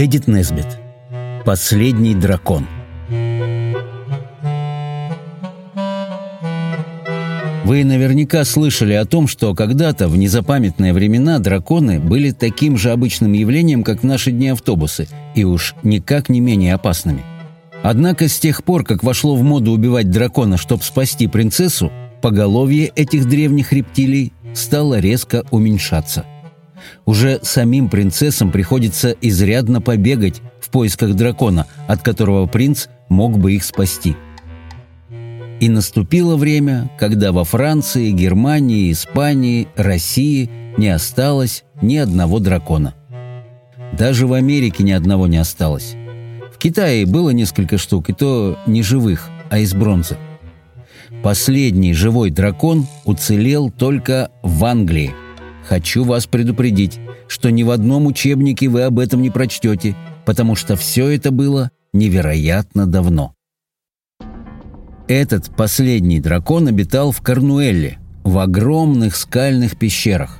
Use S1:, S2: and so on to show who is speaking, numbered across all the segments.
S1: Эдит Несбит. Последний дракон. Вы наверняка слышали о том, что когда-то в незапамятные времена драконы были таким же обычным явлением, как в наши дни автобусы, и уж никак не менее опасными. Однако с тех пор, как вошло в моду убивать дракона, чтобы спасти принцессу, поголовье этих древних рептилий стало резко уменьшаться – уже самим принцессам приходится изрядно побегать в поисках дракона, от которого принц мог бы их спасти. И наступило время, когда во Франции, Германии, Испании, России не осталось ни одного дракона. Даже в Америке ни одного не осталось. В Китае было несколько штук, и то не живых, а из бронзы. Последний живой дракон уцелел только в Англии – Хочу вас предупредить, что ни в одном учебнике вы об этом не прочтете, потому что все это было невероятно давно. Этот последний дракон обитал в Корнуэлле, в огромных скальных пещерах.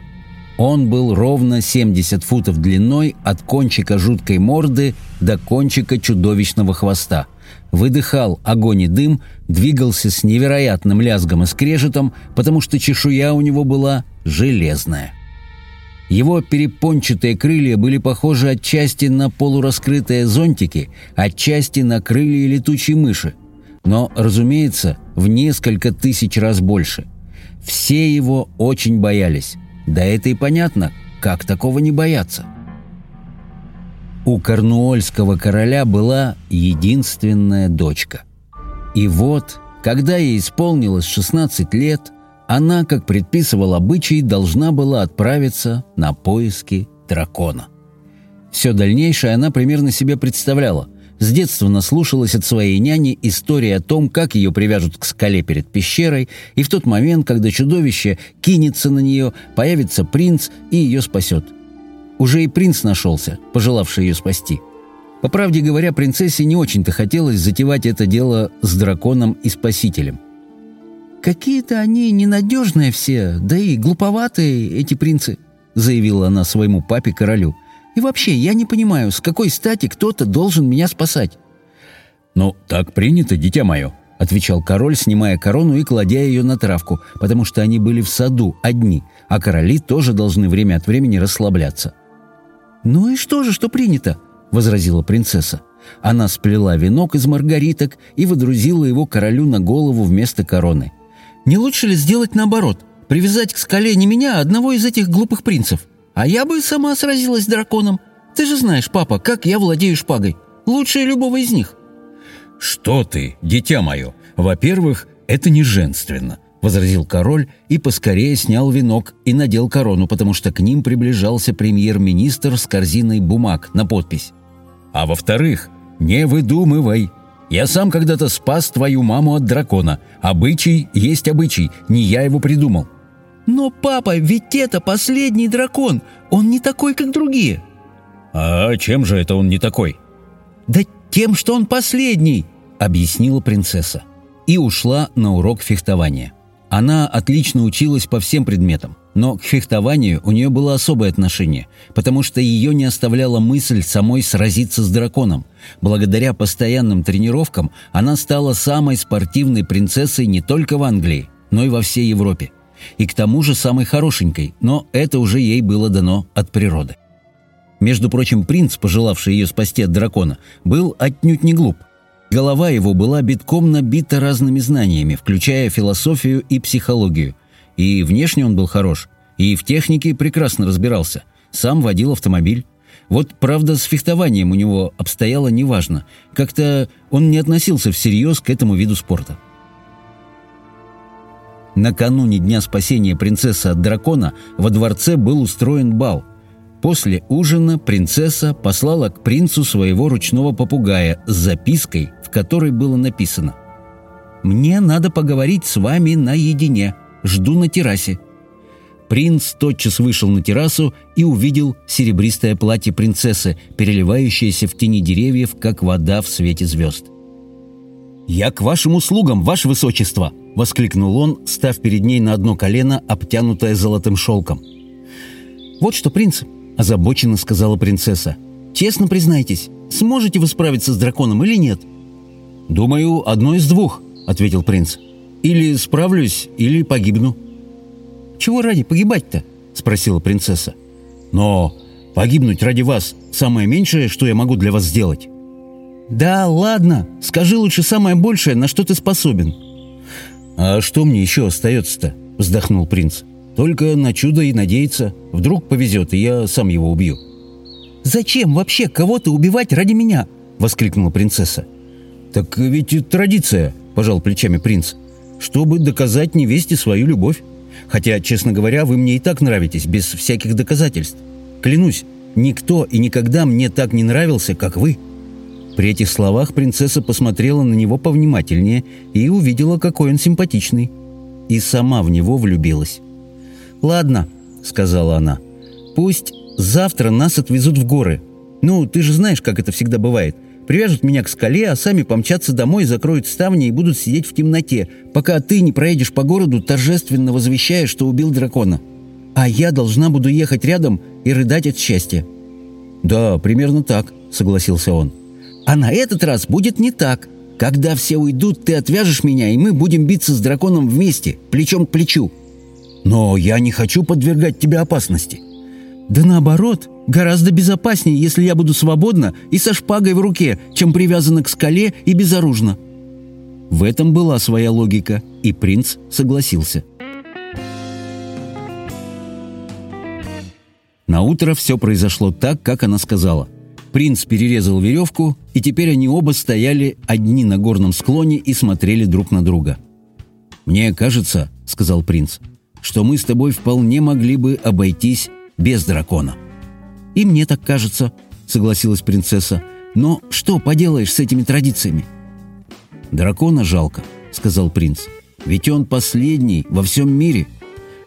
S1: Он был ровно 70 футов длиной от кончика жуткой морды до кончика чудовищного хвоста. Выдыхал огонь и дым, двигался с невероятным лязгом и скрежетом, потому что чешуя у него была железная. Его перепончатые крылья были похожи отчасти на полураскрытые зонтики, отчасти на крылья летучей мыши. Но, разумеется, в несколько тысяч раз больше. Все его очень боялись. Да это и понятно, как такого не бояться. У корнуольского короля была единственная дочка. И вот, когда ей исполнилось 16 лет – она, как предписывал обычай, должна была отправиться на поиски дракона. Все дальнейшее она примерно себе представляла. С детства наслушалась от своей няни истории о том, как ее привяжут к скале перед пещерой, и в тот момент, когда чудовище кинется на нее, появится принц и ее спасет. Уже и принц нашелся, пожелавший ее спасти. По правде говоря, принцессе не очень-то хотелось затевать это дело с драконом и спасителем – «Какие-то они ненадежные все, да и глуповатые эти принцы», заявила она своему папе-королю. «И вообще, я не понимаю, с какой стати кто-то должен меня спасать?»
S2: «Ну, так принято, дитя мое», — отвечал король, снимая корону и кладя ее на травку, потому что они были в саду одни, а короли тоже должны время от времени расслабляться.
S1: «Ну и что же, что принято?» — возразила принцесса. Она сплела венок из маргариток и водрузила его королю на голову вместо короны. Не лучше ли сделать наоборот? Привязать к скале не меня, а одного из этих глупых принцев. А я бы сама сразилась с драконом. Ты же знаешь, папа, как я владею шпагой. Лучше любого из них».
S2: «Что ты, дитя мое? Во-первых, это не женственно», — возразил король и поскорее снял венок и надел корону, потому что к ним приближался премьер-министр с корзиной бумаг на подпись. «А во-вторых, не выдумывай. Я сам когда-то спас твою маму от дракона. Обычай есть обычай, не я его придумал».
S1: «Но, папа, ведь это последний дракон. Он не такой, как другие».
S2: «А чем же это он не такой?»
S1: «Да тем, что он последний», — объяснила принцесса. И ушла на урок фехтования. Она отлично училась по всем предметам. Но к фехтованию у нее было особое отношение, потому что ее не оставляла мысль самой сразиться с драконом. Благодаря постоянным тренировкам она стала самой спортивной принцессой не только в Англии, но и во всей Европе. И к тому же самой хорошенькой, но это уже ей было дано от природы. Между прочим, принц, пожелавший ее спасти от дракона, был отнюдь не глуп. Голова его была битком набита разными знаниями, включая философию и психологию – и внешне он был хорош, и в технике прекрасно разбирался. Сам водил автомобиль. Вот, правда, с фехтованием у него обстояло неважно. Как-то он не относился всерьез к этому виду спорта. Накануне Дня спасения принцессы от дракона во дворце был устроен бал. После ужина принцесса послала к принцу своего ручного попугая с запиской, в которой было написано «Мне надо поговорить с вами наедине», Жду на террасе». Принц тотчас вышел на террасу и увидел серебристое платье принцессы, переливающееся в тени деревьев, как вода в свете звезд. «Я к вашим услугам, ваше высочество!» — воскликнул он, став перед ней на одно колено, обтянутое золотым шелком. «Вот что, принц!» — озабоченно сказала принцесса.
S3: «Честно признайтесь, сможете вы справиться с драконом или нет?»
S1: «Думаю, одно из двух», — ответил принц. Или справлюсь, или погибну».
S3: «Чего ради погибать-то?» — спросила принцесса.
S1: «Но погибнуть ради вас — самое меньшее, что я могу для вас сделать».
S3: «Да ладно, скажи лучше самое большее, на что ты способен».
S1: «А что мне еще остается-то?» — вздохнул принц. «Только на чудо и надеяться. Вдруг повезет, и я сам его убью».
S3: «Зачем вообще кого-то убивать ради меня?» — воскликнула принцесса.
S1: «Так ведь традиция», — пожал плечами принц чтобы доказать невесте свою любовь. Хотя, честно говоря, вы мне и так нравитесь, без всяких доказательств. Клянусь, никто и никогда мне так не нравился, как вы». При этих словах принцесса посмотрела на него повнимательнее и увидела, какой он симпатичный. И сама в него влюбилась.
S3: «Ладно», — сказала она, — «пусть завтра нас отвезут в горы. Ну, ты же знаешь, как это всегда бывает привяжут меня к скале, а сами помчатся домой, закроют ставни и будут сидеть в темноте, пока ты не проедешь по городу, торжественно возвещая, что убил дракона. А я должна буду ехать рядом и рыдать от счастья».
S1: «Да, примерно так», — согласился он.
S3: «А на этот раз будет не так. Когда все уйдут, ты отвяжешь меня, и мы будем биться с драконом вместе, плечом к плечу».
S1: «Но я не хочу подвергать тебя опасности».
S3: «Да наоборот», гораздо безопаснее, если я буду свободна и со шпагой в руке, чем привязана к скале и безоружна.
S1: В этом была своя логика, и принц согласился. На утро все произошло так, как она сказала – Принц перерезал веревку, и теперь они оба стояли одни на горном склоне и смотрели друг на друга. «Мне кажется, — сказал принц, — что мы с тобой вполне могли бы обойтись без дракона».
S3: «И мне так кажется», — согласилась принцесса. «Но что поделаешь с этими традициями?»
S1: «Дракона жалко», — сказал принц. «Ведь он последний во всем мире».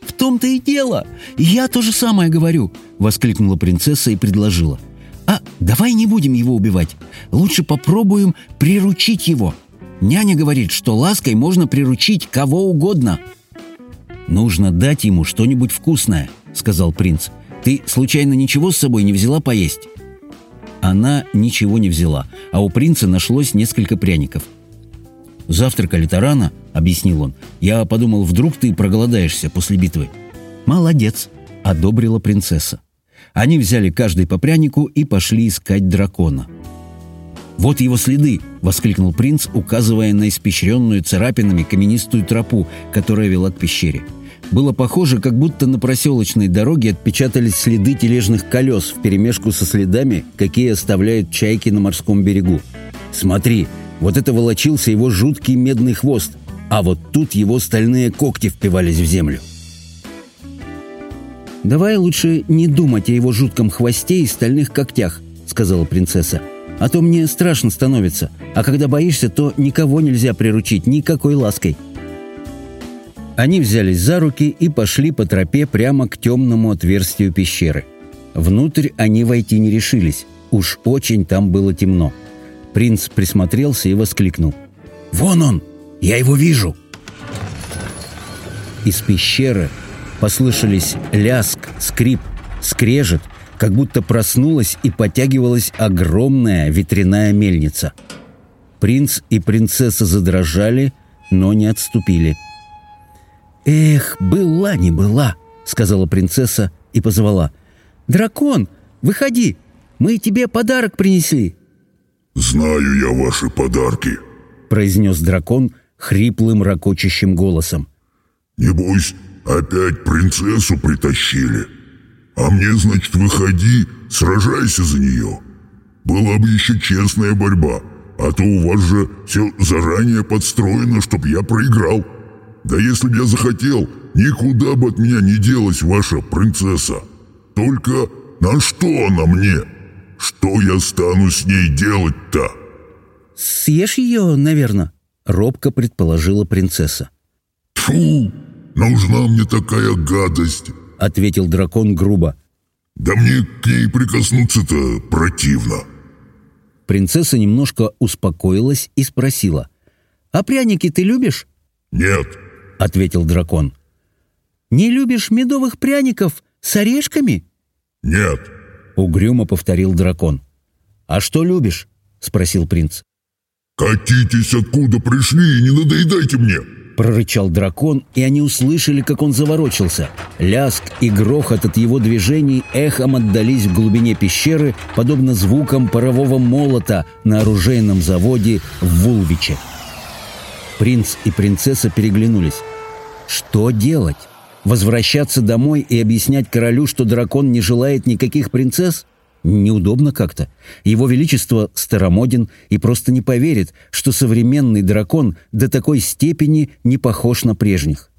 S3: «В том-то и дело! Я то же самое говорю!» — воскликнула принцесса и предложила. «А давай не будем его убивать. Лучше попробуем приручить его. Няня говорит, что лаской можно приручить кого угодно».
S1: «Нужно дать ему что-нибудь вкусное», — сказал принц. Ты, случайно, ничего с собой не взяла поесть?» Она ничего не взяла, а у принца нашлось несколько пряников. «Завтракали тарана», — объяснил он. «Я подумал, вдруг ты проголодаешься после битвы».
S3: «Молодец», — одобрила принцесса.
S1: Они взяли каждый по прянику и пошли искать дракона. «Вот его следы!» — воскликнул принц, указывая на испещренную царапинами каменистую тропу, которая вела к пещере. Было похоже, как будто на проселочной дороге отпечатались следы тележных колес вперемешку со следами, какие оставляют чайки на морском берегу. «Смотри, вот это волочился его жуткий медный хвост, а вот тут его стальные когти впивались в землю».
S3: «Давай лучше не думать о его жутком хвосте и стальных когтях», — сказала принцесса. «А то мне страшно становится, а когда боишься, то никого нельзя приручить никакой лаской».
S1: Они взялись за руки и пошли по тропе прямо к темному отверстию пещеры. Внутрь они войти не решились, уж очень там было темно. Принц присмотрелся и воскликнул. «Вон он! Я его вижу!» Из пещеры послышались ляск, скрип, скрежет, как будто проснулась и потягивалась огромная ветряная мельница. Принц и принцесса задрожали, но не отступили –
S3: «Эх, была не была», — сказала принцесса и позвала. «Дракон, выходи, мы тебе подарок принесли».
S4: «Знаю я ваши подарки», —
S1: произнес дракон хриплым, ракочащим голосом.
S4: «Небось, опять принцессу притащили. А мне, значит, выходи, сражайся за нее. Была бы еще честная борьба, а то у вас же все заранее подстроено, чтоб я проиграл». Да если б я захотел, никуда бы от меня не делась ваша принцесса. Только на что она мне? Что я стану с ней делать-то?»
S3: «Съешь ее, наверное», — робко предположила принцесса.
S4: «Тьфу! Нужна мне такая гадость!»
S1: — ответил дракон грубо.
S4: «Да мне к ней прикоснуться-то противно!»
S1: Принцесса немножко успокоилась и спросила.
S3: «А пряники ты любишь?»
S4: «Нет, —
S1: ответил дракон.
S3: «Не любишь медовых пряников с орешками?»
S4: «Нет», —
S1: угрюмо повторил дракон. «А что любишь?» — спросил принц.
S4: «Катитесь, откуда пришли, и не надоедайте мне!»
S1: Прорычал дракон, и они услышали, как он заворочился. Ляск и грохот от его движений эхом отдались в глубине пещеры, подобно звукам парового молота на оружейном заводе в Вулвиче. Принц и принцесса переглянулись. Что делать? Возвращаться домой и объяснять королю, что дракон не желает никаких принцесс? Неудобно как-то. Его Величество старомоден и просто не поверит, что современный дракон до такой степени не похож на прежних.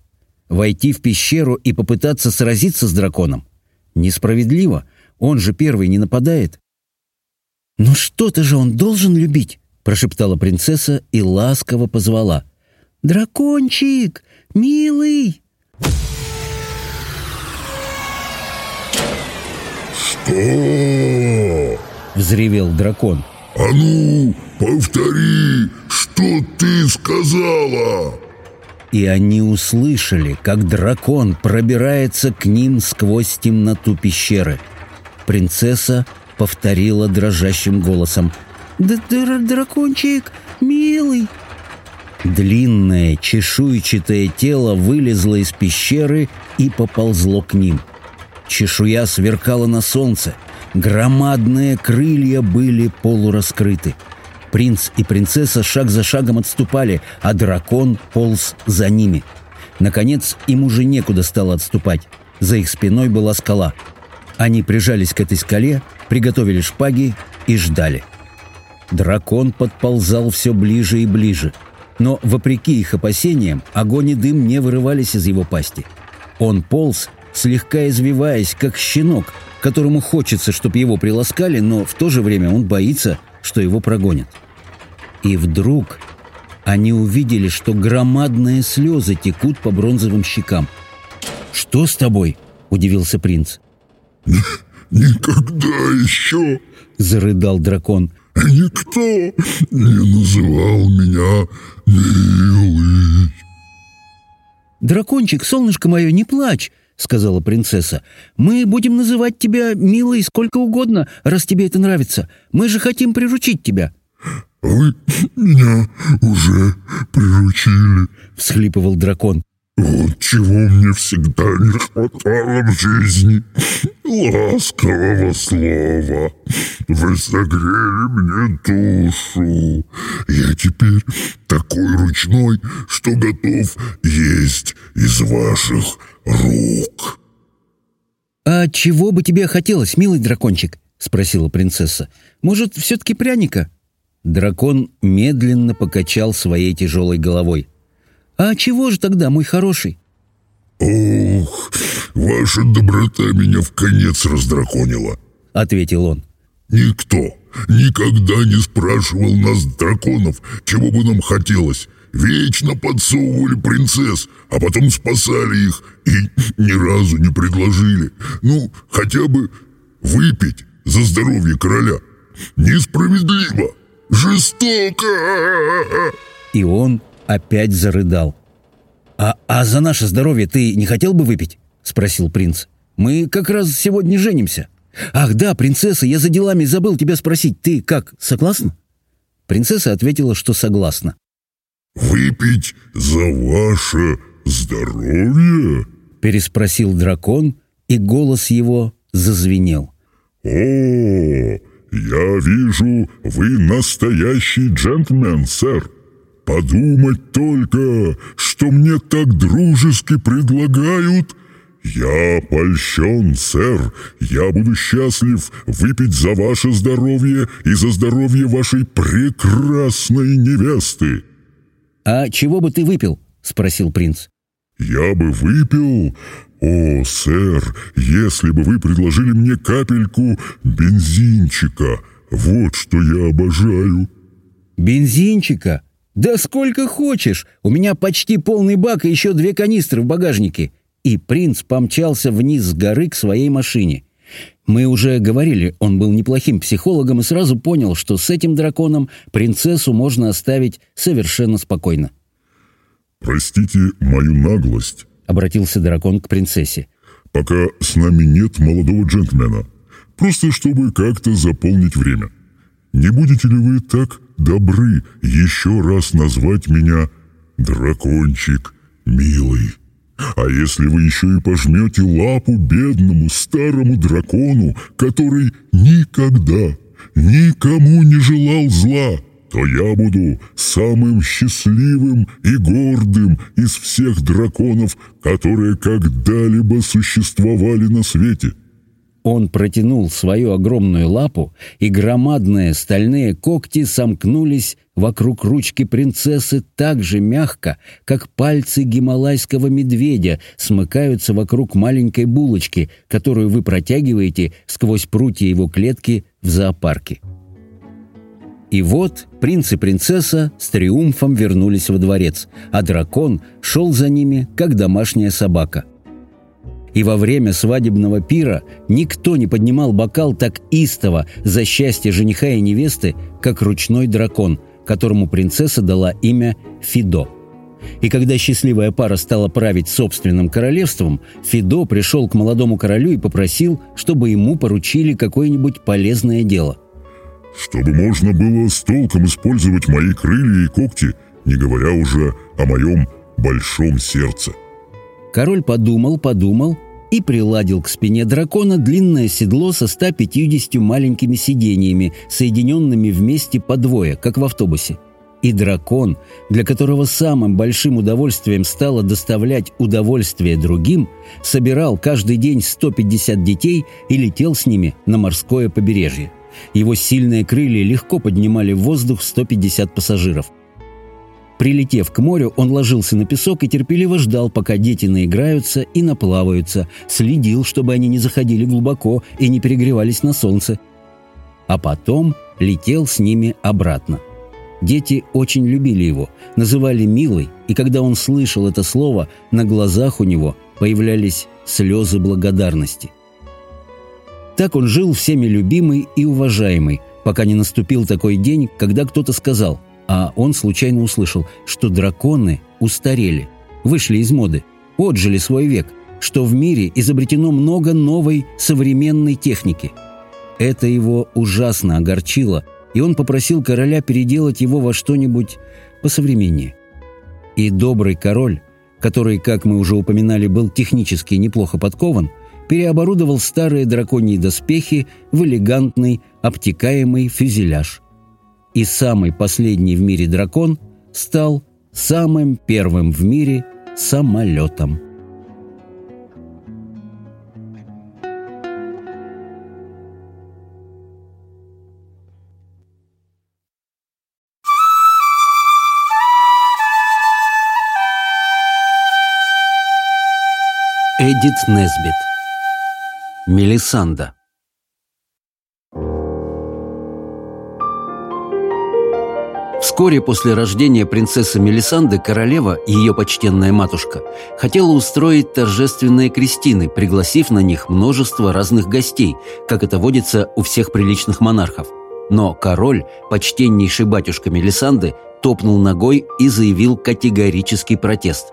S1: Войти в пещеру и попытаться сразиться с драконом? Несправедливо. Он же первый не нападает. Но «Ну что что-то же он должен любить!» – прошептала принцесса и ласково позвала. «Дракончик! милый!»
S4: «Что?»
S1: — взревел дракон.
S4: «А ну, повтори, что ты сказала!»
S1: И они услышали, как дракон пробирается к ним сквозь темноту пещеры. Принцесса повторила дрожащим голосом. д -др дракончик, милый, Длинное, чешуйчатое тело вылезло из пещеры и поползло к ним. Чешуя сверкала на солнце. Громадные крылья были полураскрыты. Принц и принцесса шаг за шагом отступали, а дракон полз за ними. Наконец, им уже некуда стало отступать. За их спиной была скала. Они прижались к этой скале, приготовили шпаги и ждали. Дракон подползал все ближе и ближе – но, вопреки их опасениям, огонь и дым не вырывались из его пасти. Он полз, слегка извиваясь, как щенок, которому хочется, чтобы его приласкали, но в то же время он боится, что его прогонят. И вдруг они увидели, что громадные слезы текут по бронзовым щекам. «Что с тобой?» – удивился принц.
S4: «Никогда еще!»
S1: – зарыдал дракон.
S4: Никто не называл меня милый.
S1: «Дракончик, солнышко мое, не плачь!» — сказала принцесса. «Мы будем называть тебя милой сколько угодно, раз тебе это нравится. Мы же хотим приручить тебя».
S4: «Вы меня уже приручили», —
S1: всхлипывал дракон.
S4: «Вот чего мне всегда не хватало в жизни ласкового слова. Вы согрели мне душу. Я теперь такой ручной, что готов есть из ваших рук».
S1: «А чего бы тебе хотелось, милый дракончик?» — спросила принцесса. «Может, все-таки пряника?» Дракон медленно покачал своей тяжелой головой. «А чего же тогда, мой хороший?
S4: «Ох, ваша доброта меня в конец раздраконила», —
S1: ответил он.
S4: «Никто никогда не спрашивал нас, драконов, чего бы нам хотелось. Вечно подсовывали принцесс, а потом спасали их и ни разу не предложили. Ну, хотя бы выпить за здоровье короля. Несправедливо! Жестоко!»
S1: И он опять зарыдал. «А, а за наше здоровье ты не хотел бы выпить?» — спросил принц. «Мы как раз сегодня женимся». «Ах да, принцесса, я за делами забыл тебя спросить. Ты как, согласна?» Принцесса ответила, что согласна.
S4: «Выпить за ваше здоровье?»
S1: переспросил дракон, и голос его зазвенел.
S4: «О, я вижу, вы настоящий джентльмен, сэр!» Подумать только, что мне так дружески предлагают. Я польщен, сэр. Я буду счастлив выпить за ваше здоровье и за здоровье вашей прекрасной невесты.
S1: А чего бы ты выпил? спросил принц.
S4: Я бы выпил... О, сэр, если бы вы предложили мне капельку бензинчика. Вот что я обожаю.
S1: Бензинчика? «Да сколько хочешь! У меня почти полный бак и еще две канистры в багажнике!» И принц помчался вниз с горы к своей машине. Мы уже говорили, он был неплохим психологом и сразу понял, что с этим драконом принцессу можно оставить совершенно спокойно.
S4: «Простите мою наглость», —
S1: обратился дракон к принцессе.
S4: «Пока с нами нет молодого джентльмена. Просто чтобы как-то заполнить время. Не будете ли вы так добры еще раз назвать меня «дракончик милый». А если вы еще и пожмете лапу бедному старому дракону, который никогда никому не желал зла, то я буду самым счастливым и гордым из всех драконов, которые когда-либо существовали на свете.
S1: Он протянул свою огромную лапу, и громадные стальные когти сомкнулись вокруг ручки принцессы так же мягко, как пальцы гималайского медведя смыкаются вокруг маленькой булочки, которую вы протягиваете сквозь прутья его клетки в зоопарке. И вот принц и принцесса с триумфом вернулись во дворец, а дракон шел за ними, как домашняя собака. И во время свадебного пира никто не поднимал бокал так истово за счастье жениха и невесты, как ручной дракон, которому принцесса дала имя Фидо. И когда счастливая пара стала править собственным королевством, Фидо пришел к молодому королю и попросил, чтобы ему поручили какое-нибудь полезное дело.
S4: «Чтобы можно было с толком использовать мои крылья и когти, не говоря уже о моем большом сердце»,
S1: Король подумал, подумал и приладил к спине дракона длинное седло со 150 маленькими сидениями, соединенными вместе по двое, как в автобусе. И дракон, для которого самым большим удовольствием стало доставлять удовольствие другим, собирал каждый день 150 детей и летел с ними на морское побережье. Его сильные крылья легко поднимали в воздух 150 пассажиров – Прилетев к морю, он ложился на песок и терпеливо ждал, пока дети наиграются и наплаваются, следил, чтобы они не заходили глубоко и не перегревались на солнце. А потом летел с ними обратно. Дети очень любили его, называли «милый», и когда он слышал это слово, на глазах у него появлялись слезы благодарности. Так он жил всеми любимый и уважаемый, пока не наступил такой день, когда кто-то сказал – а он случайно услышал, что драконы устарели, вышли из моды, отжили свой век, что в мире изобретено много новой современной техники. Это его ужасно огорчило, и он попросил короля переделать его во что-нибудь посовременнее. И добрый король, который, как мы уже упоминали, был технически неплохо подкован, переоборудовал старые драконьи доспехи в элегантный, обтекаемый фюзеляж и самый последний в мире дракон стал самым первым в мире самолетом. Эдит Несбит. Мелисанда. Вскоре после рождения принцессы Мелисанды королева, и ее почтенная матушка, хотела устроить торжественные крестины, пригласив на них множество разных гостей, как это водится у всех приличных монархов. Но король, почтеннейший батюшка Мелисанды, топнул ногой и заявил категорический протест.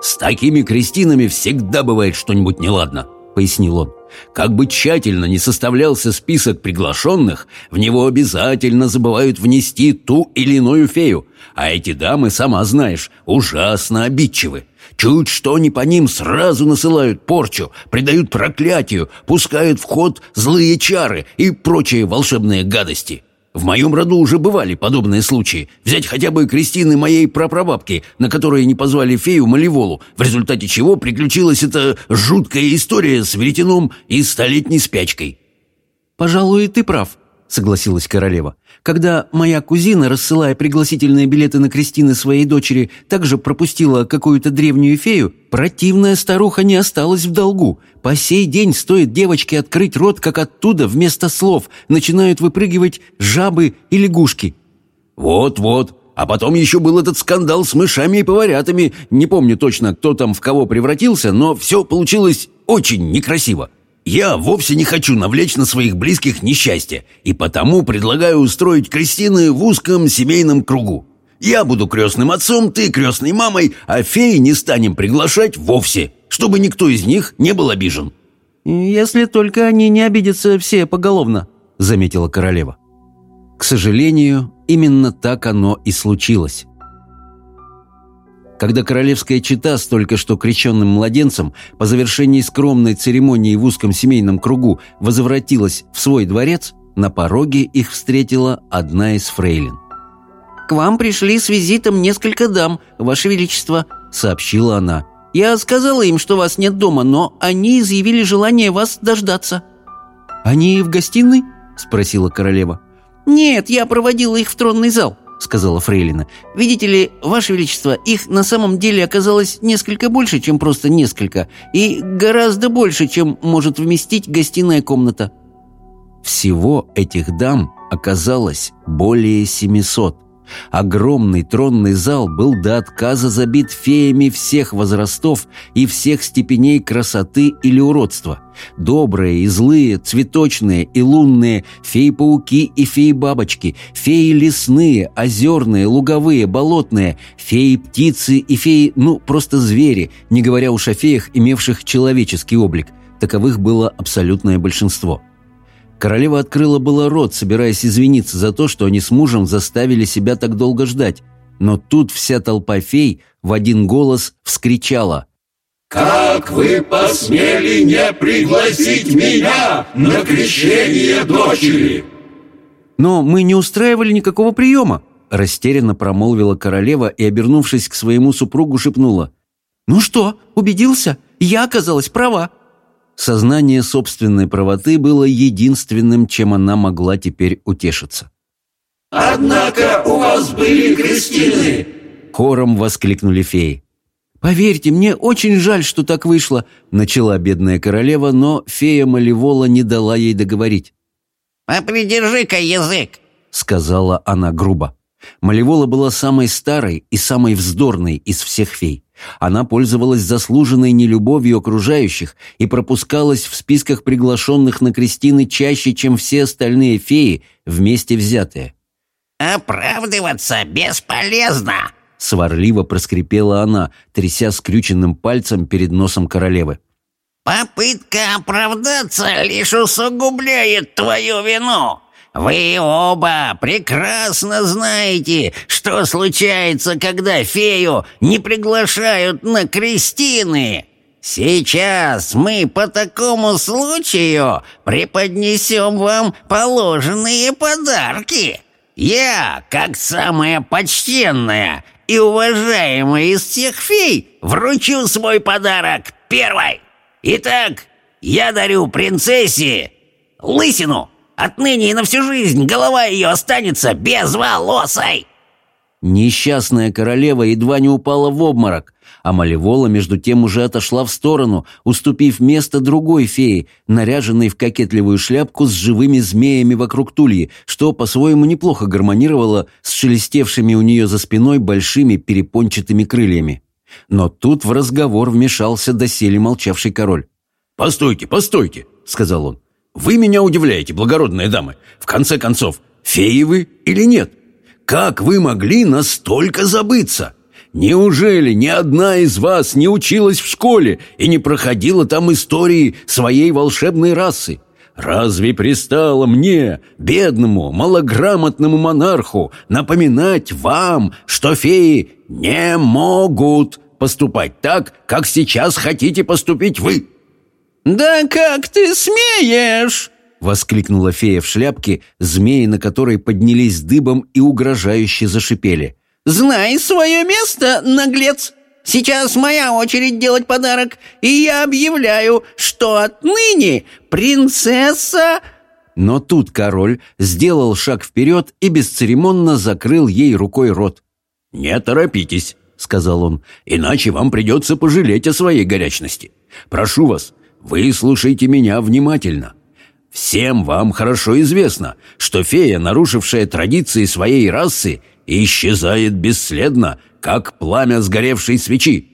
S1: «С такими крестинами всегда бывает что-нибудь неладно», пояснил он. «Как бы тщательно не составлялся список приглашенных, в него обязательно забывают внести ту или иную фею. А эти дамы, сама знаешь, ужасно обидчивы. Чуть что не по ним сразу насылают порчу, придают проклятию, пускают в ход злые чары и прочие волшебные гадости». В моем роду уже бывали подобные случаи. Взять хотя бы Кристины моей прапрабабки, на которые не позвали фею Малеволу, в результате чего приключилась эта жуткая история с веретеном и столетней спячкой».
S5: «Пожалуй, ты прав», — согласилась королева. Когда моя кузина, рассылая пригласительные билеты на Кристины своей дочери, также пропустила какую-то древнюю фею, противная старуха не осталась в долгу. По сей день стоит девочке открыть рот, как оттуда вместо слов начинают выпрыгивать жабы и лягушки.
S6: «Вот-вот», а потом еще был этот скандал с мышами и поварятами. Не помню точно, кто там в кого превратился, но все получилось очень некрасиво. Я вовсе не хочу навлечь на своих близких несчастье, и потому предлагаю устроить Кристины в узком семейном кругу. Я буду крестным отцом, ты крестной мамой, а феи не станем приглашать вовсе, чтобы никто из них не был обижен».
S5: «Если только они не обидятся все поголовно», — заметила королева.
S1: К сожалению, именно так оно и случилось. Когда королевская чита с только что крещенным младенцем по завершении скромной церемонии в узком семейном кругу возвратилась в свой дворец, на пороге их встретила одна из фрейлин.
S7: «К вам пришли с визитом несколько дам, Ваше Величество», — сообщила она. «Я сказала им, что вас нет дома, но они изъявили желание вас дождаться».
S1: «Они в гостиной?» — спросила королева.
S7: «Нет, я проводила их в тронный зал», — сказала Фрейлина. «Видите ли, Ваше Величество, их на самом деле оказалось несколько больше, чем просто несколько, и гораздо больше, чем может вместить гостиная комната».
S1: Всего этих дам оказалось более семисот. Огромный тронный зал был до отказа забит феями всех возрастов и всех степеней красоты или уродства. Добрые и злые, цветочные и лунные, феи-пауки и феи-бабочки, феи лесные, озерные, луговые, болотные, феи-птицы и феи, ну, просто звери, не говоря уж о феях, имевших человеческий облик. Таковых было абсолютное большинство – Королева открыла было рот, собираясь извиниться за то, что они с мужем заставили себя так долго ждать. Но тут вся толпа фей в один голос вскричала.
S8: «Как вы посмели не пригласить меня на крещение дочери?»
S1: «Но мы не устраивали никакого приема», – растерянно промолвила королева и, обернувшись к своему супругу, шепнула.
S7: «Ну что, убедился? Я оказалась права».
S1: Сознание собственной правоты было единственным, чем она могла теперь утешиться.
S8: «Однако у вас были крестины!»
S1: Хором воскликнули феи.
S7: «Поверьте, мне очень жаль, что так вышло», — начала бедная королева, но фея Малевола не дала ей договорить.
S9: «А язык», —
S1: сказала она грубо. Малевола была самой старой и самой вздорной из всех фей. Она пользовалась заслуженной нелюбовью окружающих и пропускалась в списках приглашенных на Кристины чаще, чем все остальные феи вместе взятые.
S9: «Оправдываться бесполезно!»
S1: — сварливо проскрипела она, тряся скрюченным пальцем перед носом королевы.
S9: «Попытка оправдаться лишь усугубляет твою вину!» Вы оба прекрасно знаете, что случается, когда фею не приглашают на крестины. Сейчас мы по такому случаю преподнесем вам положенные подарки. Я, как самая почтенная и уважаемая из всех фей, вручу свой подарок первой. Итак, я дарю принцессе лысину». Отныне и на всю жизнь голова ее останется безволосой!»
S1: Несчастная королева едва не упала в обморок, а Малевола между тем уже отошла в сторону, уступив место другой фее, наряженной в кокетливую шляпку с живыми змеями вокруг тульи, что по-своему неплохо гармонировало с шелестевшими у нее за спиной большими перепончатыми крыльями. Но тут в разговор вмешался доселе молчавший король.
S2: «Постойте, постойте!» — сказал он. Вы меня удивляете, благородные дамы. В конце концов, феи вы или нет? Как вы могли настолько забыться? Неужели ни одна из вас не училась в школе и не проходила там истории своей волшебной расы? Разве пристало мне, бедному, малограмотному монарху, напоминать вам, что феи не могут поступать так, как сейчас хотите поступить вы?»
S7: «Да как ты смеешь!» — воскликнула фея в шляпке, змеи на которой поднялись дыбом и угрожающе зашипели. «Знай свое место, наглец! Сейчас моя очередь делать подарок, и я объявляю, что отныне принцесса...»
S1: Но тут король сделал шаг вперед и бесцеремонно закрыл ей рукой рот.
S2: «Не торопитесь», — сказал он, — «иначе вам придется пожалеть о своей горячности. Прошу вас, Выслушайте меня внимательно. Всем вам хорошо известно, что фея, нарушившая традиции своей расы, исчезает бесследно, как пламя сгоревшей свечи.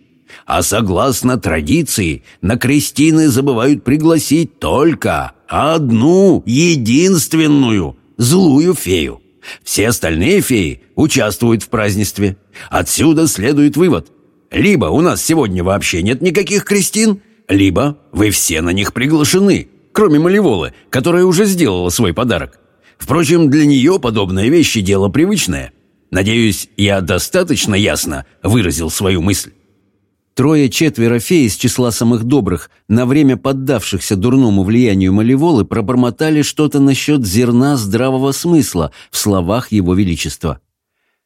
S2: А согласно традиции, на крестины забывают пригласить только одну, единственную, злую фею. Все остальные феи участвуют в празднестве. Отсюда следует вывод. Либо у нас сегодня вообще нет никаких крестин, либо вы все на них приглашены, кроме Малеволы, которая уже сделала свой подарок.
S7: Впрочем, для нее подобные вещи – дело привычное. Надеюсь, я достаточно ясно выразил свою мысль.
S1: Трое-четверо фей из числа самых добрых, на время поддавшихся дурному влиянию Малеволы, пробормотали что-то насчет зерна здравого смысла в словах его величества.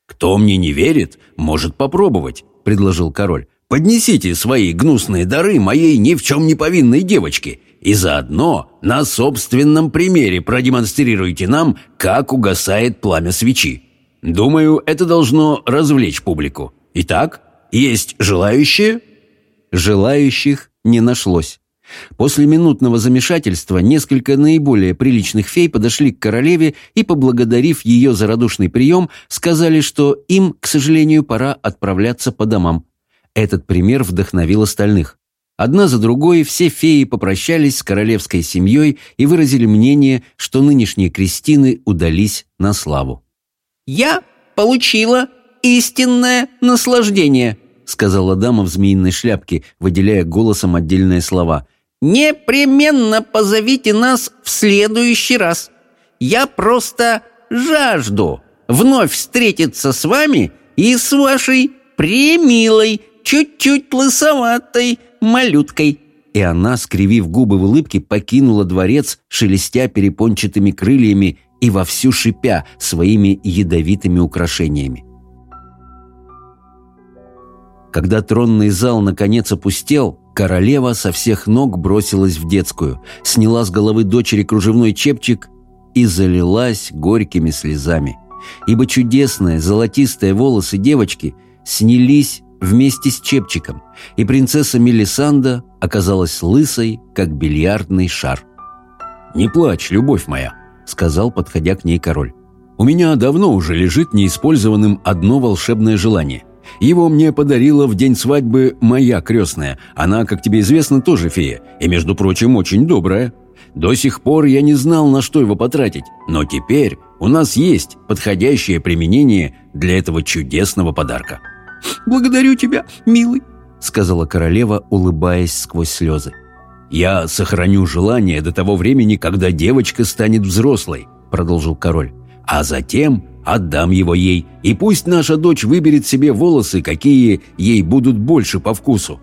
S7: «Кто мне не верит, может попробовать», — предложил король. Поднесите свои гнусные дары моей ни в чем не повинной девочке и заодно на собственном примере продемонстрируйте нам, как угасает пламя свечи. Думаю, это должно развлечь публику. Итак, есть желающие?»
S1: Желающих не нашлось. После минутного замешательства несколько наиболее приличных фей подошли к королеве и, поблагодарив ее за радушный прием, сказали, что им, к сожалению, пора отправляться по домам. Этот пример вдохновил остальных. Одна за другой все феи попрощались с королевской семьей и выразили мнение, что нынешние Кристины удались на славу.
S7: «Я получила истинное наслаждение», — сказала дама в змеиной шляпке, выделяя голосом отдельные слова. «Непременно позовите нас в следующий раз. Я просто жажду вновь встретиться с вами и с вашей премилой чуть-чуть лысоватой малюткой».
S1: И она, скривив губы в улыбке, покинула дворец, шелестя перепончатыми крыльями и вовсю шипя своими ядовитыми украшениями. Когда тронный зал наконец опустел, королева со всех ног бросилась в детскую, сняла с головы дочери кружевной чепчик и залилась горькими слезами. Ибо чудесные золотистые волосы девочки снялись вместе с чепчиком, и принцесса Мелисанда оказалась лысой, как бильярдный шар.
S7: «Не плачь, любовь моя», — сказал, подходя к ней король. «У меня давно уже лежит неиспользованным одно волшебное желание. Его мне подарила в день свадьбы моя крестная. Она, как тебе известно, тоже фея, и, между прочим, очень добрая. До сих пор я не знал, на что его потратить, но теперь у нас есть подходящее применение для этого чудесного подарка».
S1: Благодарю тебя, милый», — сказала королева, улыбаясь сквозь слезы.
S7: «Я сохраню желание до того времени, когда девочка станет взрослой», — продолжил король. «А затем отдам его ей, и пусть наша дочь выберет себе волосы, какие ей будут больше по вкусу».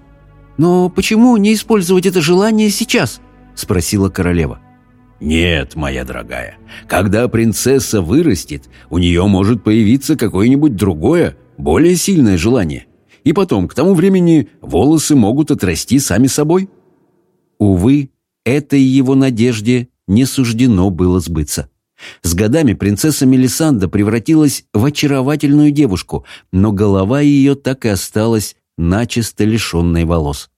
S1: «Но почему не использовать это желание сейчас?» — спросила королева.
S7: «Нет, моя дорогая, когда принцесса вырастет, у нее может появиться какое-нибудь другое, более сильное желание. И потом, к тому времени, волосы могут отрасти сами собой.
S1: Увы, этой его надежде не суждено было сбыться. С годами принцесса Мелисанда превратилась в очаровательную девушку, но голова ее так и осталась начисто лишенной волос.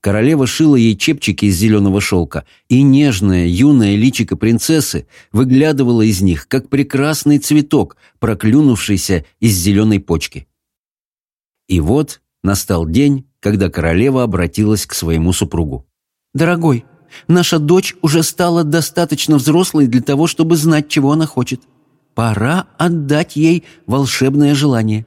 S1: Королева шила ей чепчики из зеленого шелка, и нежная юная личико принцессы выглядывало из них, как прекрасный цветок, проклюнувшийся из зеленой почки. И вот настал день, когда королева обратилась к своему супругу. «Дорогой, наша дочь уже стала достаточно взрослой для того, чтобы знать, чего она хочет. Пора отдать ей волшебное желание.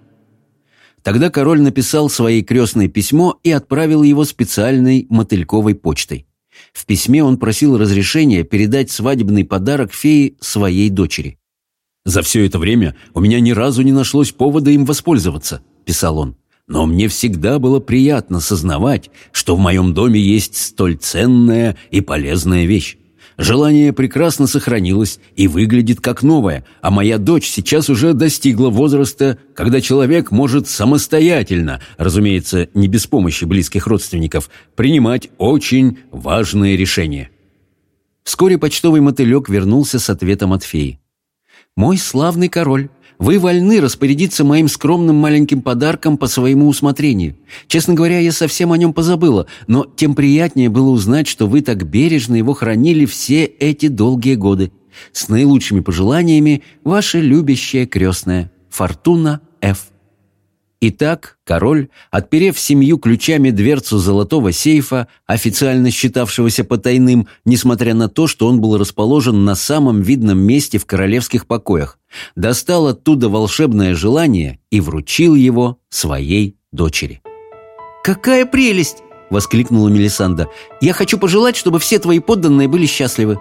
S1: Тогда король написал своей крестной письмо и отправил его специальной мотыльковой почтой. В письме он просил разрешения передать свадебный подарок фее своей дочери.
S7: «За все это время у меня ни разу не нашлось повода им воспользоваться», – писал он. «Но мне всегда было приятно сознавать, что в моем доме есть столь ценная и полезная вещь. Желание прекрасно сохранилось и выглядит как новое, а моя дочь сейчас уже достигла возраста, когда человек может самостоятельно, разумеется, не без помощи близких родственников, принимать очень важные решения.
S1: Вскоре почтовый мотылек вернулся с ответом от феи. «Мой славный король, вы вольны распорядиться моим скромным маленьким подарком по своему усмотрению. Честно говоря, я совсем о нем позабыла, но тем приятнее было узнать, что вы так бережно его хранили все эти долгие годы. С наилучшими пожеланиями, ваша любящая крестная Фортуна Ф. Итак, король, отперев семью ключами дверцу золотого сейфа, официально считавшегося потайным, несмотря на то, что он был расположен на самом видном месте в королевских покоях, достал оттуда волшебное желание и вручил его своей дочери. «Какая прелесть!» — воскликнула Мелисанда. «Я хочу пожелать, чтобы все твои подданные были счастливы».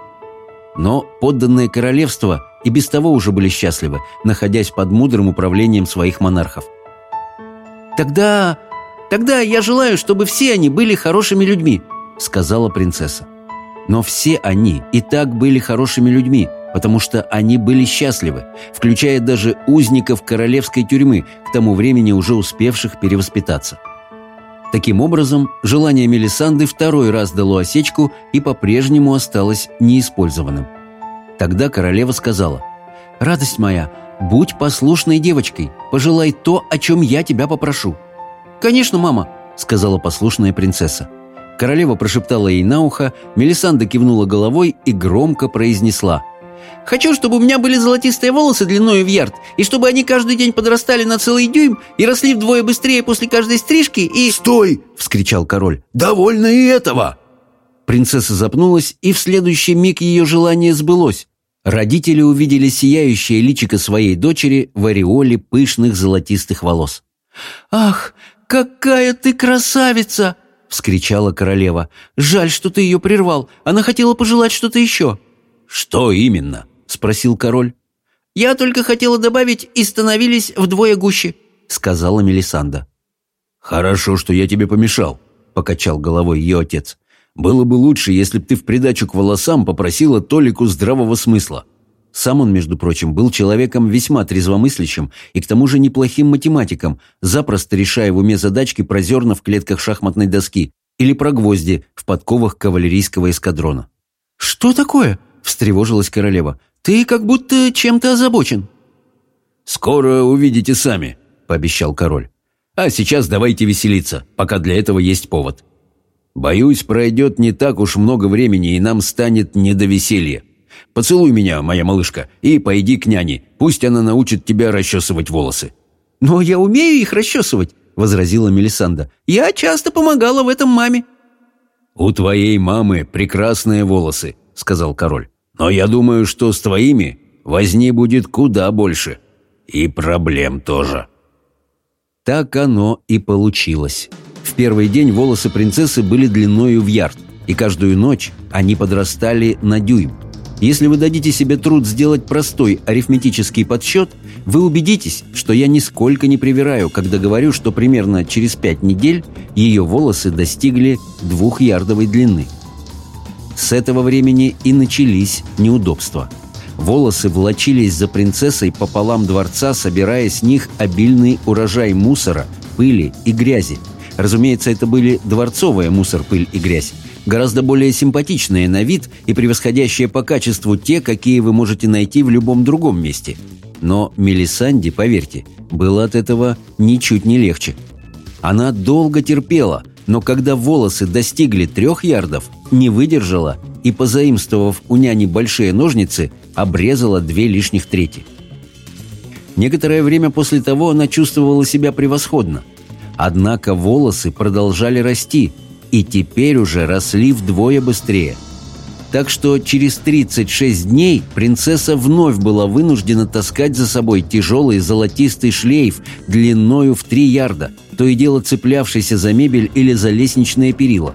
S1: Но подданные королевства и без того уже были счастливы, находясь под мудрым управлением своих монархов. «Тогда... тогда я желаю, чтобы все они были хорошими людьми», — сказала принцесса. Но все они и так были хорошими людьми — потому что они были счастливы, включая даже узников королевской тюрьмы, к тому времени уже успевших перевоспитаться. Таким образом, желание Мелисанды второй раз дало осечку и по-прежнему осталось неиспользованным. Тогда королева сказала, «Радость моя, будь послушной девочкой, пожелай то, о чем я тебя попрошу». «Конечно, мама», — сказала послушная принцесса. Королева прошептала ей на ухо, Мелисанда кивнула головой и громко произнесла — Хочу, чтобы у меня были золотистые волосы длиной в ярд, и чтобы они каждый день подрастали на целый дюйм и росли вдвое быстрее после каждой стрижки и...»
S7: «Стой!» — вскричал король. «Довольно и этого!»
S1: Принцесса запнулась, и в следующий миг ее желание сбылось. Родители увидели сияющее личико своей дочери в ореоле пышных золотистых волос.
S7: «Ах, какая ты красавица!» — вскричала королева. «Жаль, что ты ее прервал. Она хотела пожелать что-то еще».
S1: «Что именно?» – спросил король.
S7: «Я только хотела добавить, и становились вдвое гуще», – сказала Мелисанда.
S1: «Хорошо, что я тебе помешал», – покачал головой ее отец. «Было бы лучше, если б ты в придачу к волосам попросила Толику здравого смысла». Сам он, между прочим, был человеком весьма трезвомыслящим и к тому же неплохим математиком, запросто решая в уме задачки про зерна в клетках шахматной доски или про гвозди в подковах кавалерийского эскадрона.
S7: «Что такое?» встревожилась королева. «Ты как будто чем-то озабочен».
S1: «Скоро увидите сами», — пообещал король. «А сейчас давайте веселиться, пока для этого есть повод». «Боюсь, пройдет не так уж много времени, и нам станет не до веселья. Поцелуй меня, моя малышка, и пойди к няне. Пусть она научит тебя расчесывать волосы».
S7: «Но я умею их расчесывать», — возразила Мелисанда. «Я часто помогала в этом маме».
S1: «У твоей мамы прекрасные волосы», — сказал король. Но я думаю, что с твоими возни будет куда больше. И проблем тоже». Так оно и получилось. В первый день волосы принцессы были длиною в ярд, и каждую ночь они подрастали на дюйм. Если вы дадите себе труд сделать простой арифметический подсчет, вы убедитесь, что я нисколько не привираю, когда говорю, что примерно через пять недель ее волосы достигли двухярдовой длины – с этого времени и начались неудобства. Волосы влочились за принцессой пополам дворца, собирая с них обильный урожай мусора, пыли и грязи. Разумеется, это были дворцовая мусор, пыль и грязь. Гораздо более симпатичные на вид и превосходящие по качеству те, какие вы можете найти в любом другом месте. Но Мелисанди, поверьте, было от этого ничуть не легче. Она долго терпела – но когда волосы достигли трех ярдов, не выдержала и, позаимствовав у няни большие ножницы, обрезала две лишних трети. Некоторое время после того она чувствовала себя превосходно. Однако волосы продолжали расти, и теперь уже росли вдвое быстрее – так что через 36 дней принцесса вновь была вынуждена таскать за собой тяжелый золотистый шлейф длиною в три ярда, то и дело цеплявшийся за мебель или за лестничное перила.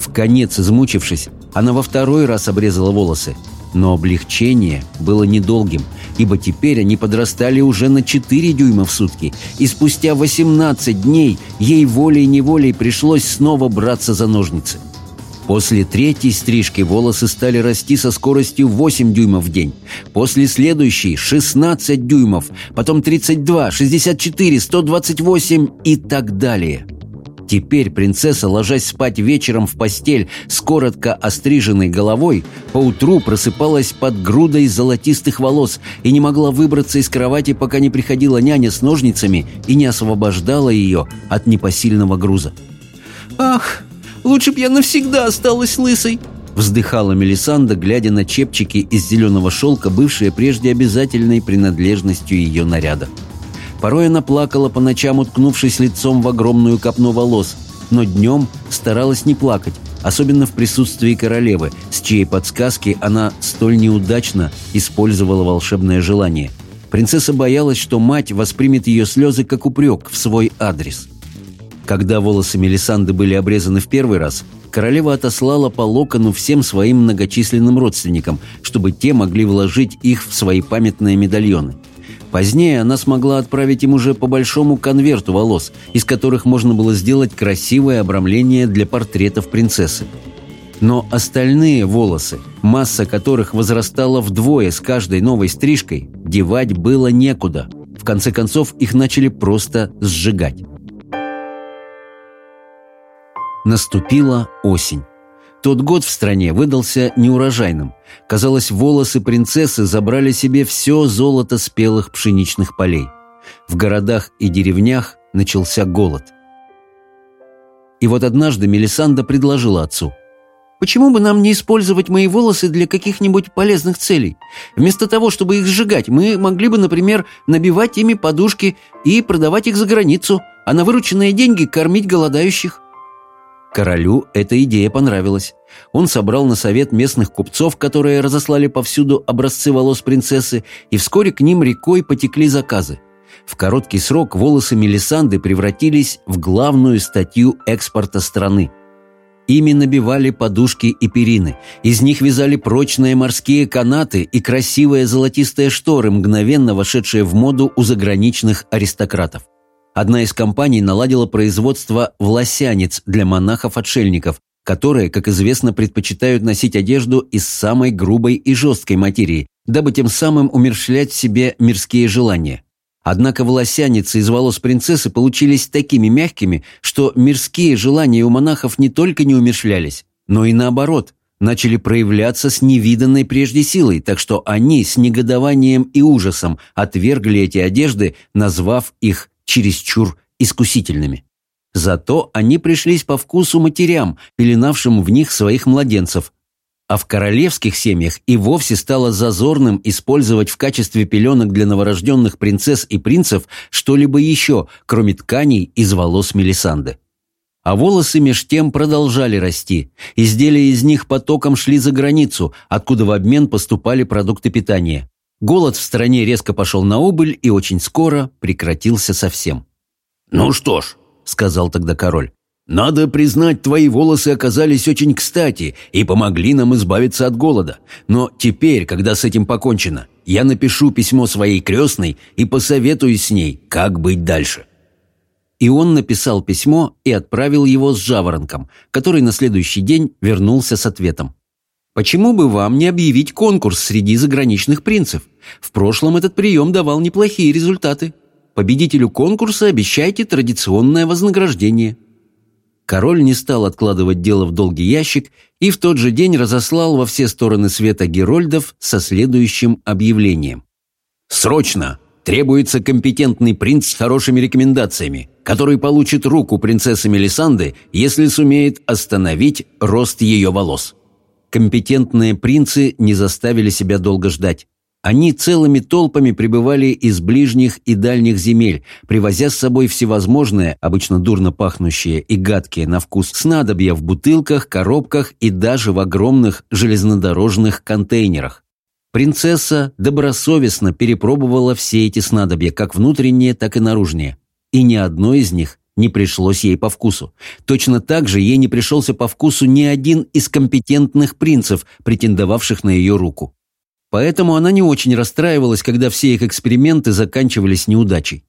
S1: В конец измучившись, она во второй раз обрезала волосы, но облегчение было недолгим, ибо теперь они подрастали уже на 4 дюйма в сутки, и спустя 18 дней ей волей-неволей пришлось снова браться за ножницы. После третьей стрижки волосы стали расти со скоростью 8 дюймов в день. После следующей – 16 дюймов, потом 32, 64, 128 и так далее. Теперь принцесса, ложась спать вечером в постель с коротко остриженной головой, поутру просыпалась под грудой золотистых волос и не могла выбраться из кровати, пока не приходила няня с ножницами и не освобождала ее от непосильного груза.
S7: «Ах!» Лучше б я навсегда осталась лысой!» Вздыхала Мелисанда, глядя на чепчики из зеленого шелка, бывшие прежде обязательной принадлежностью ее наряда. Порой она плакала по ночам, уткнувшись лицом в огромную копну волос, но днем старалась не плакать, особенно в присутствии королевы, с чьей подсказки она столь неудачно использовала волшебное желание. Принцесса боялась, что мать воспримет ее слезы как упрек в свой адрес –
S1: когда волосы Мелисанды были обрезаны в первый раз, королева отослала по локону всем своим многочисленным родственникам, чтобы те могли вложить их в свои памятные медальоны. Позднее она смогла отправить им уже по большому конверту волос, из которых можно было сделать красивое обрамление для портретов принцессы. Но остальные волосы, масса которых возрастала вдвое с каждой новой стрижкой, девать было некуда. В конце концов, их начали просто сжигать. Наступила осень. Тот год в стране выдался неурожайным. Казалось, волосы принцессы забрали себе все золото спелых пшеничных полей. В городах и деревнях начался голод. И вот однажды Мелисанда предложила отцу. «Почему бы нам не использовать мои волосы для каких-нибудь полезных целей? Вместо того, чтобы их сжигать, мы могли бы, например, набивать ими подушки и продавать их за границу, а на вырученные деньги кормить голодающих». Королю эта идея понравилась. Он собрал на совет местных купцов, которые разослали повсюду образцы волос принцессы, и вскоре к ним рекой потекли заказы. В короткий срок волосы Мелисанды превратились в главную статью экспорта страны. Ими набивали подушки и перины, из них вязали прочные морские канаты и красивые золотистые шторы, мгновенно вошедшие в моду у заграничных аристократов. Одна из компаний наладила производство власянец для монахов-отшельников, которые, как известно, предпочитают носить одежду из самой грубой и жесткой материи, дабы тем самым умерщвлять в себе мирские желания. Однако волосяницы из волос принцессы получились такими мягкими, что мирские желания у монахов не только не умершлялись, но и наоборот, начали проявляться с невиданной прежде силой, так что они с негодованием и ужасом отвергли эти одежды, назвав их чересчур искусительными. Зато они пришлись по вкусу матерям, пеленавшим в них своих младенцев. А в королевских семьях и вовсе стало зазорным использовать в качестве пеленок для новорожденных принцесс и принцев что-либо еще, кроме тканей из волос Мелисанды. А волосы меж тем продолжали расти. Изделия из них потоком шли за границу, откуда в обмен поступали продукты питания. Голод в стране резко пошел на убыль и очень скоро прекратился совсем.
S7: «Ну что ж», — сказал тогда король, — «надо признать, твои волосы оказались очень кстати и помогли нам избавиться от голода. Но теперь, когда с этим покончено, я напишу письмо своей крестной и посоветую с ней, как быть дальше».
S1: И он написал письмо и отправил его с жаворонком, который на следующий день вернулся с ответом. Почему бы вам не объявить конкурс среди заграничных принцев? В прошлом этот прием давал неплохие результаты. Победителю конкурса обещайте традиционное вознаграждение. Король не стал откладывать дело в долгий ящик и в тот же день разослал во все стороны света герольдов со следующим объявлением.
S7: «Срочно! Требуется компетентный принц с хорошими рекомендациями, который получит руку принцессы Мелисанды, если сумеет остановить рост ее волос».
S1: Компетентные принцы не заставили себя долго ждать. Они целыми толпами прибывали из ближних и дальних земель, привозя с собой всевозможные, обычно дурно пахнущие и гадкие на вкус снадобья в бутылках, коробках и даже в огромных железнодорожных контейнерах. Принцесса добросовестно перепробовала все эти снадобья, как внутренние, так и наружные, и ни одно из них не пришлось ей по вкусу. Точно так же ей не пришелся по вкусу ни один из компетентных принцев, претендовавших на ее руку. Поэтому она не очень расстраивалась, когда все их эксперименты заканчивались неудачей.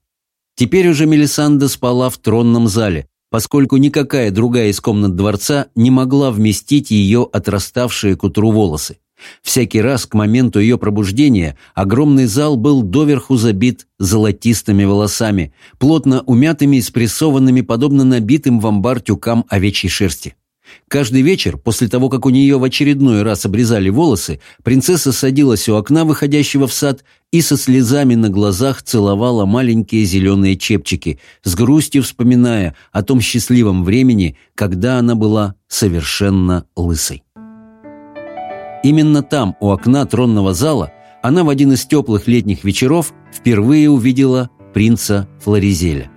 S1: Теперь уже Мелисанда спала в тронном зале, поскольку никакая другая из комнат дворца не могла вместить ее отраставшие к утру волосы. Всякий раз к моменту ее пробуждения огромный зал был доверху забит золотистыми волосами, плотно умятыми и спрессованными, подобно набитым в амбар тюкам овечьей шерсти. Каждый вечер, после того, как у нее в очередной раз обрезали волосы, принцесса садилась у окна, выходящего в сад, и со слезами на глазах целовала маленькие зеленые чепчики, с грустью вспоминая о том счастливом времени, когда она была совершенно лысой. Именно там, у окна тронного зала, она в один из теплых летних вечеров впервые увидела принца Флоризеля.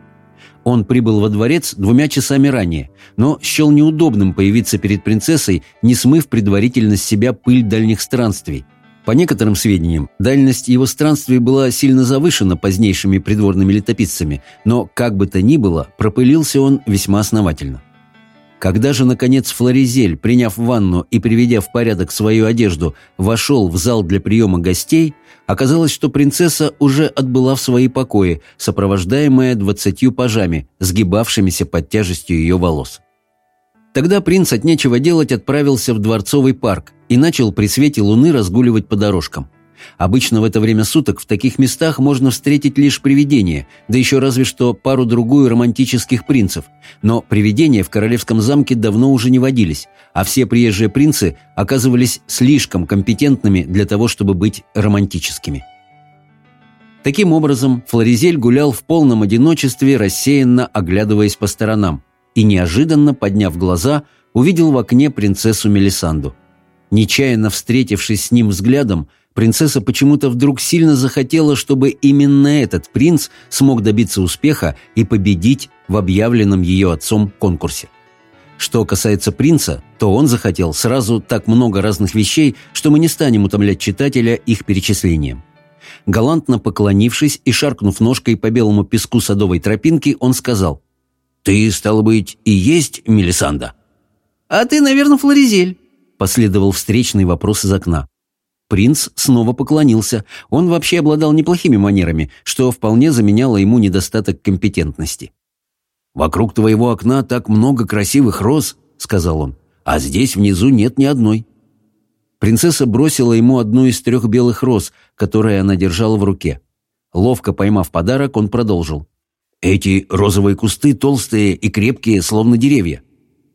S1: Он прибыл во дворец двумя часами ранее, но счел неудобным появиться перед принцессой, не смыв предварительно с себя пыль дальних странствий. По некоторым сведениям, дальность его странствий была сильно завышена позднейшими придворными летописцами, но, как бы то ни было, пропылился он весьма основательно. Когда же, наконец, Флоризель, приняв ванну и приведя в порядок свою одежду, вошел в зал для приема гостей, оказалось, что принцесса уже отбыла в свои покои, сопровождаемая двадцатью пажами, сгибавшимися под тяжестью ее волос. Тогда принц от нечего делать отправился в Дворцовый парк и начал при свете луны разгуливать по дорожкам – Обычно в это время суток в таких местах можно встретить лишь привидения, да еще разве что пару-другую романтических принцев. Но привидения в королевском замке давно уже не водились, а все приезжие принцы оказывались слишком компетентными для того, чтобы быть романтическими. Таким образом, Флоризель гулял в полном одиночестве, рассеянно оглядываясь по сторонам, и неожиданно, подняв глаза, увидел в окне принцессу Мелисанду. Нечаянно встретившись с ним взглядом, Принцесса почему-то вдруг сильно захотела, чтобы именно этот принц смог добиться успеха и победить в объявленном ее отцом конкурсе. Что касается принца, то он захотел сразу так много разных вещей, что мы не станем утомлять читателя их перечислением. Галантно поклонившись и шаркнув ножкой по белому песку садовой тропинки, он сказал «Ты, стало быть, и есть Мелисанда?»
S7: «А ты, наверное, Флоризель», — последовал встречный вопрос из окна.
S1: Принц снова поклонился. Он вообще обладал неплохими манерами, что вполне заменяло ему недостаток компетентности. «Вокруг твоего окна так много красивых роз», — сказал он, — «а здесь внизу нет ни одной». Принцесса бросила ему одну из трех белых роз, которые она держала в руке. Ловко поймав подарок, он продолжил. «Эти розовые кусты толстые и крепкие, словно деревья.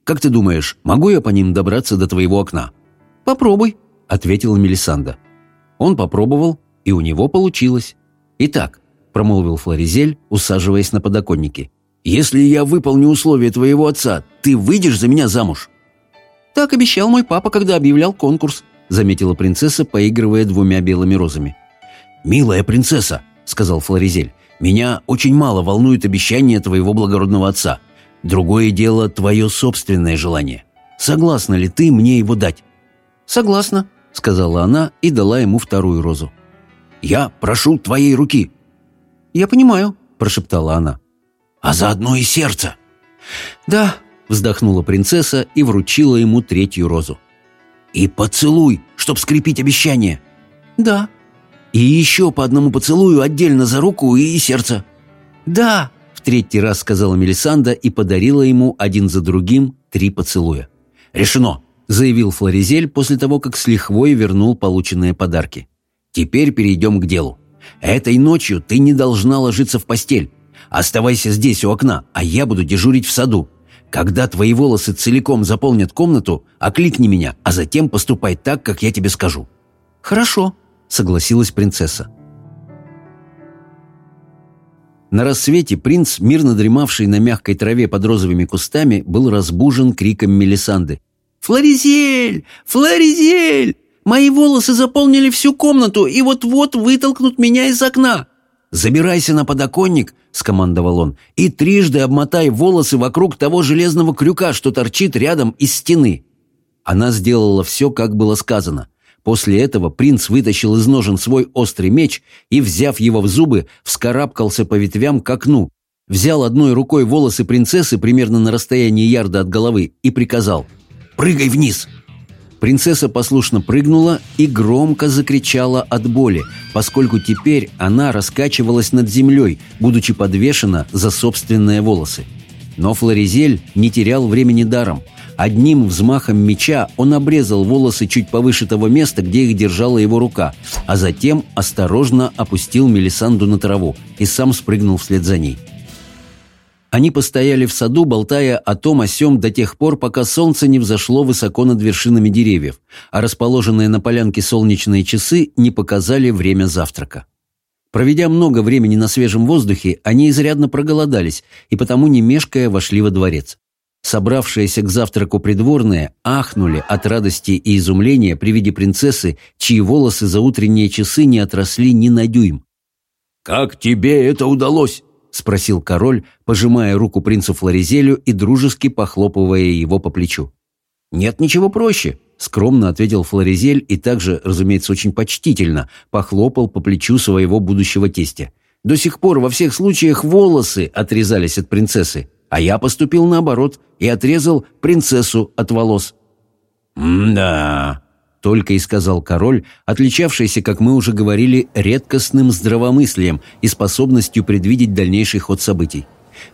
S1: Как ты думаешь, могу я по ним добраться до твоего окна?»
S7: «Попробуй», –
S1: ответила Мелисанда. Он попробовал, и у него получилось. «Итак», – промолвил Флоризель, усаживаясь на подоконнике, «если я выполню условия твоего отца, ты выйдешь за меня замуж?»
S7: «Так обещал мой папа, когда объявлял конкурс», – заметила принцесса, поигрывая двумя белыми розами.
S1: «Милая принцесса», – сказал Флоризель, – «меня очень мало волнует обещание твоего благородного отца. Другое дело – твое собственное желание. Согласна ли ты мне его дать?»
S7: «Согласна», —
S1: сказала она и дала ему вторую розу. «Я прошу твоей руки!»
S7: «Я понимаю», —
S1: прошептала она. «А заодно и сердце!»
S7: «Да», — вздохнула принцесса и вручила ему третью розу.
S1: «И поцелуй, чтоб скрепить обещание!»
S7: «Да».
S1: «И еще по одному поцелую отдельно за руку и сердце!»
S7: «Да!» — в третий раз сказала Мелисанда и подарила ему один за другим три поцелуя.
S1: «Решено!» заявил Флоризель после того, как с лихвой вернул полученные подарки. «Теперь перейдем к делу. Этой ночью ты не должна ложиться в постель. Оставайся здесь у окна, а я буду дежурить в саду. Когда твои волосы целиком заполнят комнату, окликни меня, а затем поступай так, как я тебе скажу».
S7: «Хорошо», — согласилась принцесса.
S1: На рассвете принц, мирно дремавший на мягкой траве под розовыми кустами, был разбужен криком Мелисанды.
S7: «Флоризель! Флоризель! Мои волосы заполнили всю комнату и вот-вот вытолкнут меня из окна!»
S1: «Забирайся на подоконник», — скомандовал он, «и трижды обмотай волосы вокруг того железного крюка, что торчит рядом из стены». Она сделала все, как было сказано. После этого принц вытащил из ножен свой острый меч и, взяв его в зубы, вскарабкался по ветвям к окну. Взял одной рукой волосы принцессы примерно на расстоянии ярда от головы и приказал — Прыгай вниз!» Принцесса послушно прыгнула и громко закричала от боли, поскольку теперь она раскачивалась над землей, будучи подвешена за собственные волосы. Но Флоризель не терял времени даром. Одним взмахом меча он обрезал волосы чуть повыше того места, где их держала его рука, а затем осторожно опустил Мелисанду на траву и сам спрыгнул вслед за ней. Они постояли в саду, болтая о том о сём до тех пор, пока солнце не взошло высоко над вершинами деревьев, а расположенные на полянке солнечные часы не показали время завтрака. Проведя много времени на свежем воздухе, они изрядно проголодались и потому, не мешкая, вошли во дворец. Собравшиеся к завтраку придворные ахнули от радости и изумления при виде принцессы, чьи волосы за утренние часы не отросли ни на дюйм.
S2: «Как тебе это удалось?» спросил король, пожимая руку принцу Флоризелю и дружески похлопывая его по плечу.
S1: «Нет ничего проще», — скромно ответил Флоризель и также, разумеется, очень почтительно похлопал по плечу своего будущего тестя. «До сих пор во всех случаях волосы отрезались от принцессы, а я поступил наоборот и отрезал принцессу от волос».
S7: «М-да»,
S1: только и сказал король, отличавшийся, как мы уже говорили, редкостным здравомыслием и способностью предвидеть дальнейший ход событий.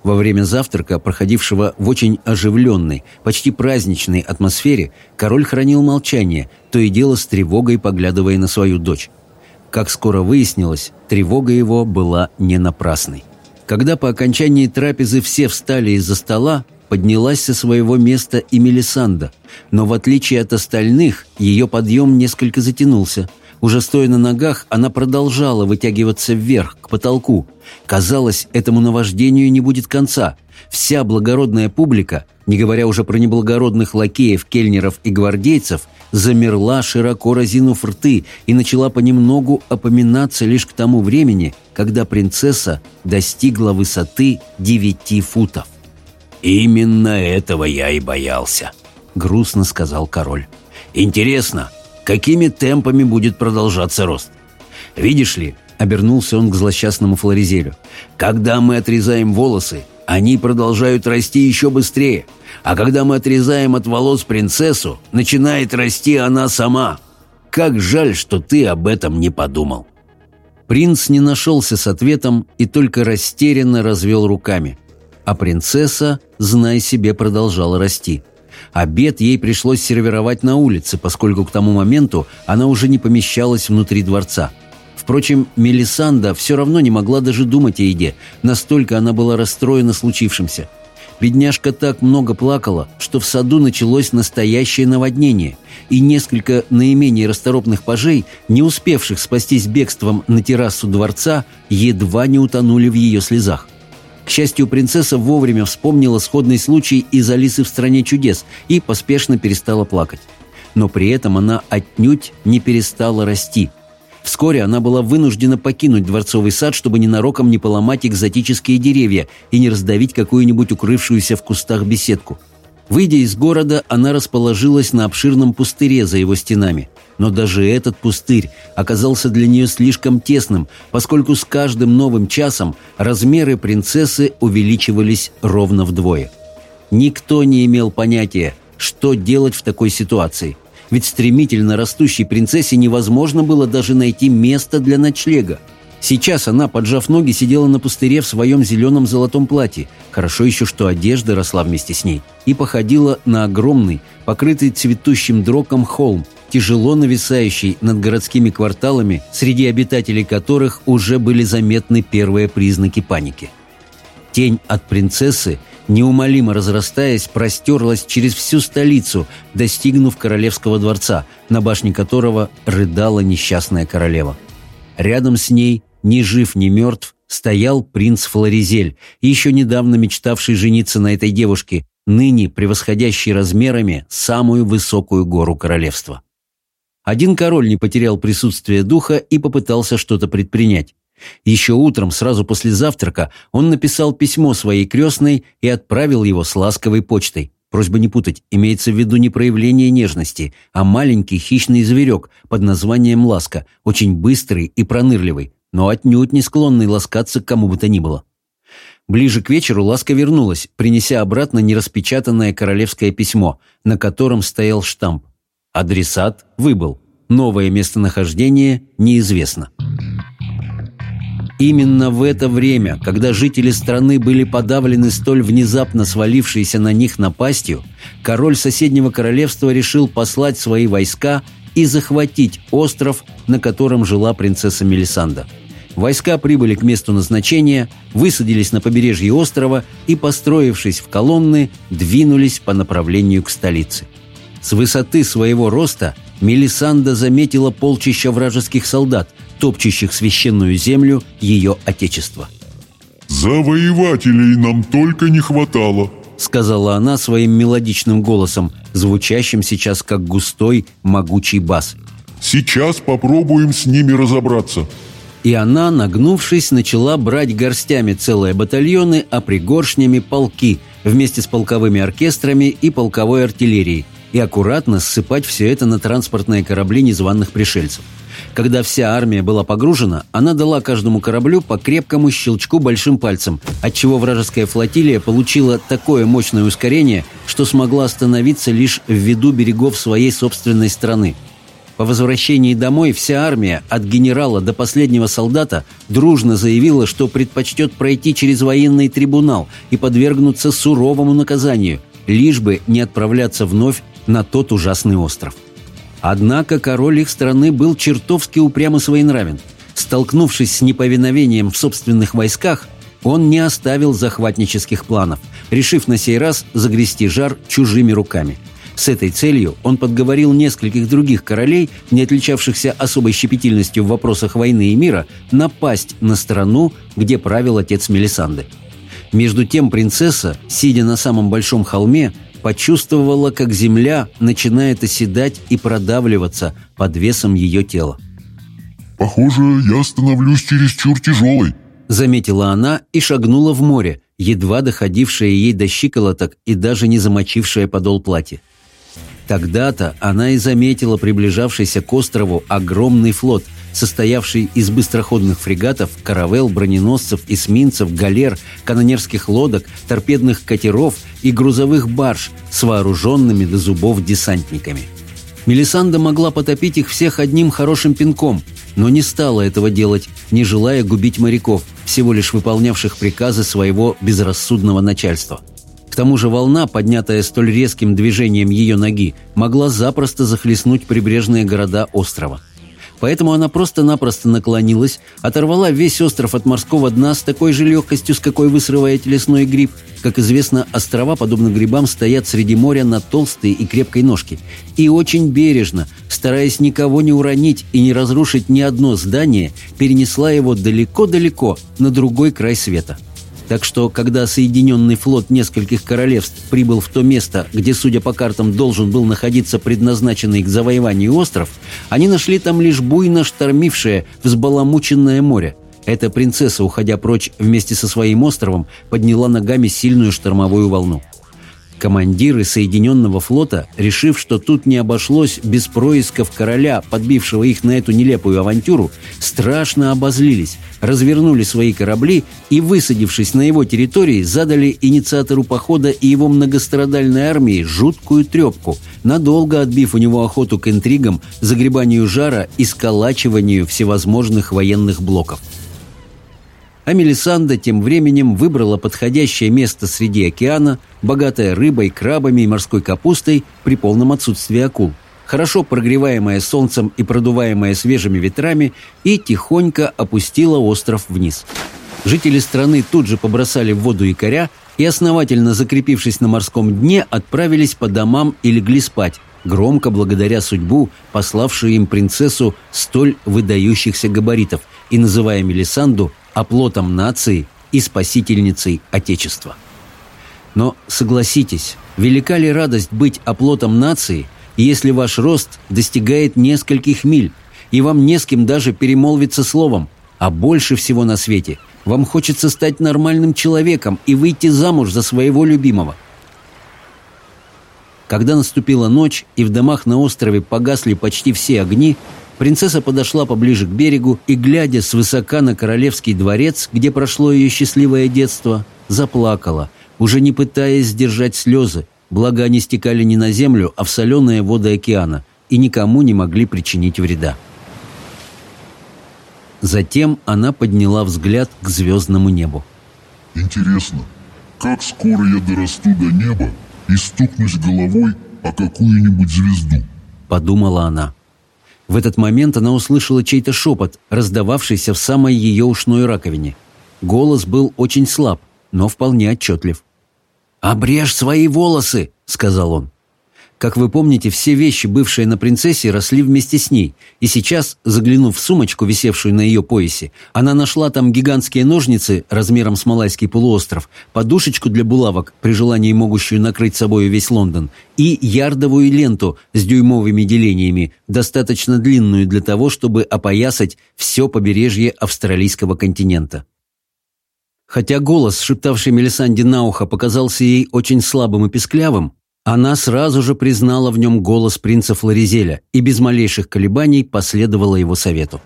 S1: Во время завтрака, проходившего в очень оживленной, почти праздничной атмосфере, король хранил молчание, то и дело с тревогой поглядывая на свою дочь. Как скоро выяснилось, тревога его была не напрасной. Когда по окончании трапезы все встали из-за стола, поднялась со своего места и Мелисанда, но в отличие от остальных, ее подъем несколько затянулся. Уже стоя на ногах, она продолжала вытягиваться вверх, к потолку. Казалось, этому наваждению не будет конца. Вся благородная публика, не говоря уже про неблагородных лакеев, кельнеров и гвардейцев, замерла, широко разинув рты, и начала понемногу опоминаться лишь к тому времени, когда принцесса достигла высоты девяти футов.
S7: «Именно этого я и боялся», — грустно сказал король. «Интересно, какими темпами будет продолжаться рост? Видишь ли, — обернулся он к злосчастному флоризелю, — когда мы отрезаем волосы, они продолжают расти еще быстрее, а когда мы отрезаем от волос принцессу, начинает расти она сама. Как жаль, что ты об этом не подумал».
S1: Принц не нашелся с ответом и только растерянно развел руками — а принцесса, зная себе, продолжала расти. Обед ей пришлось сервировать на улице, поскольку к тому моменту она уже не помещалась внутри дворца. Впрочем, Мелисанда все равно не могла даже думать о еде, настолько она была расстроена случившимся. Бедняжка так много плакала, что в саду началось настоящее наводнение, и несколько наименее расторопных пажей, не успевших спастись бегством на террасу дворца, едва не утонули в ее слезах. К счастью, принцесса вовремя вспомнила сходный случай из «Алисы в стране чудес» и поспешно перестала плакать. Но при этом она отнюдь не перестала расти. Вскоре она была вынуждена покинуть дворцовый сад, чтобы ненароком не поломать экзотические деревья и не раздавить какую-нибудь укрывшуюся в кустах беседку. Выйдя из города, она расположилась на обширном пустыре за его стенами. Но даже этот пустырь оказался для нее слишком тесным, поскольку с каждым новым часом размеры принцессы увеличивались ровно вдвое. Никто не имел понятия, что делать в такой ситуации. Ведь стремительно растущей принцессе невозможно было даже найти место для ночлега. Сейчас она, поджав ноги, сидела на пустыре в своем зеленом золотом платье. Хорошо еще, что одежда росла вместе с ней. И походила на огромный, покрытый цветущим дроком холм, тяжело нависающей над городскими кварталами, среди обитателей которых уже были заметны первые признаки паники. Тень от принцессы, неумолимо разрастаясь, простерлась через всю столицу, достигнув королевского дворца, на башне которого рыдала несчастная королева. Рядом с ней, ни жив, ни мертв, стоял принц Флоризель, еще недавно мечтавший жениться на этой девушке, ныне превосходящей размерами самую высокую гору королевства. Один король не потерял присутствие духа и попытался что-то предпринять. Еще утром, сразу после завтрака, он написал письмо своей крестной и отправил его с ласковой почтой. Просьба не путать, имеется в виду не проявление нежности, а маленький хищный зверек под названием ласка, очень быстрый и пронырливый, но отнюдь не склонный ласкаться к кому бы то ни было. Ближе к вечеру ласка вернулась, принеся обратно нераспечатанное королевское письмо, на котором стоял штамп. Адресат выбыл. Новое местонахождение неизвестно. Именно в это время, когда жители страны были подавлены столь внезапно свалившейся на них напастью, король соседнего королевства решил послать свои войска и захватить остров, на котором жила принцесса Мелисанда. Войска прибыли к месту назначения, высадились на побережье острова и, построившись в колонны, двинулись по направлению к столице. С высоты своего роста Мелисанда заметила полчища вражеских солдат, топчущих священную землю ее отечества.
S4: «Завоевателей нам только не хватало», —
S1: сказала она своим мелодичным голосом, звучащим сейчас как густой, могучий бас.
S4: «Сейчас попробуем с ними разобраться».
S1: И она, нагнувшись, начала брать горстями целые батальоны, а пригоршнями — полки, вместе с полковыми оркестрами и полковой артиллерией — и аккуратно ссыпать все это на транспортные корабли незваных пришельцев. Когда вся армия была погружена, она дала каждому кораблю по крепкому щелчку большим пальцем, отчего вражеская флотилия получила такое мощное ускорение, что смогла остановиться лишь в виду берегов своей собственной страны. По возвращении домой вся армия, от генерала до последнего солдата, дружно заявила, что предпочтет пройти через военный трибунал и подвергнуться суровому наказанию, лишь бы не отправляться вновь на тот ужасный остров. Однако король их страны был чертовски упрямо своенравен. Столкнувшись с неповиновением в собственных войсках, он не оставил захватнических планов, решив на сей раз загрести жар чужими руками. С этой целью он подговорил нескольких других королей, не отличавшихся особой щепетильностью в вопросах войны и мира, напасть на страну, где правил отец Мелисанды. Между тем принцесса, сидя на самом большом холме, почувствовала, как земля начинает оседать и продавливаться под весом ее тела.
S4: «Похоже, я становлюсь чересчур тяжелой», —
S1: заметила она и шагнула в море, едва доходившая ей до щиколоток и даже не замочившая подол платья. Тогда-то она и заметила приближавшийся к острову огромный флот, состоявший из быстроходных фрегатов, каравел, броненосцев, эсминцев, галер, канонерских лодок, торпедных катеров и грузовых барж с вооруженными до зубов десантниками. Мелисанда могла потопить их всех одним хорошим пинком, но не стала этого делать, не желая губить моряков, всего лишь выполнявших приказы своего безрассудного начальства – к тому же волна, поднятая столь резким движением ее ноги, могла запросто захлестнуть прибрежные города острова. Поэтому она просто-напросто наклонилась, оторвала весь остров от морского дна с такой же легкостью, с какой вы срываете лесной гриб. Как известно, острова, подобно грибам, стоят среди моря на толстой и крепкой ножке. И очень бережно, стараясь никого не уронить и не разрушить ни одно здание, перенесла его далеко-далеко на другой край света. Так что, когда Соединенный флот нескольких королевств прибыл в то место, где, судя по картам, должен был находиться предназначенный к завоеванию остров, они нашли там лишь буйно штормившее, взбаламученное море. Эта принцесса, уходя прочь вместе со своим островом, подняла ногами сильную штормовую волну командиры Соединенного флота, решив, что тут не обошлось без происков короля, подбившего их на эту нелепую авантюру, страшно обозлились, развернули свои корабли и, высадившись на его территории, задали инициатору похода и его многострадальной армии жуткую трепку, надолго отбив у него охоту к интригам, загребанию жара и сколачиванию всевозможных военных блоков. А Мелисанда тем временем выбрала подходящее место среди океана, богатое рыбой, крабами и морской капустой при полном отсутствии акул, хорошо прогреваемое солнцем и продуваемое свежими ветрами, и тихонько опустила остров вниз. Жители страны тут же побросали в воду якоря и, основательно закрепившись на морском дне, отправились по домам и легли спать, громко благодаря судьбу, пославшую им принцессу столь выдающихся габаритов и называя Мелисанду – оплотом нации и спасительницей Отечества. Но согласитесь, велика ли радость быть оплотом нации, если ваш рост достигает нескольких миль, и вам не с кем даже перемолвиться словом, а больше всего на свете вам хочется стать нормальным человеком и выйти замуж за своего любимого. Когда наступила ночь и в домах на острове погасли почти все огни, Принцесса подошла поближе к берегу и, глядя свысока на королевский дворец, где прошло ее счастливое детство, заплакала, уже не пытаясь сдержать слезы, благо они стекали не на землю, а в соленые воды океана, и никому не могли причинить вреда. Затем она подняла взгляд к звездному небу.
S4: «Интересно, как скоро я дорасту до неба и стукнусь головой о какую-нибудь звезду?»
S1: – подумала она. В этот момент она услышала чей-то шепот, раздававшийся в самой ее ушной раковине. Голос был очень слаб, но вполне отчетлив. «Обрежь свои волосы!» — сказал он. Как вы помните, все вещи, бывшие на принцессе, росли вместе с ней, и сейчас, заглянув в сумочку, висевшую на ее поясе, она нашла там гигантские ножницы размером с Малайский полуостров, подушечку для булавок, при желании могущую накрыть собой весь Лондон, и ярдовую ленту с дюймовыми делениями, достаточно длинную для того, чтобы опоясать все побережье австралийского континента. Хотя голос, шептавший Мелисанде на ухо, показался ей очень слабым и песклявым, она сразу же признала в нем голос принца Флоризеля и без малейших колебаний последовала его совету.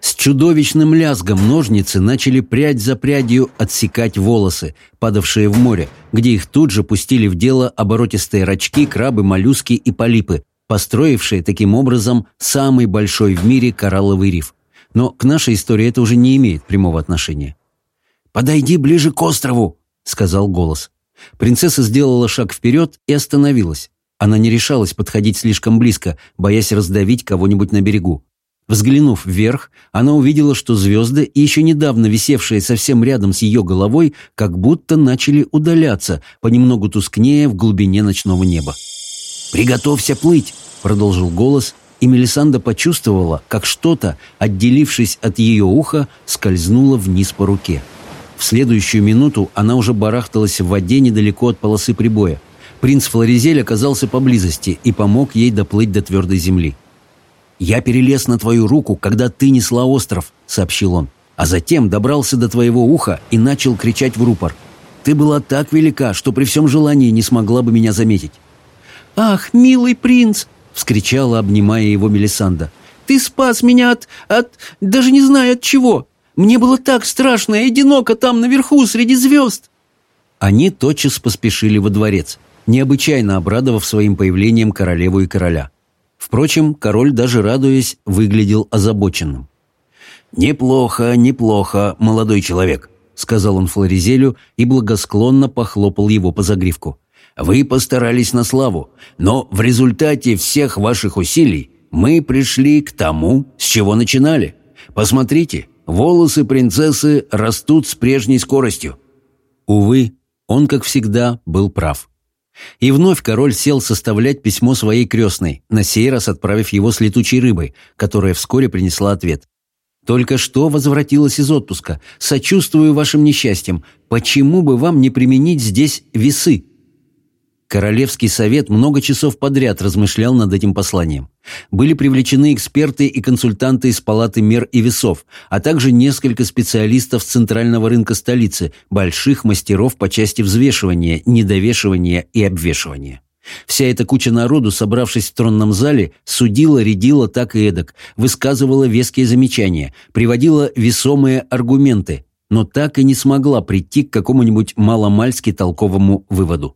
S1: С чудовищным лязгом ножницы начали прядь за прядью отсекать волосы, падавшие в море, где их тут же пустили в дело оборотистые рачки, крабы, моллюски и полипы, построившие таким образом самый большой в мире коралловый риф. Но к нашей истории это уже не имеет прямого отношения. «Подойди ближе к острову», — сказал голос. Принцесса сделала шаг вперед и остановилась. Она не решалась подходить слишком близко, боясь раздавить кого-нибудь на берегу. Взглянув вверх, она увидела, что звезды, еще недавно висевшие совсем рядом с ее головой, как будто начали удаляться, понемногу тускнее в глубине ночного неба. «Приготовься плыть!» — продолжил голос, и Мелисанда почувствовала, как что-то, отделившись от ее уха, скользнуло вниз по руке. В следующую минуту она уже барахталась в воде недалеко от полосы прибоя. Принц Флоризель оказался поблизости и помог ей доплыть до твердой земли. «Я перелез на твою руку, когда ты несла остров», — сообщил он. «А затем добрался до твоего уха и начал кричать в рупор. Ты была так велика, что при всем желании не смогла бы меня заметить».
S7: «Ах, милый принц!» — вскричала, обнимая его Мелисанда. «Ты спас меня от... от... даже не знаю от чего!» Мне было так страшно и одиноко там наверху среди звезд!»
S1: Они тотчас поспешили во дворец, необычайно обрадовав своим появлением королеву и короля. Впрочем, король, даже радуясь, выглядел озабоченным. «Неплохо, неплохо, молодой человек», — сказал он Флоризелю и благосклонно похлопал его по загривку. «Вы постарались на славу, но в результате всех ваших усилий мы пришли к тому, с чего начинали. Посмотрите, волосы принцессы растут с прежней скоростью. Увы, он, как всегда, был прав. И вновь король сел составлять письмо своей крестной, на сей раз отправив его с летучей рыбой, которая вскоре принесла ответ. «Только что возвратилась из отпуска. Сочувствую вашим несчастьям. Почему бы вам не применить здесь весы?» Королевский совет много часов подряд размышлял над этим посланием. Были привлечены эксперты и консультанты из Палаты мер и весов, а также несколько специалистов с центрального рынка столицы, больших мастеров по части взвешивания, недовешивания и обвешивания. Вся эта куча народу, собравшись в тронном зале, судила, редила так и эдак, высказывала веские замечания, приводила весомые аргументы, но так и не смогла прийти к какому-нибудь маломальски толковому выводу.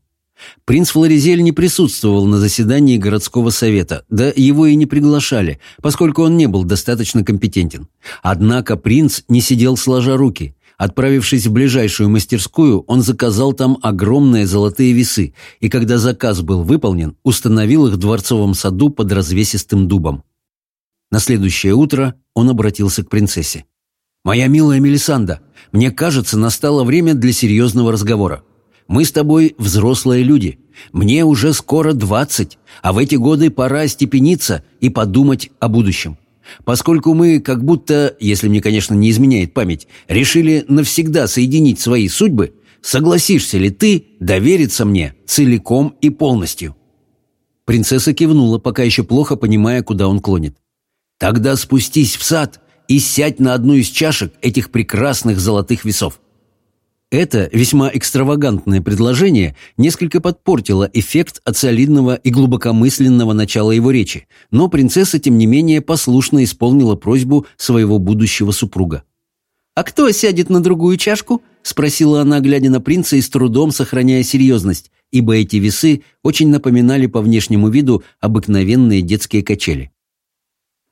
S1: Принц Флоризель не присутствовал на заседании городского совета, да его и не приглашали, поскольку он не был достаточно компетентен. Однако принц не сидел сложа руки. Отправившись в ближайшую мастерскую, он заказал там огромные золотые весы, и когда заказ был выполнен, установил их в дворцовом саду под развесистым дубом. На следующее утро он обратился к принцессе. «Моя милая Мелисанда, мне кажется, настало время для серьезного разговора. Мы с тобой взрослые люди. Мне уже скоро двадцать, а в эти годы пора степениться и подумать о будущем. Поскольку мы как будто, если мне, конечно, не изменяет память, решили навсегда соединить свои судьбы, согласишься ли ты довериться мне целиком и полностью?» Принцесса кивнула, пока еще плохо понимая, куда он клонит. «Тогда спустись в сад и сядь на одну из чашек этих прекрасных золотых весов. Это весьма экстравагантное предложение несколько подпортило эффект от солидного и глубокомысленного начала его речи, но принцесса, тем не менее, послушно исполнила просьбу своего будущего супруга.
S7: «А кто сядет на другую чашку?» – спросила она, глядя на принца и с трудом сохраняя серьезность, ибо эти весы очень напоминали по внешнему виду обыкновенные детские качели.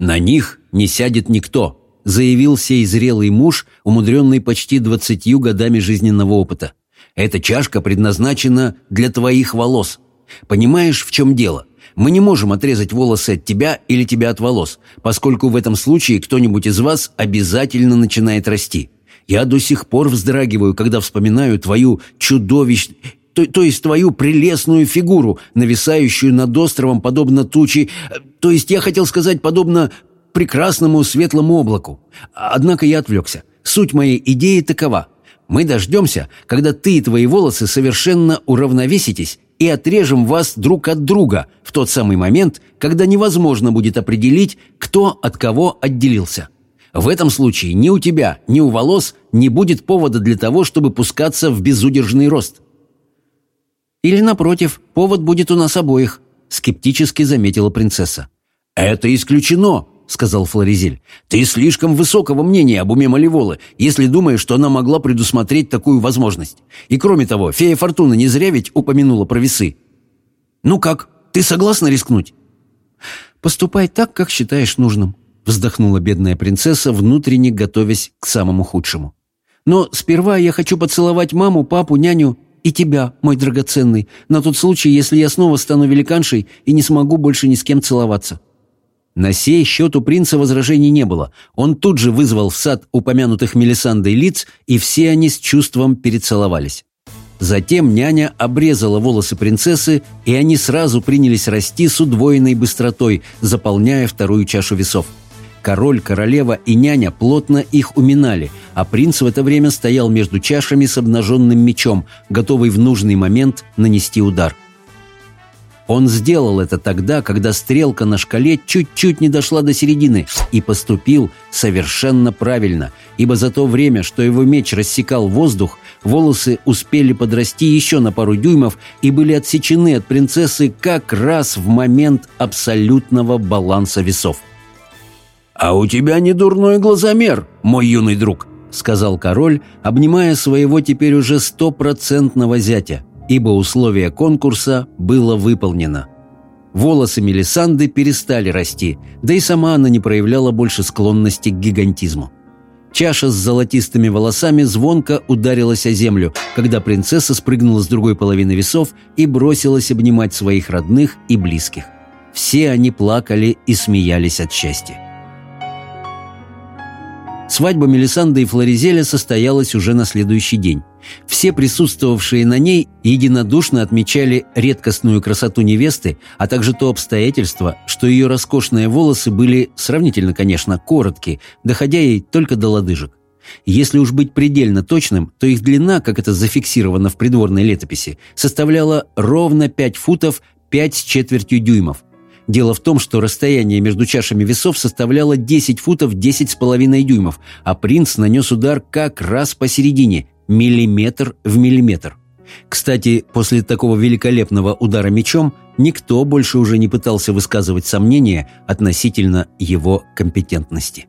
S1: «На них не сядет никто», заявил сей зрелый муж, умудренный почти двадцатью годами жизненного опыта. «Эта чашка предназначена для твоих волос. Понимаешь, в чем дело? Мы не можем отрезать волосы от тебя или тебя от волос, поскольку в этом случае кто-нибудь из вас обязательно начинает расти. Я до сих пор вздрагиваю, когда вспоминаю твою чудовищ... То, то есть твою прелестную фигуру, нависающую над островом, подобно тучи... Э, то есть я хотел сказать, подобно прекрасному светлому облаку. Однако я отвлекся. Суть моей идеи такова. Мы дождемся, когда ты и твои волосы совершенно уравновеситесь и отрежем вас друг от друга в тот самый момент, когда невозможно будет определить, кто от кого отделился. В этом случае ни у тебя, ни у волос не будет повода для того, чтобы пускаться в безудержный рост.
S10: Или, напротив, повод будет у нас обоих, скептически заметила принцесса.
S1: «Это исключено!» сказал Флоризель. «Ты слишком высокого мнения об уме Малеволы, если думаешь, что она могла предусмотреть такую возможность. И кроме того, фея Фортуна не зря ведь упомянула про весы». «Ну как, ты согласна рискнуть?»
S10: «Поступай так, как считаешь нужным», — вздохнула бедная принцесса, внутренне готовясь к самому худшему. «Но сперва я хочу поцеловать маму, папу, няню и тебя, мой драгоценный, на тот случай, если я снова стану великаншей и не смогу больше ни с кем целоваться». На сей счет у принца возражений не было. Он тут же вызвал в сад упомянутых Мелисандой лиц, и все они с чувством перецеловались. Затем няня обрезала волосы принцессы, и они сразу принялись расти с удвоенной быстротой, заполняя вторую чашу весов. Король, королева и няня плотно их уминали, а принц в это время стоял между чашами с обнаженным мечом, готовый в нужный момент нанести удар. Он сделал это тогда, когда стрелка на шкале чуть-чуть не дошла до середины и поступил совершенно правильно, ибо за то время, что его меч рассекал воздух, волосы успели подрасти еще на пару дюймов и были отсечены от принцессы как раз в момент абсолютного баланса весов.
S1: «А у тебя не дурной глазомер, мой юный друг», — сказал король, обнимая своего теперь уже стопроцентного зятя ибо условие конкурса было выполнено. Волосы Мелисанды перестали расти, да и сама она не проявляла больше склонности к гигантизму. Чаша с золотистыми волосами звонко ударилась о землю, когда принцесса спрыгнула с другой половины весов и бросилась обнимать своих родных и близких. Все они плакали и смеялись от счастья. Свадьба Мелисанды и Флоризеля состоялась уже на следующий день. Все присутствовавшие на ней единодушно отмечали редкостную красоту невесты, а также то обстоятельство, что ее роскошные волосы были сравнительно, конечно, короткие, доходя ей только до лодыжек. Если уж быть предельно точным, то их длина, как это зафиксировано в придворной летописи, составляла ровно 5 футов 5 с четвертью дюймов – Дело в том, что расстояние между чашами весов составляло 10 футов 10,5 дюймов, а принц нанес удар как раз посередине, миллиметр в миллиметр. Кстати, после такого великолепного удара мечом никто больше уже не пытался высказывать сомнения относительно его компетентности.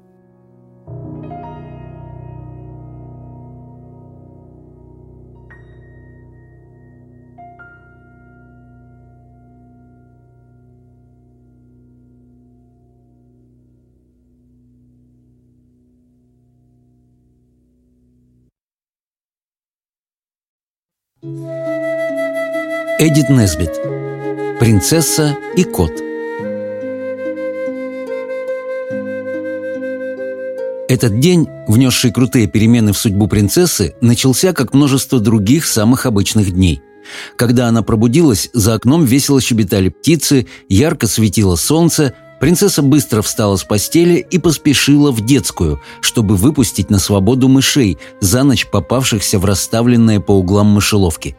S1: Эдит Несбит «Принцесса и кот» Этот день, внесший крутые перемены в судьбу принцессы, начался как множество других самых обычных дней. Когда она пробудилась, за окном весело щебетали птицы, ярко светило солнце – Принцесса быстро встала с постели и поспешила в детскую, чтобы выпустить на свободу мышей, за ночь попавшихся в расставленные по углам мышеловки.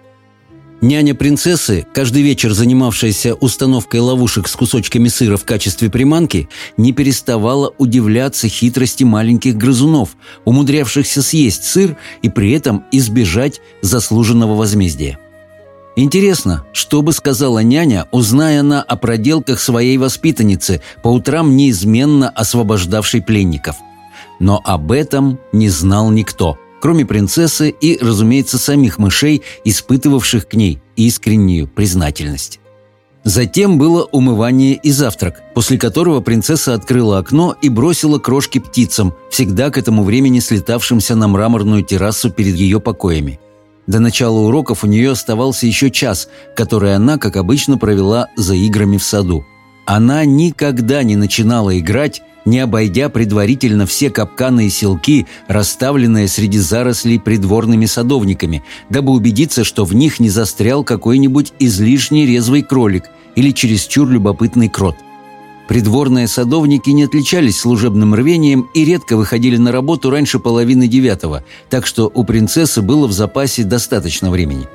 S1: Няня принцессы, каждый вечер занимавшаяся установкой ловушек с кусочками сыра в качестве приманки, не переставала удивляться хитрости маленьких грызунов, умудрявшихся съесть сыр и при этом избежать заслуженного возмездия. Интересно, что бы сказала няня, узная она о проделках своей воспитанницы, по утрам неизменно освобождавшей пленников. Но об этом не знал никто, кроме принцессы и, разумеется, самих мышей, испытывавших к ней искреннюю признательность. Затем было умывание и завтрак, после которого принцесса открыла окно и бросила крошки птицам, всегда к этому времени слетавшимся на мраморную террасу перед ее покоями. До начала уроков у нее оставался еще час, который она, как обычно, провела за играми в саду. Она никогда не начинала играть, не обойдя предварительно все капканы и селки, расставленные среди зарослей придворными садовниками, дабы убедиться, что в них не застрял какой-нибудь излишне резвый кролик или чересчур любопытный крот – Придворные садовники не отличались служебным рвением и редко выходили на работу раньше половины девятого, так что у принцессы было в запасе достаточно времени.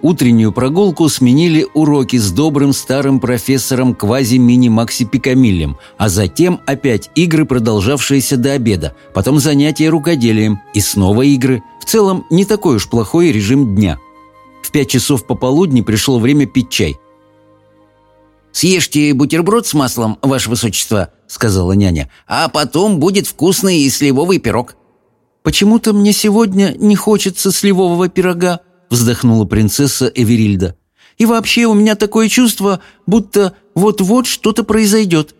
S1: Утреннюю прогулку сменили уроки с добрым старым профессором квази-мини-макси Пикамиллем, а затем опять игры, продолжавшиеся до обеда, потом занятия рукоделием и снова игры. В целом, не такой уж плохой режим дня. В пять часов пополудни пришло время пить чай.
S7: «Съешьте бутерброд с маслом, ваше высочество», — сказала няня, «а потом будет вкусный и сливовый пирог».
S1: «Почему-то мне сегодня не хочется сливового пирога», — вздохнула принцесса Эверильда. «И вообще у меня такое чувство, будто вот-вот что-то произойдет».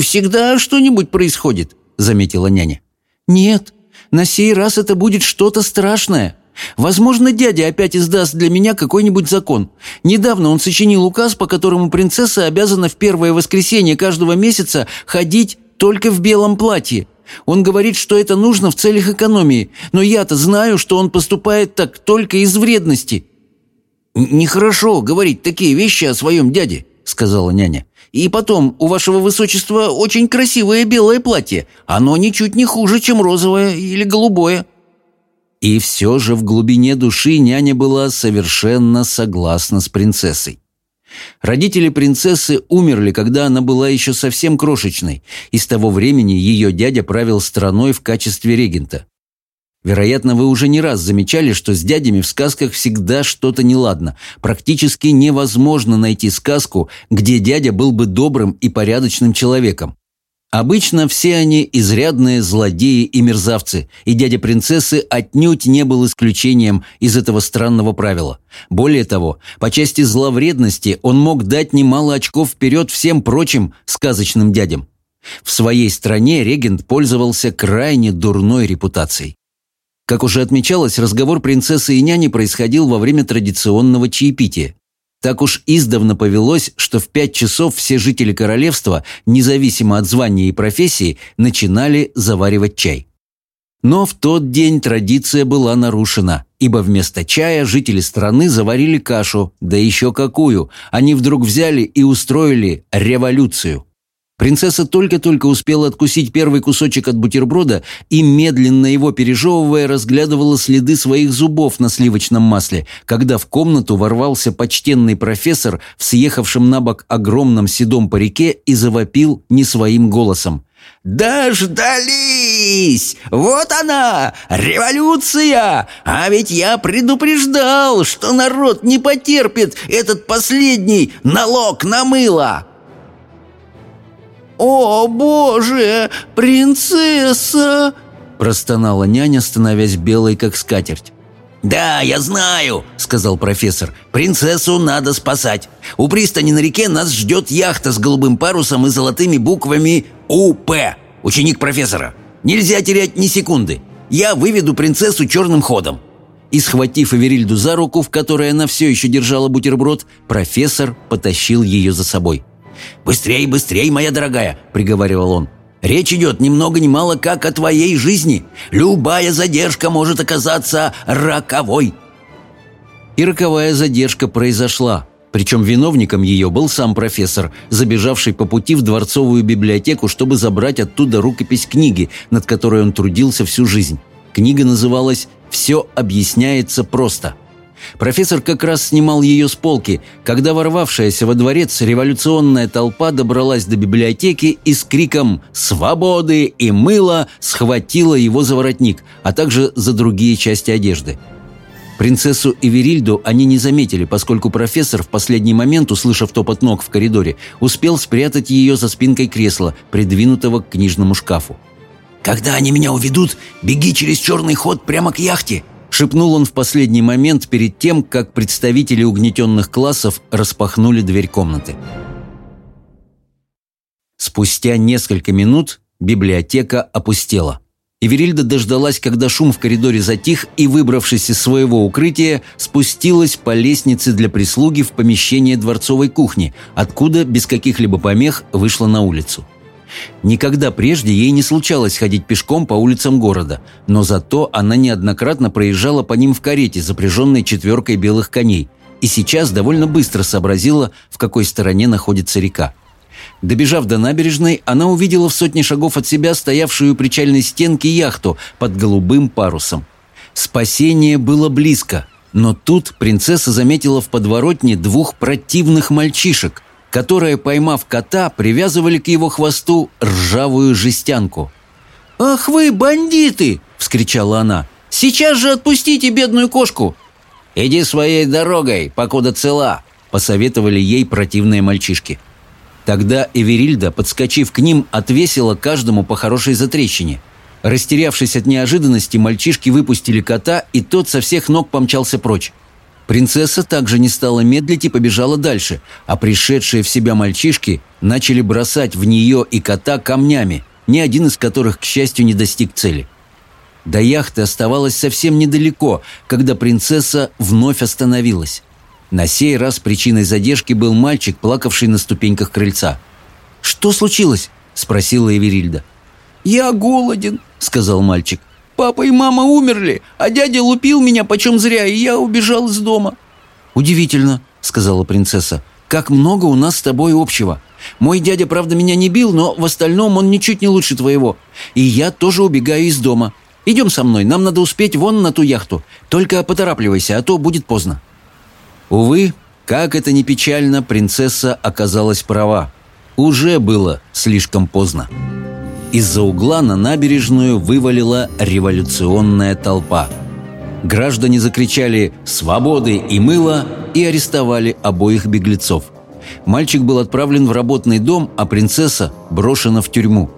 S7: «Всегда что-нибудь происходит», — заметила няня.
S1: «Нет, на сей раз это будет что-то страшное», Возможно, дядя опять издаст для меня какой-нибудь закон. Недавно он сочинил указ, по которому принцесса обязана в первое воскресенье каждого месяца ходить только в белом платье. Он говорит, что это нужно в целях экономии, но я-то знаю, что он поступает так только из вредности».
S7: «Нехорошо говорить такие вещи о своем дяде», — сказала няня. «И потом, у вашего высочества очень красивое белое платье. Оно ничуть не хуже, чем розовое или голубое».
S1: И все же в глубине души няня была совершенно согласна с принцессой. Родители принцессы умерли, когда она была еще совсем крошечной, и с того времени ее дядя правил страной в качестве регента. Вероятно, вы уже не раз замечали, что с дядями в сказках всегда что-то неладно. Практически невозможно найти сказку, где дядя был бы добрым и порядочным человеком. Обычно все они изрядные злодеи и мерзавцы, и дядя принцессы отнюдь не был исключением из этого странного правила. Более того, по части зловредности он мог дать немало очков вперед всем прочим сказочным дядям. В своей стране регент пользовался крайне дурной репутацией. Как уже отмечалось, разговор принцессы и няни происходил во время традиционного чаепития. Так уж издавна повелось, что в пять часов все жители королевства, независимо от звания и профессии, начинали заваривать чай. Но в тот день традиция была нарушена, ибо вместо чая жители страны заварили кашу, да еще какую, они вдруг взяли и устроили революцию – Принцесса только-только успела откусить первый кусочек от бутерброда и, медленно его пережевывая, разглядывала следы своих зубов на сливочном масле, когда в комнату ворвался почтенный профессор в съехавшем на бок огромном седом парике и завопил не своим голосом.
S7: «Дождались! Вот она! Революция! А ведь я предупреждал, что народ не потерпит этот последний налог на мыло!» «О, боже, принцесса!»
S1: – простонала няня, становясь белой, как скатерть.
S7: «Да, я знаю», — сказал профессор. «Принцессу надо спасать. У пристани на реке нас ждет яхта с голубым парусом и золотыми буквами УП, ученик профессора. Нельзя терять ни секунды. Я выведу принцессу черным ходом».
S1: И схватив Эверильду за руку, в которой она все еще держала бутерброд, профессор потащил ее за собой.
S7: «Быстрей, быстрей, моя дорогая!» – приговаривал он. «Речь идет ни много ни мало как о твоей жизни. Любая задержка может оказаться роковой!»
S1: И роковая задержка произошла. Причем виновником ее был сам профессор, забежавший по пути в дворцовую библиотеку, чтобы забрать оттуда рукопись книги, над которой он трудился всю жизнь. Книга называлась «Все объясняется просто». Профессор как раз снимал ее с полки, когда ворвавшаяся во дворец революционная толпа добралась до библиотеки и с криком «Свободы и мыло!» схватила его за воротник, а также за другие части одежды. Принцессу Эверильду они не заметили, поскольку профессор в последний момент, услышав топот ног в коридоре, успел спрятать ее за спинкой кресла, придвинутого к книжному шкафу.
S7: «Когда они меня уведут, беги через черный ход прямо к яхте!»
S1: Шепнул он в последний момент перед тем, как представители угнетенных классов распахнули дверь комнаты. Спустя несколько минут библиотека опустела. Эверильда дождалась, когда шум в коридоре затих, и, выбравшись из своего укрытия, спустилась по лестнице для прислуги в помещение дворцовой кухни, откуда без каких-либо помех вышла на улицу. Никогда прежде ей не случалось ходить пешком по улицам города, но зато она неоднократно проезжала по ним в карете, запряженной четверкой белых коней, и сейчас довольно быстро сообразила, в какой стороне находится река. Добежав до набережной, она увидела в сотне шагов от себя стоявшую у причальной стенки яхту под голубым парусом. Спасение было близко, но тут принцесса заметила в подворотне двух противных мальчишек – которые, поймав кота, привязывали к его хвосту ржавую жестянку.
S7: «Ах вы, бандиты!» – вскричала она. «Сейчас же отпустите бедную кошку!»
S1: «Иди своей дорогой, покуда цела!» – посоветовали ей противные мальчишки. Тогда Эверильда, подскочив к ним, отвесила каждому по хорошей затрещине. Растерявшись от неожиданности, мальчишки выпустили кота, и тот со всех ног помчался прочь. Принцесса также не стала медлить и побежала дальше, а пришедшие в себя мальчишки начали бросать в нее и кота камнями, ни один из которых, к счастью, не достиг цели. До яхты оставалось совсем недалеко, когда принцесса вновь остановилась. На сей раз причиной задержки был мальчик, плакавший на ступеньках крыльца. «Что случилось?» – спросила Эверильда. «Я голоден», – сказал мальчик. Папа и мама умерли, а дядя лупил меня почем зря, и я убежал из дома». «Удивительно», — сказала принцесса, — «как много у нас с тобой общего. Мой дядя, правда, меня не бил, но в остальном он ничуть не лучше твоего. И я тоже убегаю из дома. Идем со мной, нам надо успеть вон на ту яхту. Только поторапливайся, а то будет поздно». Увы, как это не печально, принцесса оказалась права. Уже было слишком поздно. Из-за угла на набережную вывалила революционная толпа. Граждане закричали «Свободы и мыло!» и арестовали обоих беглецов. Мальчик был отправлен в работный дом, а принцесса брошена в тюрьму.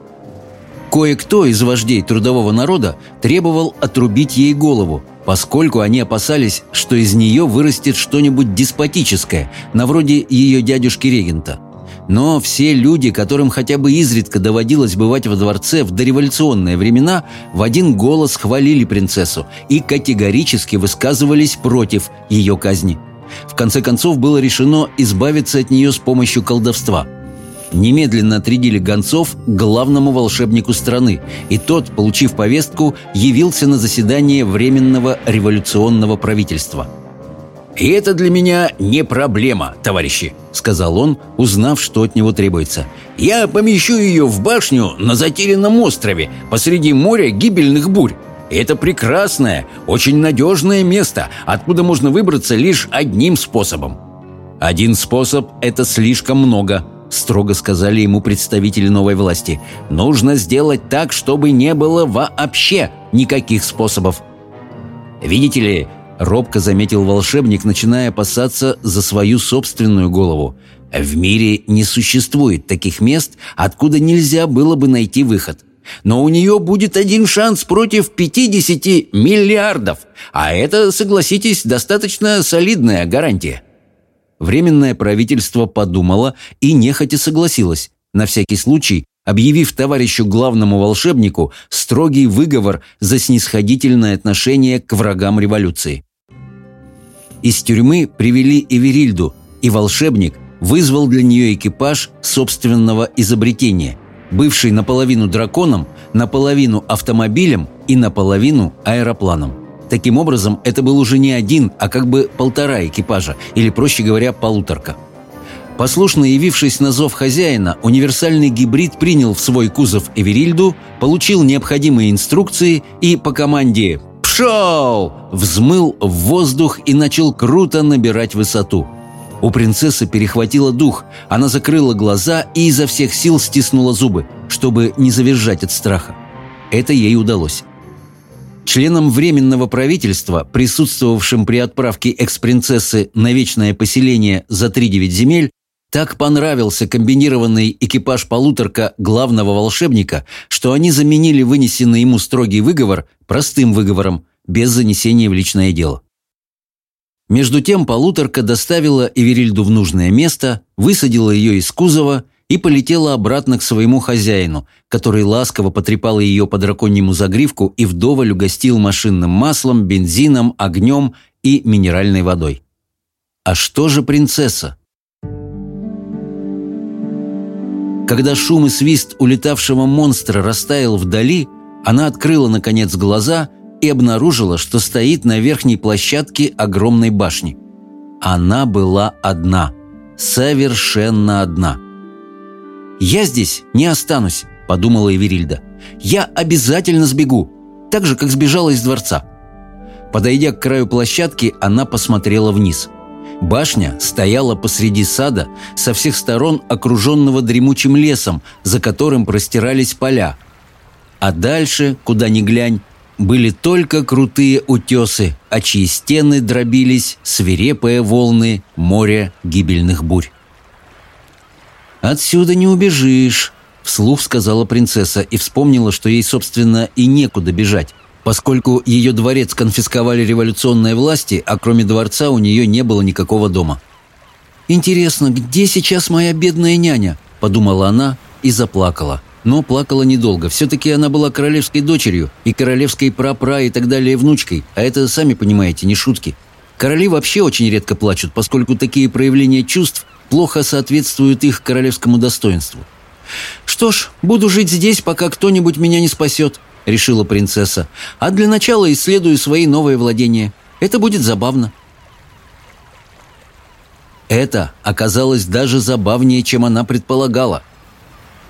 S1: Кое-кто из вождей трудового народа требовал отрубить ей голову, поскольку они опасались, что из нее вырастет что-нибудь деспотическое, на вроде ее дядюшки-регента. Но все люди, которым хотя бы изредка доводилось бывать во дворце в дореволюционные времена, в один голос хвалили принцессу и категорически высказывались против ее казни. В конце концов было решено избавиться от нее с помощью колдовства. Немедленно отрядили гонцов к главному волшебнику страны, и тот, получив повестку, явился на заседание Временного революционного правительства – «И это для меня не проблема, товарищи», — сказал он, узнав, что от него требуется. «Я помещу ее в башню на затерянном острове посреди моря гибельных бурь. Это прекрасное, очень надежное место, откуда можно выбраться лишь одним способом». «Один способ — это слишком много», — строго сказали ему представители новой власти. «Нужно сделать так, чтобы не было вообще никаких способов». «Видите ли, — робко заметил волшебник, начиная опасаться за свою собственную голову. «В мире не существует таких мест, откуда нельзя было бы найти выход. Но у нее будет один шанс против 50 миллиардов, а это, согласитесь, достаточно солидная гарантия». Временное правительство подумало и нехотя согласилось, на всякий случай объявив товарищу главному волшебнику строгий выговор за снисходительное отношение к врагам революции. Из тюрьмы привели Эверильду, и волшебник вызвал для нее экипаж собственного изобретения, бывший наполовину драконом, наполовину автомобилем и наполовину аэропланом. Таким образом, это был уже не один, а как бы полтора экипажа, или, проще говоря, полуторка – Послушно явившись на зов хозяина, универсальный гибрид принял в свой кузов Эверильду, получил необходимые инструкции и по команде «Пшел!» взмыл в воздух и начал круто набирать высоту. У принцессы перехватило дух, она закрыла глаза и изо всех сил стиснула зубы, чтобы не завизжать от страха. Это ей удалось. Членам Временного правительства, присутствовавшим при отправке экс-принцессы на вечное поселение за 3-9 земель, так понравился комбинированный экипаж полуторка главного волшебника, что они заменили вынесенный ему строгий выговор простым выговором, без занесения в личное дело. Между тем полуторка доставила Эверильду в нужное место, высадила ее из кузова и полетела обратно к своему хозяину, который ласково потрепал ее по драконьему загривку и вдоволь угостил машинным маслом, бензином, огнем и минеральной водой. А что же принцесса? Когда шум и свист улетавшего монстра растаял вдали, она открыла, наконец, глаза и обнаружила, что стоит на верхней площадке огромной башни. Она была одна. Совершенно одна. «Я здесь не останусь», — подумала Эверильда. «Я обязательно сбегу, так же, как сбежала из дворца». Подойдя к краю площадки, она посмотрела вниз. Башня стояла посреди сада, со всех сторон окруженного дремучим лесом, за которым простирались поля. А дальше, куда ни глянь, были только крутые утесы, а чьи стены дробились свирепые волны моря гибельных бурь. «Отсюда не убежишь», — вслух сказала принцесса и вспомнила, что ей, собственно, и некуда бежать. Поскольку ее дворец конфисковали революционные власти, а кроме дворца у нее не было никакого дома. «Интересно, где сейчас моя бедная няня?» – подумала она и заплакала. Но плакала недолго. Все-таки она была королевской дочерью и королевской прапра и так далее внучкой. А это, сами понимаете, не шутки. Короли вообще очень редко плачут, поскольку такие проявления чувств плохо соответствуют их королевскому достоинству. «Что ж, буду жить здесь, пока кто-нибудь меня не спасет», — решила принцесса. «А для начала исследую свои новые владения. Это будет забавно». Это оказалось даже забавнее, чем она предполагала.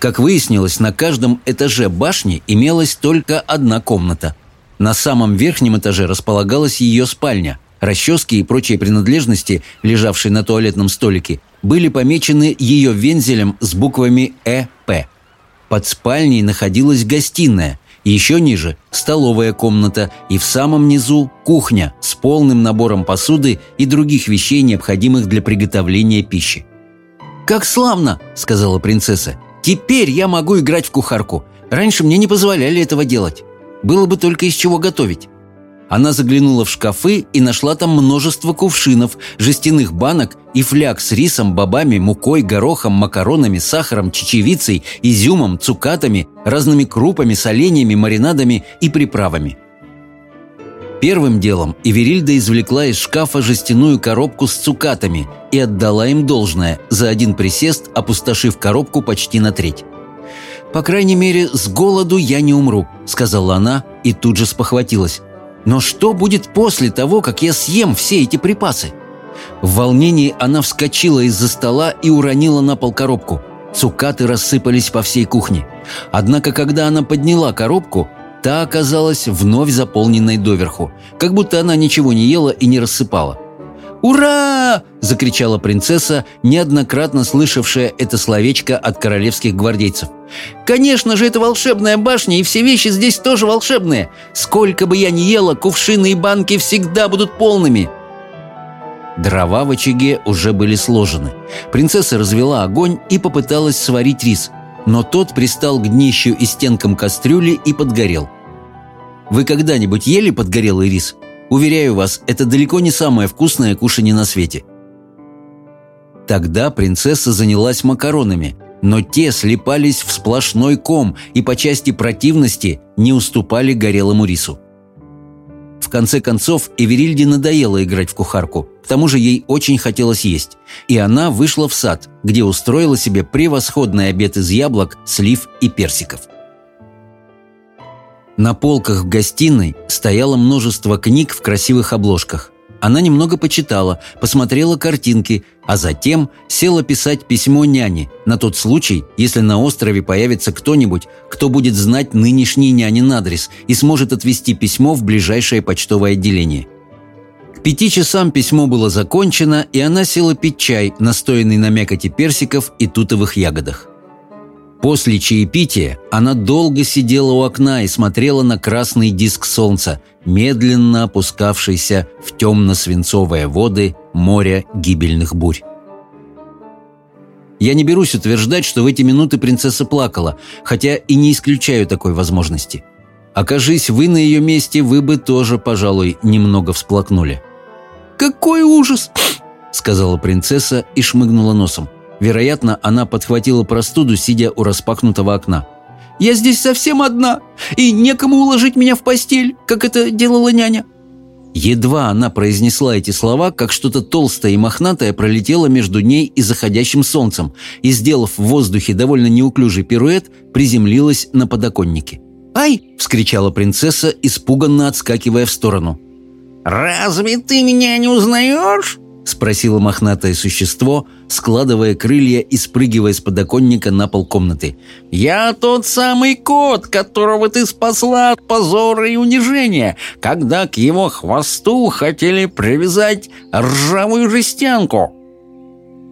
S1: Как выяснилось, на каждом этаже башни имелась только одна комната. На самом верхнем этаже располагалась ее спальня. Расчески и прочие принадлежности, лежавшие на туалетном столике, были помечены ее вензелем с буквами «ЭП». Под спальней находилась гостиная – еще ниже – столовая комната и в самом низу – кухня с полным набором посуды и других вещей, необходимых для приготовления пищи. «Как славно!» – сказала принцесса. «Теперь я могу играть в кухарку. Раньше мне не позволяли этого делать. Было бы только из чего готовить». Она заглянула в шкафы и нашла там множество кувшинов, жестяных банок и фляг с рисом, бобами, мукой, горохом, макаронами, сахаром, чечевицей, изюмом, цукатами, разными крупами, соленьями, маринадами и приправами. Первым делом Эверильда извлекла из шкафа жестяную коробку с цукатами и отдала им должное, за один присест опустошив коробку почти на треть. «По крайней мере, с голоду я не умру», — сказала она и тут же спохватилась. Но что будет после того, как я съем все эти припасы? В волнении она вскочила из-за стола и уронила на пол коробку. Цукаты рассыпались по всей кухне. Однако, когда она подняла коробку, та оказалась вновь заполненной доверху, как будто она ничего не ела и не рассыпала. «Ура!» – закричала принцесса, неоднократно слышавшая это словечко от королевских гвардейцев. «Конечно же, это волшебная башня, и все вещи здесь тоже волшебные! Сколько бы я ни ела, кувшины и банки всегда будут полными!» Дрова в очаге уже были сложены. Принцесса развела огонь и попыталась сварить рис, но тот пристал к днищу и стенкам кастрюли и подгорел. «Вы когда-нибудь ели подгорелый рис?» Уверяю вас, это далеко не самое вкусное кушанье на свете». Тогда принцесса занялась макаронами, но те слепались в сплошной ком и по части противности не уступали горелому рису. В конце концов, Эверильде надоело играть в кухарку, к тому же ей очень хотелось есть, и она вышла в сад, где устроила себе превосходный обед из яблок, слив и персиков. На полках в гостиной стояло множество книг в красивых обложках. Она немного почитала, посмотрела картинки, а затем села писать письмо няне на тот случай, если на острове появится кто-нибудь, кто будет знать нынешний нянин адрес и сможет отвезти письмо в ближайшее почтовое отделение. К пяти часам письмо было закончено, и она села пить чай, настоянный на мякоти персиков и тутовых ягодах. После чаепития она долго сидела у окна и смотрела на красный диск солнца, медленно опускавшийся в темно-свинцовые воды моря гибельных бурь. Я не берусь утверждать, что в эти минуты принцесса плакала, хотя и не исключаю такой возможности. Окажись вы на ее месте, вы бы тоже, пожалуй, немного всплакнули. «Какой ужас!» — сказала принцесса и шмыгнула носом. Вероятно, она подхватила простуду, сидя у распахнутого окна. «Я здесь совсем одна, и некому уложить меня в постель, как это делала няня». Едва она произнесла эти слова, как что-то толстое и мохнатое пролетело между ней и заходящим солнцем и, сделав в воздухе довольно неуклюжий пируэт, приземлилась на подоконнике. «Ай!» – вскричала принцесса, испуганно отскакивая в сторону.
S9: «Разве ты меня не узнаешь?»
S1: — спросило мохнатое существо, складывая крылья и спрыгивая с подоконника на пол комнаты.
S9: «Я тот самый кот, которого ты спасла от позора и унижения, когда к его хвосту хотели привязать ржавую жестянку».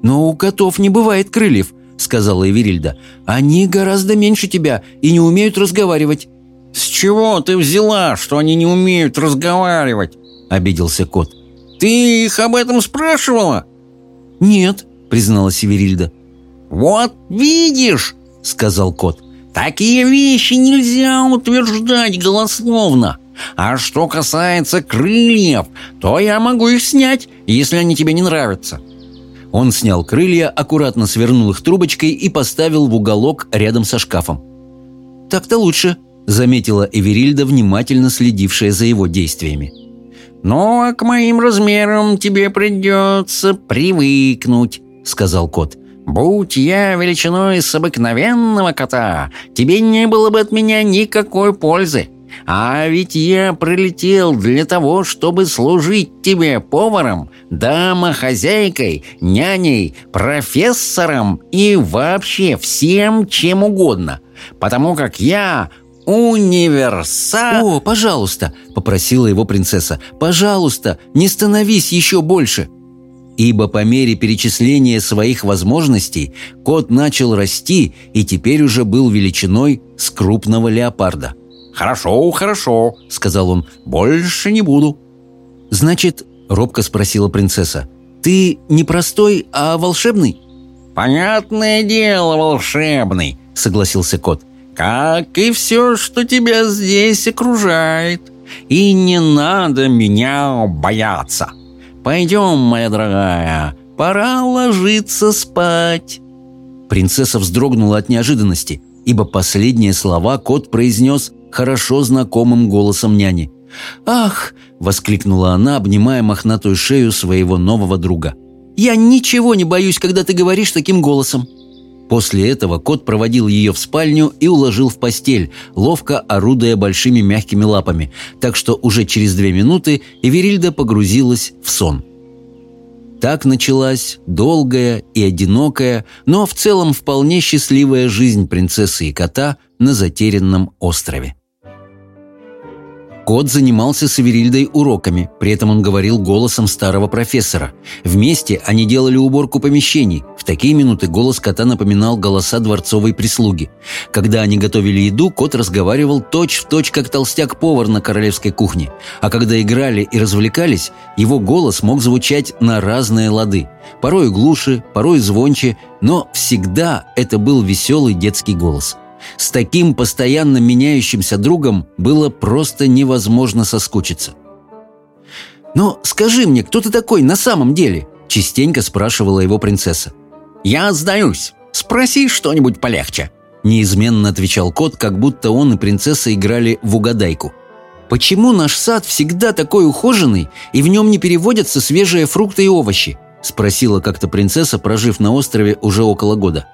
S1: «Но у котов не бывает крыльев», — сказала Эверильда. «Они гораздо меньше тебя и не умеют разговаривать».
S9: «С чего ты взяла, что они не умеют разговаривать?» — обиделся кот. — ты их об этом спрашивала?»
S1: «Нет», — признала Северильда.
S9: «Вот видишь», — сказал кот, — «такие вещи нельзя утверждать голословно. А что касается крыльев, то я могу их снять, если они тебе не нравятся».
S1: Он снял крылья, аккуратно свернул их трубочкой и поставил в уголок рядом со шкафом. «Так-то лучше», — заметила Эверильда, внимательно следившая за его действиями.
S9: Но «Ну, а к моим размерам тебе придется привыкнуть», — сказал кот. «Будь я величиной с обыкновенного кота, тебе не было бы от меня никакой пользы. А ведь я прилетел для того, чтобы служить тебе поваром, домохозяйкой, няней, профессором и вообще всем чем угодно. Потому как я универса...»
S1: «О, пожалуйста!» – попросила его принцесса. «Пожалуйста, не становись еще больше!» Ибо по мере перечисления своих возможностей кот начал расти и теперь уже был величиной с крупного леопарда.
S9: «Хорошо, хорошо», – сказал он, – «больше не буду».
S1: «Значит, – робко спросила принцесса, – ты не простой, а волшебный?»
S9: «Понятное дело, волшебный», – согласился кот – как и все, что тебя здесь окружает. И не надо меня бояться. Пойдем, моя дорогая, пора ложиться спать».
S1: Принцесса вздрогнула от неожиданности, ибо последние слова кот произнес хорошо знакомым голосом няни. «Ах!» — воскликнула она, обнимая мохнатую шею своего нового друга. «Я ничего не боюсь, когда ты говоришь таким голосом!» После этого кот проводил ее в спальню и уложил в постель, ловко орудуя большими мягкими лапами, так что уже через две минуты Эверильда погрузилась в сон. Так началась долгая и одинокая, но в целом вполне счастливая жизнь принцессы и кота на затерянном острове. Кот занимался с Эверильдой уроками, при этом он говорил голосом старого профессора. Вместе они делали уборку помещений. В такие минуты голос кота напоминал голоса дворцовой прислуги. Когда они готовили еду, кот разговаривал точь-в-точь, точь, как толстяк-повар на королевской кухне. А когда играли и развлекались, его голос мог звучать на разные лады. Порой глуше, порой звонче, но всегда это был веселый детский голос – с таким постоянно меняющимся другом было просто невозможно соскучиться. «Но «Ну, скажи мне, кто ты такой на самом деле?» – частенько спрашивала его принцесса.
S9: «Я сдаюсь. Спроси что-нибудь полегче», –
S1: неизменно отвечал кот, как будто он и принцесса играли в угадайку. «Почему наш сад всегда такой ухоженный, и в нем не переводятся свежие фрукты и овощи?» – спросила как-то принцесса, прожив на острове уже около года.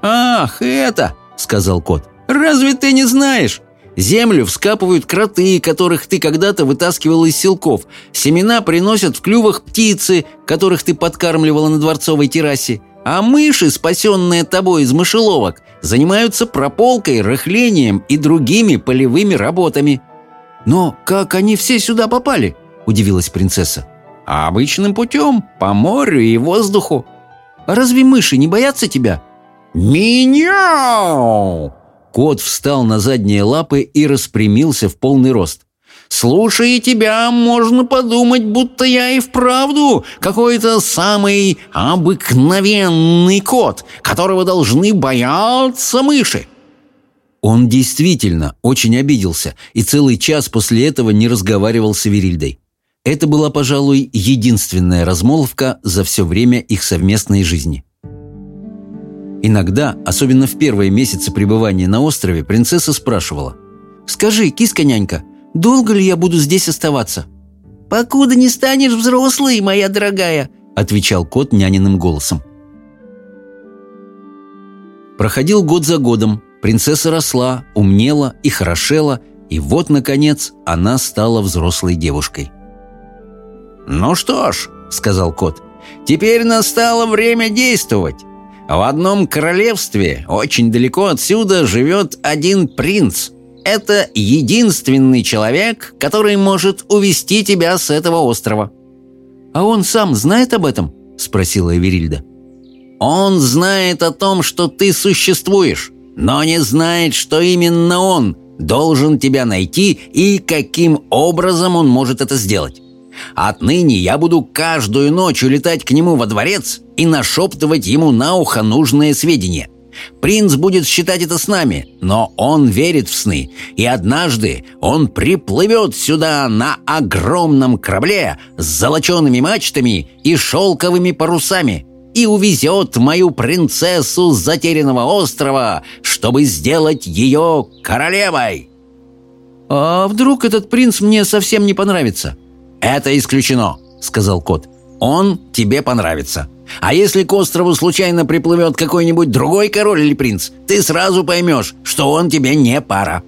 S9: «Ах, это!» – сказал кот. «Разве ты не знаешь? Землю вскапывают кроты, которых ты когда-то вытаскивал из селков. Семена приносят в клювах птицы, которых ты подкармливала на дворцовой террасе. А мыши, спасенные тобой из мышеловок, занимаются прополкой, рыхлением и другими полевыми работами».
S1: «Но как они все сюда попали?» – удивилась принцесса.
S9: «А обычным путем, по морю и воздуху».
S1: «А разве мыши не боятся тебя?»
S9: «Меняу!»
S1: Кот встал на задние лапы и распрямился в полный рост.
S9: «Слушая тебя, можно подумать, будто я и вправду какой-то самый обыкновенный кот, которого должны бояться мыши».
S1: Он действительно очень обиделся и целый час после этого не разговаривал с Верильдой. Это была, пожалуй, единственная размолвка за все время их совместной жизни. Иногда, особенно в первые месяцы пребывания на острове, принцесса спрашивала. «Скажи, киска-нянька, долго ли я буду здесь оставаться?»
S7: «Покуда не станешь взрослой, моя дорогая», —
S1: отвечал кот няниным голосом. Проходил год за годом, принцесса росла, умнела и хорошела, и вот, наконец, она стала взрослой девушкой.
S9: «Ну что ж», — сказал кот, — «теперь настало время действовать. В одном королевстве, очень далеко отсюда, живет один принц. Это единственный человек, который может увести тебя с этого острова».
S1: «А он сам знает об этом?» – спросила Эверильда.
S9: «Он знает о том, что ты существуешь, но не знает, что именно он
S11: должен тебя найти и каким образом он может это сделать. Отныне я буду каждую ночь улетать к нему во дворец и нашептывать ему на ухо нужные сведения. Принц будет считать это с нами, но он верит в сны, и однажды он приплывет сюда на огромном корабле с золоченными мачтами и шелковыми парусами и увезет мою принцессу с затерянного острова, чтобы сделать ее королевой.
S1: А вдруг этот принц мне совсем не понравится?
S11: «Это исключено», — сказал кот. «Он тебе понравится. А если к острову случайно приплывет какой-нибудь другой король или принц, ты сразу поймешь, что он тебе не пара».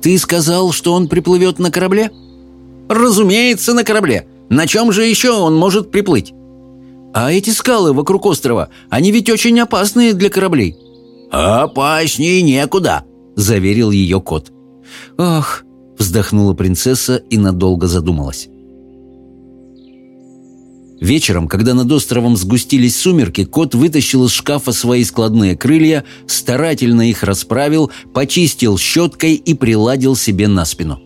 S1: «Ты сказал, что он приплывет на корабле?»
S11: «Разумеется, на корабле. На чем же еще он может приплыть?»
S1: «А эти скалы вокруг острова, они ведь очень опасные для кораблей».
S11: «Опаснее некуда», — заверил ее кот.
S1: «Ах», — вздохнула принцесса и надолго задумалась. Вечером, когда над островом сгустились сумерки, кот вытащил из шкафа свои складные крылья, старательно их расправил, почистил щеткой и приладил себе на спину.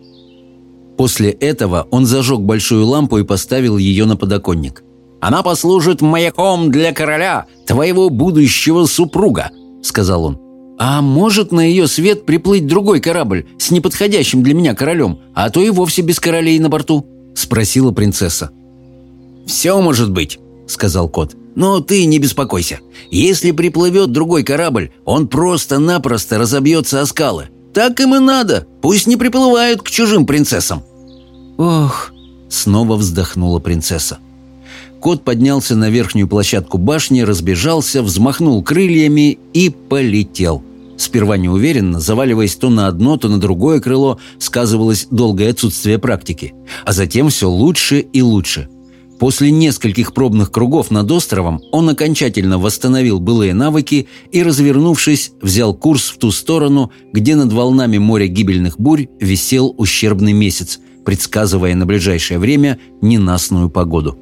S1: После этого он зажег большую лампу и поставил ее на подоконник.
S11: «Она послужит маяком для короля, твоего будущего супруга», — сказал он.
S1: «А может на ее свет приплыть другой корабль с неподходящим для меня королем, а то и вовсе без королей на борту?» — спросила принцесса.
S11: «Все может быть», — сказал кот. «Но ты не беспокойся. Если приплывет другой корабль, он просто-напросто разобьется о скалы. Так им и надо. Пусть не приплывают к чужим принцессам».
S1: «Ох», — снова вздохнула принцесса. Кот поднялся на верхнюю площадку башни, разбежался, взмахнул крыльями и полетел. Сперва неуверенно, заваливаясь то на одно, то на другое крыло, сказывалось долгое отсутствие практики. А затем все лучше и лучше — После нескольких пробных кругов над островом он окончательно восстановил былые навыки и, развернувшись, взял курс в ту сторону, где над волнами моря гибельных бурь висел ущербный месяц, предсказывая на ближайшее время ненастную погоду.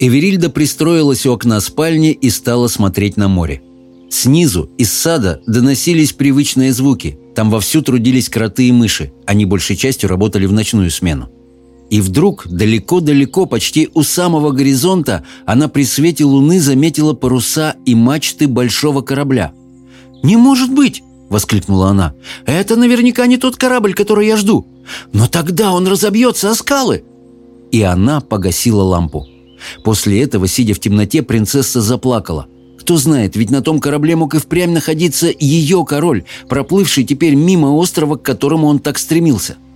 S1: Эверильда пристроилась у окна спальни и стала смотреть на море. Снизу, из сада, доносились привычные звуки. Там вовсю трудились кроты и мыши. Они большей частью работали в ночную смену. И вдруг, далеко-далеко, почти у самого горизонта, она при свете луны заметила паруса и мачты большого корабля. «Не может быть!» — воскликнула она. «Это наверняка не тот корабль, который я жду! Но тогда он разобьется о скалы!» И она погасила лампу. После этого, сидя в темноте, принцесса заплакала. Кто знает, ведь на том корабле мог и впрямь находиться ее король, проплывший теперь мимо острова, к которому он так стремился. —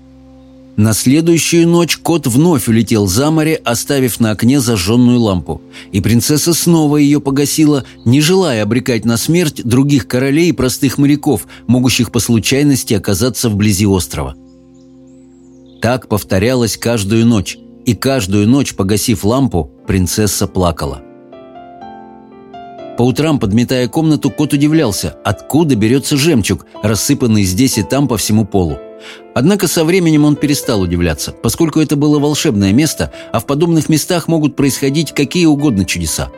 S1: на следующую ночь кот вновь улетел за море, оставив на окне зажженную лампу. И принцесса снова ее погасила, не желая обрекать на смерть других королей и простых моряков, могущих по случайности оказаться вблизи острова. Так повторялось каждую ночь, и каждую ночь, погасив лампу, принцесса плакала. По утрам, подметая комнату, кот удивлялся, откуда берется жемчуг, рассыпанный здесь и там по всему полу. Однако со временем он перестал удивляться, поскольку это было волшебное место, а в подобных местах могут происходить какие угодно чудеса.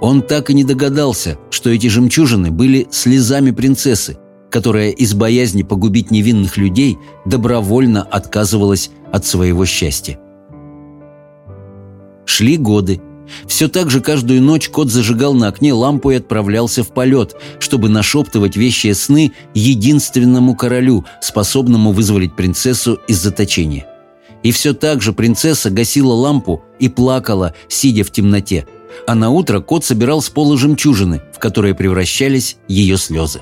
S1: Он так и не догадался, что эти жемчужины были слезами принцессы, которая из боязни погубить невинных людей добровольно отказывалась от своего счастья. Шли годы – все так же каждую ночь кот зажигал на окне лампу и отправлялся в полет, чтобы нашептывать вещие сны единственному королю, способному вызволить принцессу из заточения. И все так же принцесса гасила лампу и плакала, сидя в темноте. А на утро кот собирал с пола жемчужины, в которые превращались ее слезы.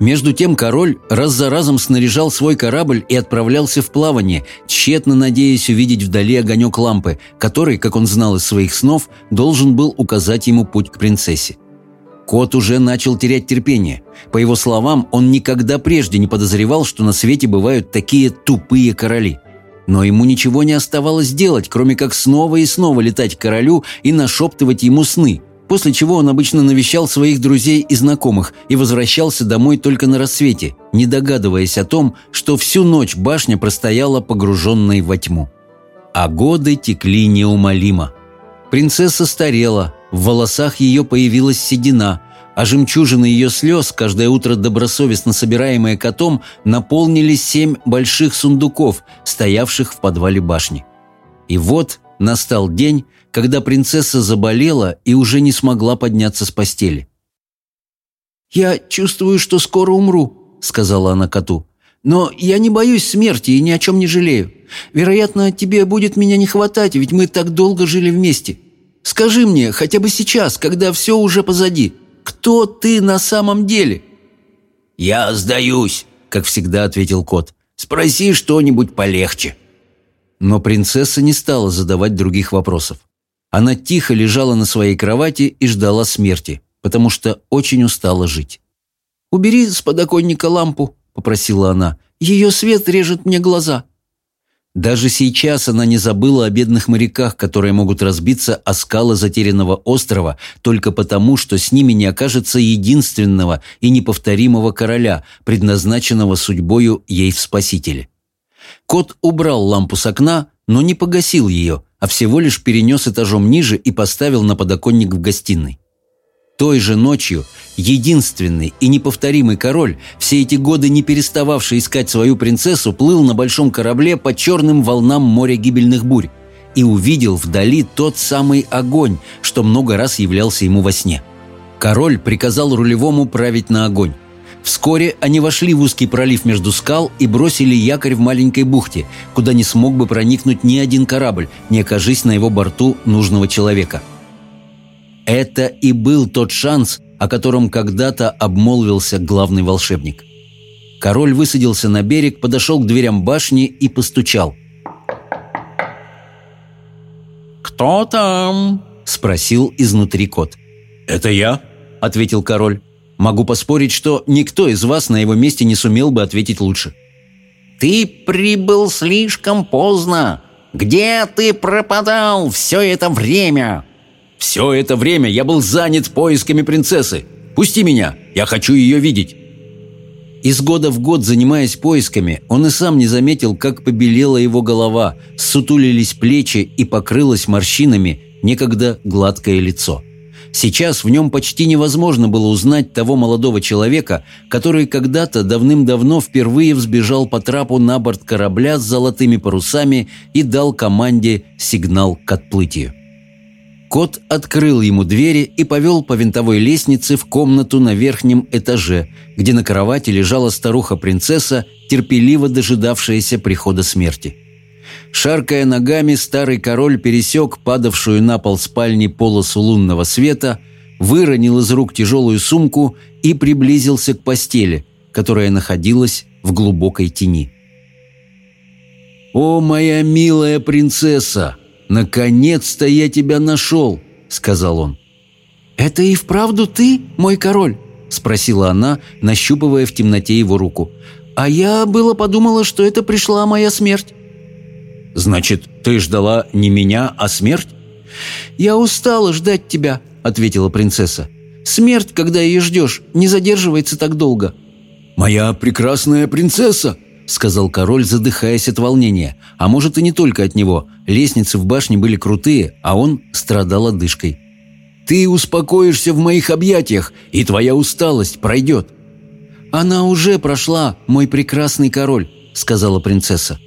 S1: Между тем король раз за разом снаряжал свой корабль и отправлялся в плавание, тщетно надеясь увидеть вдали огонек лампы, который, как он знал из своих снов, должен был указать ему путь к принцессе. Кот уже начал терять терпение. По его словам, он никогда прежде не подозревал, что на свете бывают такие тупые короли. Но ему ничего не оставалось делать, кроме как снова и снова летать к королю и нашептывать ему сны – после чего он обычно навещал своих друзей и знакомых и возвращался домой только на рассвете, не догадываясь о том, что всю ночь башня простояла погруженной во тьму. А годы текли неумолимо. Принцесса старела, в волосах ее появилась седина, а жемчужины ее слез, каждое утро добросовестно собираемые котом, наполнили семь больших сундуков, стоявших в подвале башни. И вот настал день, когда принцесса заболела и уже не смогла подняться с постели. «Я чувствую, что скоро умру», — сказала она коту. «Но я не боюсь смерти и ни о чем не жалею. Вероятно, тебе будет меня не хватать, ведь мы так долго жили вместе. Скажи мне, хотя бы сейчас, когда все уже позади, кто ты на самом деле?»
S7: «Я сдаюсь», — как всегда ответил кот. «Спроси что-нибудь полегче».
S1: Но принцесса не стала задавать других вопросов. Она тихо лежала на своей кровати и ждала смерти, потому что очень устала жить. «Убери с подоконника лампу», — попросила она. «Ее свет режет мне глаза». Даже сейчас она не забыла о бедных моряках, которые могут разбиться о скалы затерянного острова только потому, что с ними не окажется единственного и неповторимого короля, предназначенного судьбою ей в спасителе. Кот убрал лампу с окна, но не погасил ее, а всего лишь перенес этажом ниже и поставил на подоконник в гостиной. Той же ночью единственный и неповторимый король, все эти годы не перестававший искать свою принцессу, плыл на большом корабле по черным волнам моря гибельных бурь и увидел вдали тот самый огонь, что много раз являлся ему во сне. Король приказал рулевому править на огонь. Вскоре они вошли в узкий пролив между скал и бросили якорь в маленькой бухте, куда не смог бы проникнуть ни один корабль, не окажись на его борту нужного человека. Это и был тот шанс, о котором когда-то обмолвился главный волшебник. Король высадился на берег, подошел к дверям башни и постучал.
S9: «Кто там?» – спросил изнутри кот.
S1: «Это я», – ответил король. Могу поспорить, что никто из вас на его месте не сумел бы ответить лучше.
S9: «Ты прибыл слишком поздно! Где ты пропадал все это время?»
S1: «Все это время я был занят поисками принцессы! Пусти меня! Я хочу ее видеть!» Из года в год, занимаясь поисками, он и сам не заметил, как побелела его голова, сутулились плечи и покрылось морщинами некогда гладкое лицо. Сейчас в нем почти невозможно было узнать того молодого человека, который когда-то давным-давно впервые взбежал по трапу на борт корабля с золотыми парусами и дал команде сигнал к отплытию. Кот открыл ему двери и повел по винтовой лестнице в комнату на верхнем этаже, где на кровати лежала старуха-принцесса, терпеливо дожидавшаяся прихода смерти. Шаркая ногами, старый король пересек падавшую на пол спальни полосу лунного света, выронил из рук тяжелую сумку и приблизился к постели, которая находилась в глубокой тени. «О, моя милая принцесса! Наконец-то я тебя нашел!» — сказал он.
S7: «Это и вправду ты, мой король?» — спросила она, нащупывая в темноте его руку. «А я было подумала, что это пришла моя смерть».
S1: «Значит, ты ждала не меня, а смерть?»
S7: «Я устала ждать тебя», — ответила принцесса. «Смерть, когда ее ждешь, не задерживается так долго».
S1: «Моя прекрасная принцесса!» — сказал король, задыхаясь от волнения. А может, и не только от него. Лестницы в башне были крутые, а он страдал одышкой. «Ты успокоишься в моих объятиях, и твоя усталость пройдет».
S7: «Она уже прошла, мой прекрасный король», — сказала принцесса.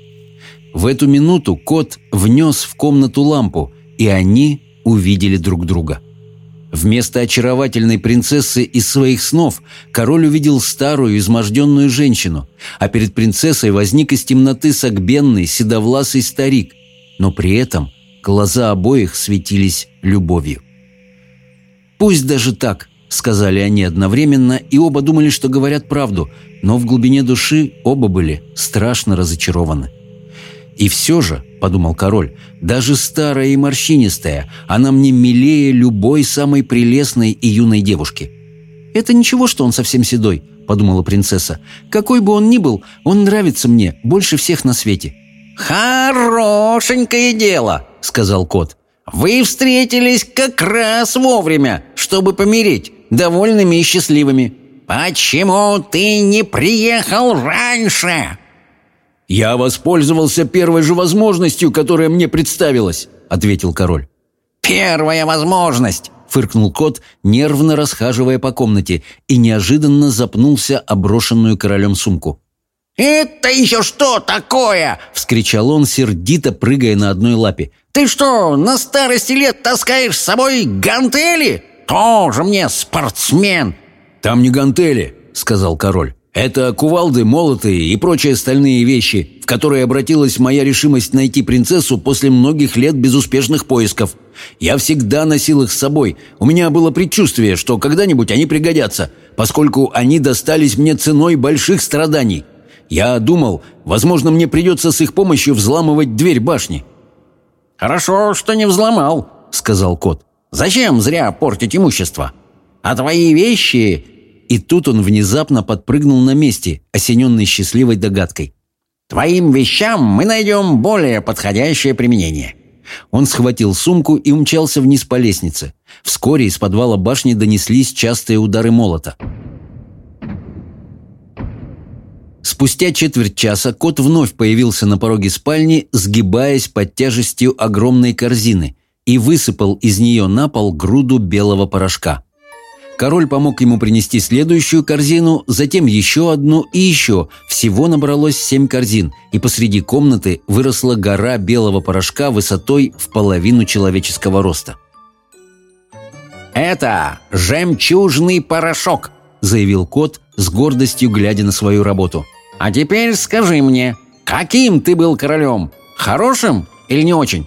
S1: В эту минуту кот внес в комнату лампу, и они увидели друг друга. Вместо очаровательной принцессы из своих снов король увидел старую, изможденную женщину, а перед принцессой возник из темноты сагбенный седовласый старик, но при этом глаза обоих светились любовью. «Пусть даже так», — сказали они одновременно, и оба думали, что говорят правду, но в глубине души оба были страшно разочарованы. И все же, — подумал король, — даже старая и морщинистая, она мне милее любой самой прелестной и юной девушки.
S7: «Это ничего, что он совсем седой», — подумала принцесса. «Какой бы он ни был, он нравится мне больше всех на свете».
S9: «Хорошенькое дело», — сказал кот. «Вы встретились как раз вовремя, чтобы помирить, довольными и счастливыми». «Почему ты не приехал раньше?»
S1: «Я воспользовался первой же возможностью, которая мне представилась», — ответил король.
S9: «Первая возможность!»
S1: — фыркнул кот, нервно расхаживая по комнате, и неожиданно запнулся оброшенную королем сумку.
S9: «Это еще что такое?»
S1: — вскричал он, сердито прыгая на одной лапе.
S9: «Ты что, на старости лет таскаешь с собой гантели? Тоже мне спортсмен!»
S1: «Там не гантели», — сказал король. Это кувалды, молоты и прочие стальные вещи, в которые обратилась моя решимость найти принцессу после многих лет безуспешных поисков. Я всегда носил их с собой. У меня было предчувствие, что когда-нибудь они пригодятся, поскольку они достались мне ценой больших страданий. Я думал, возможно, мне придется с их помощью взламывать дверь башни.
S9: «Хорошо, что не взломал», — сказал кот. «Зачем зря портить имущество? А твои вещи
S1: и тут он внезапно подпрыгнул на месте, осененный счастливой догадкой.
S9: «Твоим вещам мы найдем более подходящее применение».
S1: Он схватил сумку и умчался вниз по лестнице. Вскоре из подвала башни донеслись частые удары молота. Спустя четверть часа кот вновь появился на пороге спальни, сгибаясь под тяжестью огромной корзины, и высыпал из нее на пол груду белого порошка – Король помог ему принести следующую корзину, затем еще одну и еще. Всего набралось семь корзин, и посреди комнаты выросла гора белого порошка высотой в половину человеческого роста.
S9: «Это жемчужный порошок!» – заявил кот, с гордостью глядя на свою работу. «А теперь скажи мне, каким ты был королем? Хорошим или не очень?»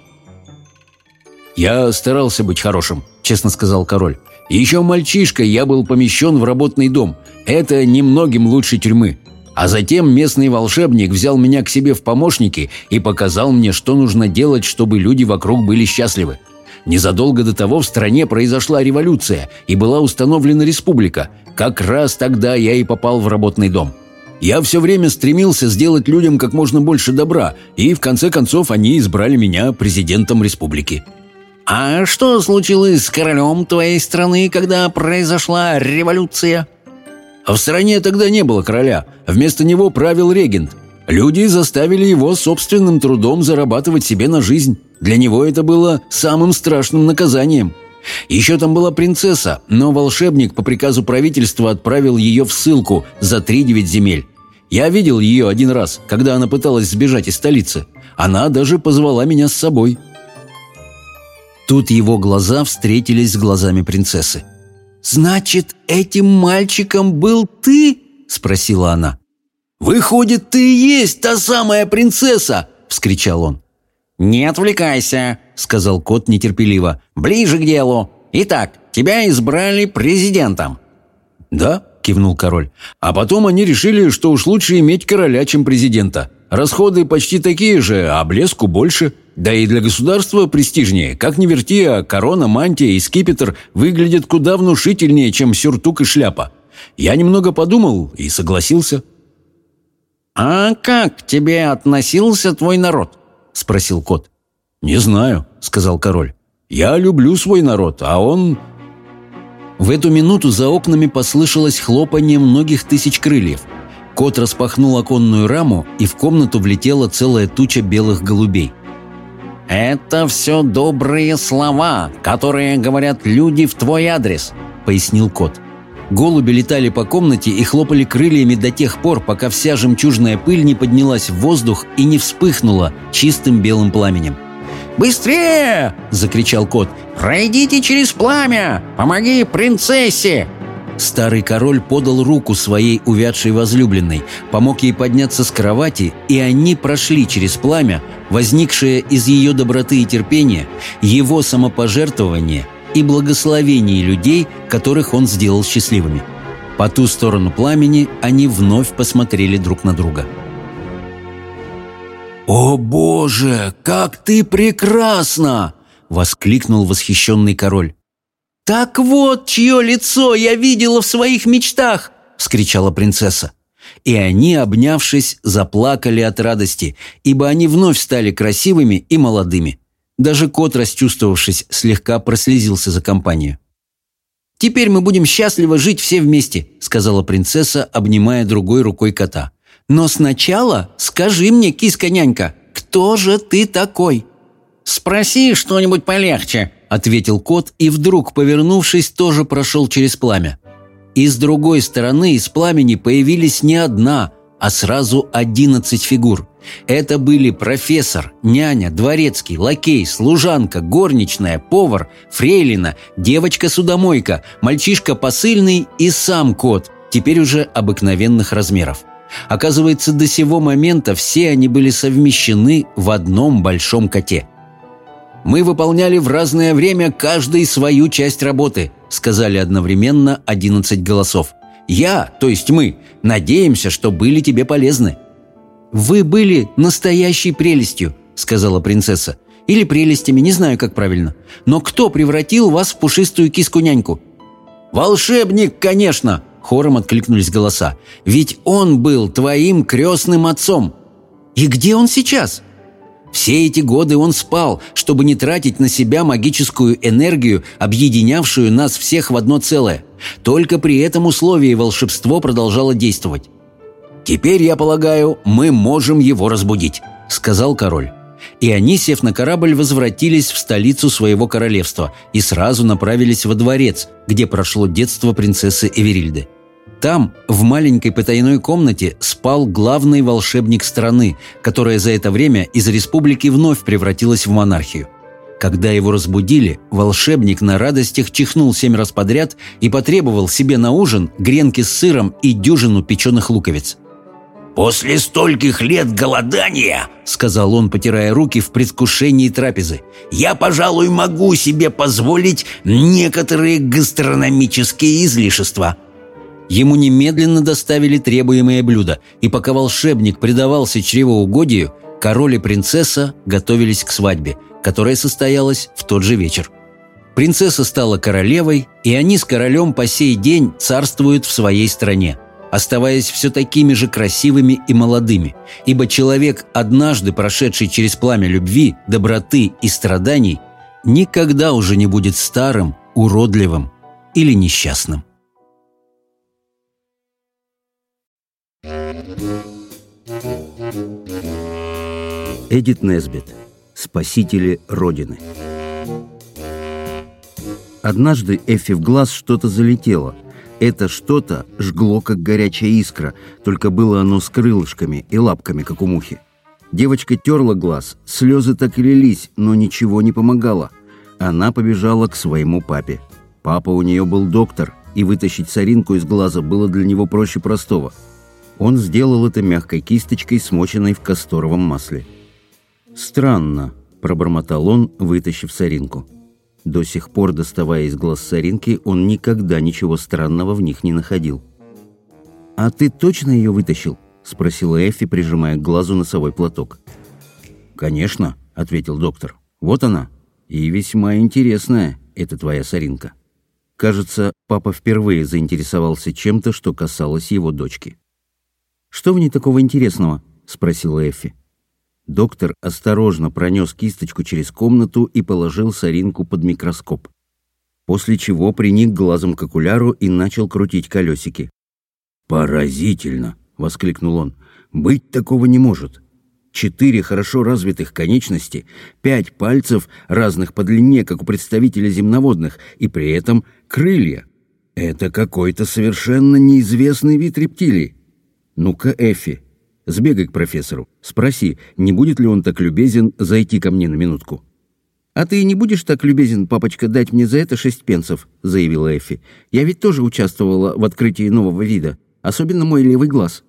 S1: «Я старался быть хорошим», – честно сказал король. Еще мальчишкой я был помещен в работный дом. Это немногим лучше тюрьмы. А затем местный волшебник взял меня к себе в помощники и показал мне, что нужно делать, чтобы люди вокруг были счастливы. Незадолго до того в стране произошла революция и была установлена республика. Как раз тогда я и попал в работный дом. Я все время стремился сделать людям как можно больше добра, и в конце концов они избрали меня президентом республики.
S9: «А что случилось с королем твоей страны, когда произошла революция?»
S1: «В стране тогда не было короля. Вместо него правил регент. Люди заставили его собственным трудом зарабатывать себе на жизнь. Для него это было самым страшным наказанием. Еще там была принцесса, но волшебник по приказу правительства отправил ее в ссылку за три девять земель. Я видел ее один раз, когда она пыталась сбежать из столицы. Она даже позвала меня с собой». Тут его глаза встретились с глазами принцессы.
S7: «Значит, этим мальчиком был ты?» – спросила она.
S1: «Выходит, ты и есть та самая принцесса!» – вскричал он.
S9: «Не отвлекайся!» – сказал кот нетерпеливо. «Ближе к делу! Итак, тебя избрали президентом!»
S1: «Да?» – кивнул король. «А потом они решили, что уж лучше иметь короля, чем президента!» Расходы почти такие же, а блеску больше. Да и для государства престижнее. Как ни верти, а корона, мантия и скипетр выглядят куда внушительнее, чем сюртук и шляпа. Я немного подумал и согласился.
S9: «А как к тебе относился твой народ?» – спросил кот.
S1: «Не знаю», – сказал король. «Я люблю свой народ, а он...» В эту минуту за окнами послышалось хлопанье многих тысяч крыльев – Кот распахнул оконную раму, и в комнату влетела целая туча белых голубей.
S9: «Это все добрые слова, которые говорят люди в твой адрес», — пояснил кот.
S1: Голуби летали по комнате и хлопали крыльями до тех пор, пока вся жемчужная пыль не поднялась в воздух и не вспыхнула чистым белым пламенем.
S9: «Быстрее!» — закричал кот. «Пройдите через пламя! Помоги принцессе!»
S1: Старый король подал руку своей увядшей возлюбленной, помог ей подняться с кровати, и они прошли через пламя, возникшее из ее доброты и терпения, его самопожертвование и благословение людей, которых он сделал счастливыми. По ту сторону пламени они вновь посмотрели друг на друга. «О боже, как ты прекрасна!» — воскликнул восхищенный король.
S7: «Так вот, чье лицо я видела в своих мечтах!» — вскричала принцесса.
S1: И они, обнявшись, заплакали от радости, ибо они вновь стали красивыми и молодыми. Даже кот, расчувствовавшись, слегка прослезился за компанию.
S7: «Теперь мы будем счастливо жить все вместе», — сказала принцесса, обнимая другой рукой кота. «Но сначала скажи мне, киска-нянька, кто же ты такой?»
S9: «Спроси что-нибудь полегче»,
S1: ответил кот и вдруг, повернувшись, тоже прошел через пламя. И с другой стороны из пламени появились не одна, а сразу одиннадцать фигур. Это были профессор, няня, дворецкий, лакей, служанка, горничная, повар, фрейлина, девочка-судомойка, мальчишка посыльный и сам кот, теперь уже обыкновенных размеров. Оказывается, до сего момента все они были совмещены в одном большом коте – «Мы выполняли в разное время каждый свою часть работы», — сказали одновременно 11 голосов. «Я, то есть мы, надеемся, что были тебе полезны». «Вы были настоящей прелестью», — сказала принцесса. «Или прелестями, не знаю, как правильно. Но кто превратил вас в пушистую киску-няньку?» «Волшебник, конечно!» — хором откликнулись голоса. «Ведь он был твоим крестным отцом!» «И где он сейчас?» Все эти годы он спал, чтобы не тратить на себя магическую энергию, объединявшую нас всех в одно целое. Только при этом условии волшебство продолжало действовать. «Теперь, я полагаю, мы можем его разбудить», — сказал король. И они, сев на корабль, возвратились в столицу своего королевства и сразу направились во дворец, где прошло детство принцессы Эверильды. Там, в маленькой потайной комнате, спал главный волшебник страны, которая за это время из республики вновь превратилась в монархию. Когда его разбудили, волшебник на радостях чихнул семь раз подряд и потребовал себе на ужин гренки с сыром и дюжину печеных луковиц.
S7: «После стольких лет голодания», — сказал он, потирая руки в предвкушении трапезы, «я, пожалуй, могу себе позволить некоторые гастрономические излишества».
S1: Ему немедленно доставили требуемое блюдо, и пока волшебник предавался чревоугодию, король и принцесса готовились к свадьбе, которая состоялась в тот же вечер. Принцесса стала королевой, и они с королем по сей день царствуют в своей стране, оставаясь все такими же красивыми и молодыми, ибо человек, однажды прошедший через пламя любви, доброты и страданий, никогда уже не будет старым, уродливым или несчастным. Эдит Несбит. Спасители Родины. Однажды Эффи в глаз что-то залетело. Это что-то жгло, как горячая искра, только было оно с крылышками и лапками, как у мухи. Девочка терла глаз, слезы так и лились, но ничего не помогало. Она побежала к своему папе. Папа у нее был доктор, и вытащить соринку из глаза было для него проще простого. Он сделал это мягкой кисточкой, смоченной в касторовом масле. «Странно», – пробормотал он, вытащив соринку. До сих пор, доставая из глаз соринки, он никогда ничего странного в них не находил. «А ты точно ее вытащил?» – спросила Эффи, прижимая к глазу носовой платок. «Конечно», – ответил доктор. «Вот она. И весьма интересная, эта твоя соринка». Кажется, папа впервые заинтересовался чем-то, что касалось его дочки. «Что в ней такого интересного?» – спросила Эффи. Доктор осторожно пронес кисточку через комнату и положил соринку под микроскоп. После чего приник глазом к окуляру и начал крутить колесики. «Поразительно!» — воскликнул он. «Быть такого не может!» четыре хорошо развитых конечности, пять пальцев, разных по длине, как у представителей земноводных, и при этом крылья. Это какой-то совершенно неизвестный вид рептилий. Ну-ка, Эфи, Сбегай к профессору. Спроси, не будет ли он так любезен зайти ко мне на минутку». «А ты не будешь так любезен, папочка, дать мне за это шесть пенсов?» — заявила Эфи. «Я ведь тоже участвовала в открытии нового вида, особенно мой левый глаз».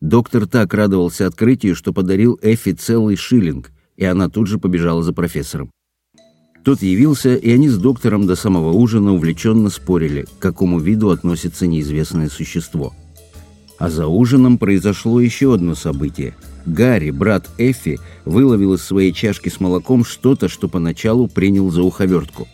S1: Доктор так радовался открытию, что подарил Эфи целый шиллинг, и она тут же побежала за профессором. Тот явился, и они с доктором до самого ужина увлеченно спорили, к какому виду относится неизвестное существо — а за ужином произошло еще одно событие. Гарри, брат Эффи, выловил из своей чашки с молоком что-то, что поначалу принял за уховертку.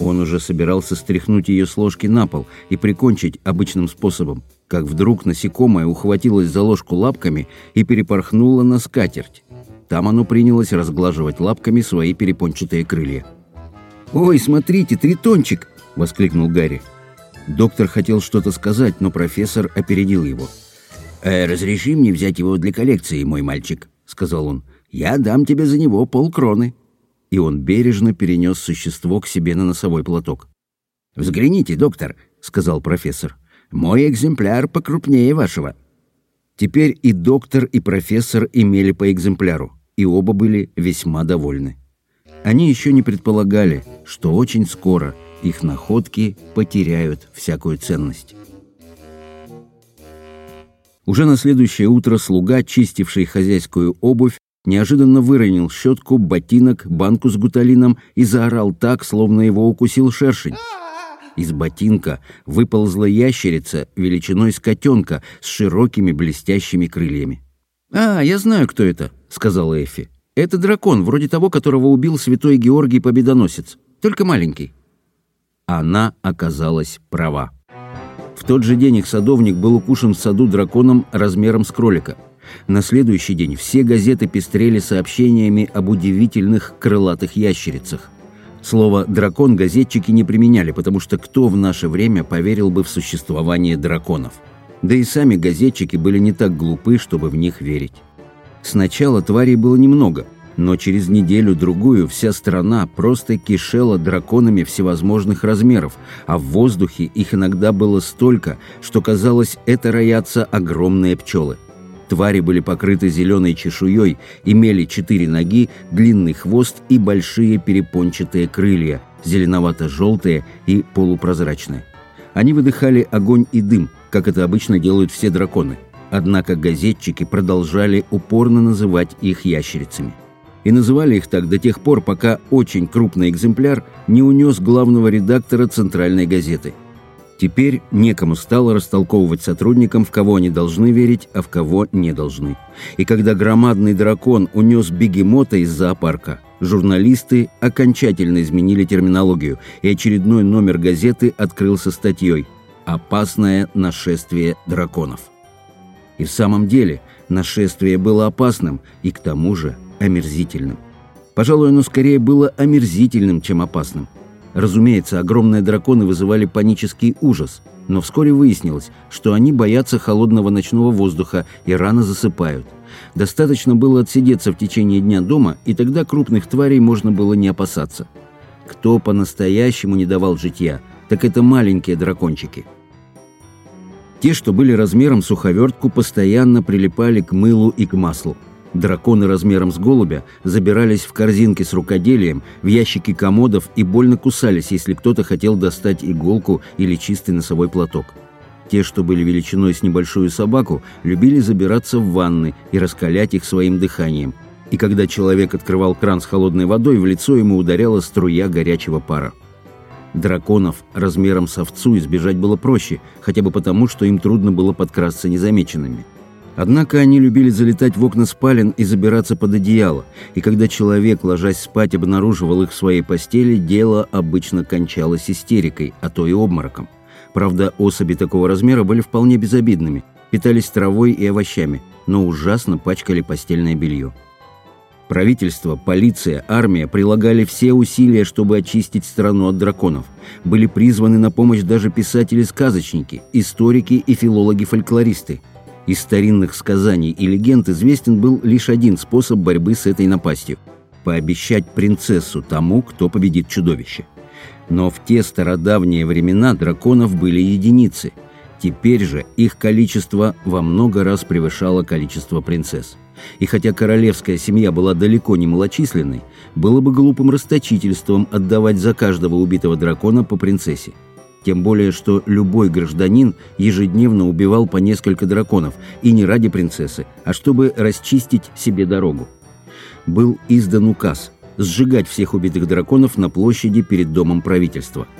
S1: Он уже собирался стряхнуть ее с ложки на пол и прикончить обычным способом, как вдруг насекомое ухватилось за ложку лапками и перепорхнуло на скатерть. Там оно принялось разглаживать лапками свои перепончатые крылья. «Ой, смотрите, тритончик!» — воскликнул Гарри. Доктор хотел что-то сказать, но профессор опередил его. «Э, «Разреши мне взять его для коллекции, мой мальчик», — сказал он. «Я дам тебе за него полкроны». И он бережно перенес существо к себе на носовой платок.
S7: «Взгляните, доктор», — сказал профессор. «Мой экземпляр покрупнее вашего».
S1: Теперь и доктор, и профессор имели по экземпляру, и оба были весьма довольны. Они еще не предполагали, что очень скоро их находки потеряют всякую ценность. Уже на следующее утро слуга, чистивший хозяйскую обувь, неожиданно выронил щетку, ботинок, банку с гуталином и заорал так, словно его укусил шершень. Из ботинка выползла ящерица величиной с котенка с широкими блестящими крыльями. «А, я знаю, кто это», — сказала Эфи. Это дракон, вроде того, которого убил святой Георгий Победоносец, только маленький. Она оказалась права. В тот же день их садовник был укушен в саду драконом размером с кролика. На следующий день все газеты пестрели сообщениями об удивительных крылатых ящерицах. Слово «дракон» газетчики не применяли, потому что кто в наше время поверил бы в существование драконов? Да и сами газетчики были не так глупы, чтобы в них верить. Сначала тварей было немного, но через неделю-другую вся страна просто кишела драконами всевозможных размеров, а в воздухе их иногда было столько, что казалось, это роятся огромные пчелы. Твари были покрыты зеленой чешуей, имели четыре ноги, длинный хвост и большие перепончатые крылья, зеленовато-желтые и полупрозрачные. Они выдыхали огонь и дым, как это обычно делают все драконы – Однако газетчики продолжали упорно называть их ящерицами. И называли их так до тех пор, пока очень крупный экземпляр не унес главного редактора центральной газеты. Теперь некому стало растолковывать сотрудникам, в кого они должны верить, а в кого не должны. И когда громадный дракон унес бегемота из зоопарка, журналисты окончательно изменили терминологию, и очередной номер газеты открылся статьей «Опасное нашествие драконов». И в самом деле нашествие было опасным и к тому же омерзительным. Пожалуй, оно скорее было омерзительным, чем опасным. Разумеется, огромные драконы вызывали панический ужас, но вскоре выяснилось, что они боятся холодного ночного воздуха и рано засыпают. Достаточно было отсидеться в течение дня дома, и тогда крупных тварей можно было не опасаться. Кто по-настоящему не давал житья, так это маленькие дракончики – те, что были размером суховертку, постоянно прилипали к мылу и к маслу. Драконы размером с голубя забирались в корзинки с рукоделием, в ящики комодов и больно кусались, если кто-то хотел достать иголку или чистый носовой платок. Те, что были величиной с небольшую собаку, любили забираться в ванны и раскалять их своим дыханием. И когда человек открывал кран с холодной водой, в лицо ему ударяла струя горячего пара. Драконов размером с овцу избежать было проще, хотя бы потому, что им трудно было подкрасться незамеченными. Однако они любили залетать в окна спален и забираться под одеяло, и когда человек, ложась спать, обнаруживал их в своей постели, дело обычно кончалось истерикой, а то и обмороком. Правда, особи такого размера были вполне безобидными, питались травой и овощами, но ужасно пачкали постельное белье. Правительство, полиция, армия прилагали все усилия, чтобы очистить страну от драконов. Были призваны на помощь даже писатели-сказочники, историки и филологи-фольклористы. Из старинных сказаний и легенд известен был лишь один способ борьбы с этой напастью – пообещать принцессу тому, кто победит чудовище. Но в те стародавние времена драконов были единицы. Теперь же их количество во много раз превышало количество принцесс и хотя королевская семья была далеко не малочисленной, было бы глупым расточительством отдавать за каждого убитого дракона по принцессе. Тем более, что любой гражданин ежедневно убивал по несколько драконов, и не ради принцессы, а чтобы расчистить себе дорогу. Был издан указ сжигать всех убитых драконов на площади перед домом правительства –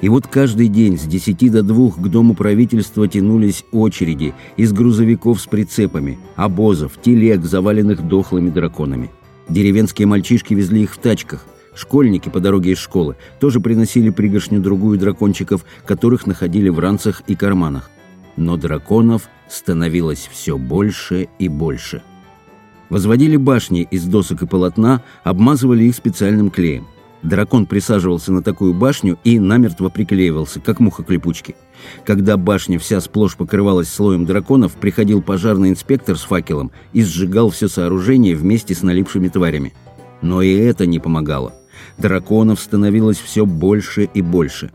S1: и вот каждый день с 10 до 2 к дому правительства тянулись очереди из грузовиков с прицепами, обозов, телег, заваленных дохлыми драконами. Деревенские мальчишки везли их в тачках. Школьники по дороге из школы тоже приносили пригоршню-другую дракончиков, которых находили в ранцах и карманах. Но драконов становилось все больше и больше. Возводили башни из досок и полотна, обмазывали их специальным клеем. Дракон присаживался на такую башню и намертво приклеивался, как муха к липучке. Когда башня вся сплошь покрывалась слоем драконов, приходил пожарный инспектор с факелом и сжигал все сооружение вместе с налипшими тварями. Но и это не помогало. Драконов становилось все больше и больше.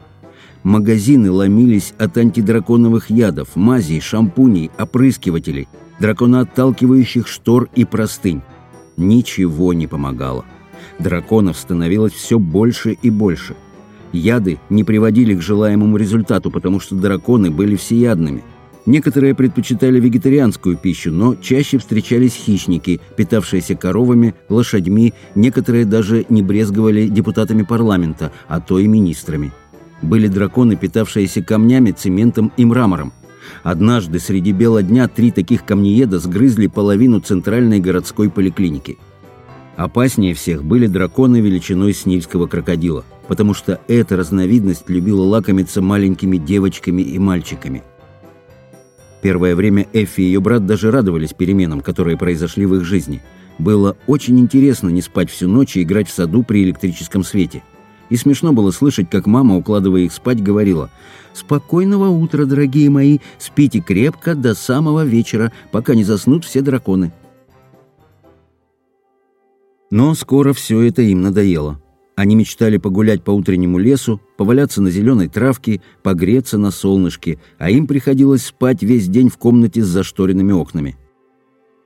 S1: Магазины ломились от антидраконовых ядов, мазей, шампуней, опрыскивателей, драконоотталкивающих штор и простынь. Ничего не помогало. Драконов становилось все больше и больше. Яды не приводили к желаемому результату, потому что драконы были всеядными. Некоторые предпочитали вегетарианскую пищу, но чаще встречались хищники, питавшиеся коровами, лошадьми, некоторые даже не брезговали депутатами парламента, а то и министрами. Были драконы, питавшиеся камнями, цементом и мрамором. Однажды среди бела дня три таких камнееда сгрызли половину центральной городской поликлиники – Опаснее всех были драконы величиной снильского крокодила, потому что эта разновидность любила лакомиться маленькими девочками и мальчиками. Первое время Эффи и ее брат даже радовались переменам, которые произошли в их жизни. Было очень интересно не спать всю ночь и играть в саду при электрическом свете. И смешно было слышать, как мама, укладывая их спать, говорила «Спокойного утра, дорогие мои, спите крепко до самого вечера, пока не заснут все драконы». Но скоро все это им надоело. Они мечтали погулять по утреннему лесу, поваляться на зеленой травке, погреться на солнышке, а им приходилось спать весь день в комнате с зашторенными окнами.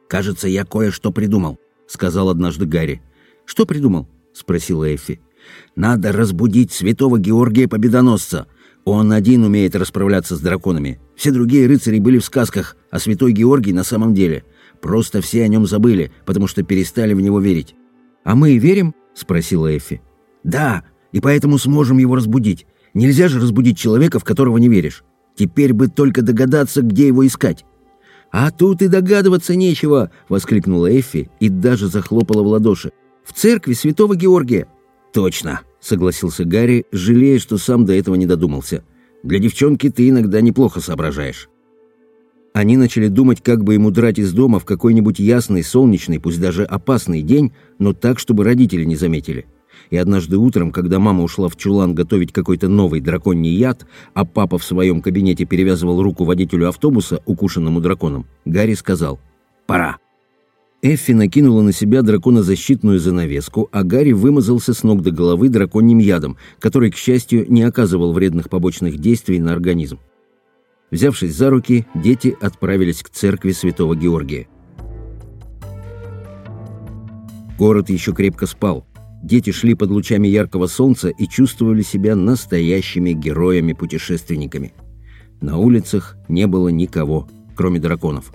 S1: «Кажется, я кое-что придумал», — сказал однажды Гарри. «Что придумал?» — спросила Эффи. «Надо разбудить святого Георгия Победоносца. Он один умеет расправляться с драконами. Все другие рыцари были в сказках, а святой Георгий на самом деле. Просто все о нем забыли, потому что перестали в него верить». «А мы и верим?» — спросила Эфи. «Да, и поэтому сможем его разбудить. Нельзя же разбудить человека, в которого не веришь. Теперь бы только догадаться, где его искать». «А тут и догадываться нечего!» — воскликнула Эфи и даже захлопала в ладоши. «В церкви святого Георгия!» «Точно!» — согласился Гарри, жалея, что сам до этого не додумался. «Для девчонки ты иногда неплохо соображаешь». Они начали думать, как бы ему драть из дома в какой-нибудь ясный, солнечный, пусть даже опасный день, но так, чтобы родители не заметили. И однажды утром, когда мама ушла в чулан готовить какой-то новый драконий яд, а папа в своем кабинете перевязывал руку водителю автобуса, укушенному драконом, Гарри сказал «Пора». Эффи накинула на себя драконозащитную занавеску, а Гарри вымазался с ног до головы драконьим ядом, который, к счастью, не оказывал вредных побочных действий на организм. Взявшись за руки, дети отправились к церкви Святого Георгия. Город еще крепко спал. Дети шли под лучами яркого солнца и чувствовали себя настоящими героями-путешественниками. На улицах не было никого, кроме драконов.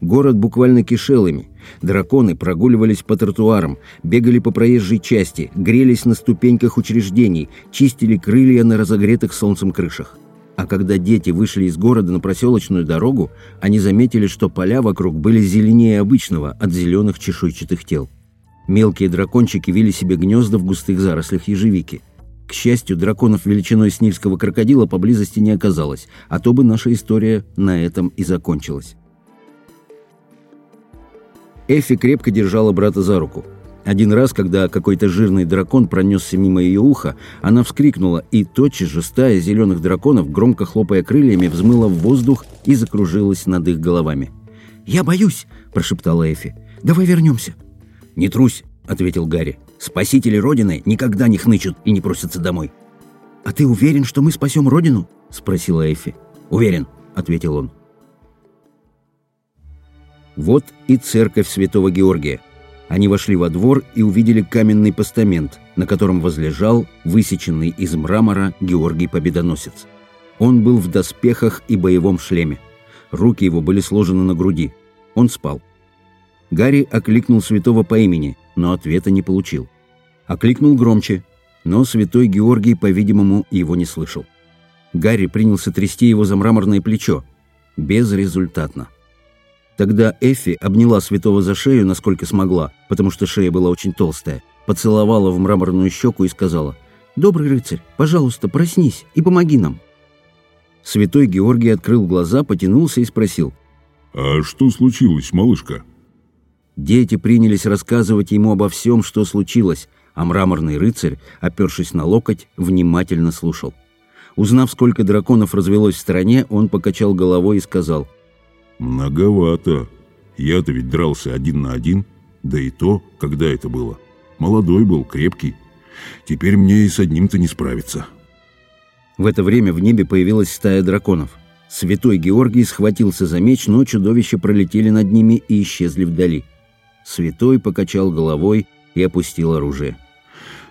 S1: Город буквально кишел ими. Драконы прогуливались по тротуарам, бегали по проезжей части, грелись на ступеньках учреждений, чистили крылья на разогретых солнцем крышах. А когда дети вышли из города на проселочную дорогу, они заметили, что поля вокруг были зеленее обычного от зеленых чешуйчатых тел. Мелкие дракончики вели себе гнезда в густых зарослях ежевики. К счастью, драконов величиной с нильского крокодила поблизости не оказалось, а то бы наша история на этом и закончилась. Эфи крепко держала брата за руку – один раз, когда какой-то жирный дракон пронесся мимо ее уха, она вскрикнула, и тотчас же стая зеленых драконов, громко хлопая крыльями, взмыла в воздух и закружилась над их головами. «Я боюсь!» – прошептала Эфи. «Давай вернемся!» «Не трусь!» – ответил Гарри. «Спасители Родины никогда не хнычут и не просятся домой!» «А ты уверен, что мы спасем Родину?» – спросила Эфи. «Уверен!» – ответил он. Вот и церковь Святого Георгия. Они вошли во двор и увидели каменный постамент, на котором возлежал высеченный из мрамора Георгий Победоносец. Он был в доспехах и боевом шлеме. Руки его были сложены на груди. Он спал. Гарри окликнул святого по имени, но ответа не получил. Окликнул громче, но святой Георгий, по-видимому, его не слышал. Гарри принялся трясти его за мраморное плечо. Безрезультатно. Тогда Эффи обняла святого за шею, насколько смогла, потому что шея была очень толстая, поцеловала в мраморную щеку и сказала «Добрый рыцарь, пожалуйста, проснись и помоги нам». Святой Георгий открыл глаза, потянулся и спросил
S4: «А что случилось, малышка?»
S1: Дети принялись рассказывать ему обо всем, что случилось, а мраморный рыцарь, опершись на локоть, внимательно слушал. Узнав, сколько драконов развелось в стране, он покачал головой и сказал
S4: «Многовато. Я-то ведь дрался один на один, да и то, когда это было. Молодой был, крепкий. Теперь мне и с одним-то не справиться».
S1: В это время в небе появилась стая драконов. Святой Георгий схватился за меч, но чудовища пролетели над ними и исчезли вдали. Святой покачал головой и опустил оружие.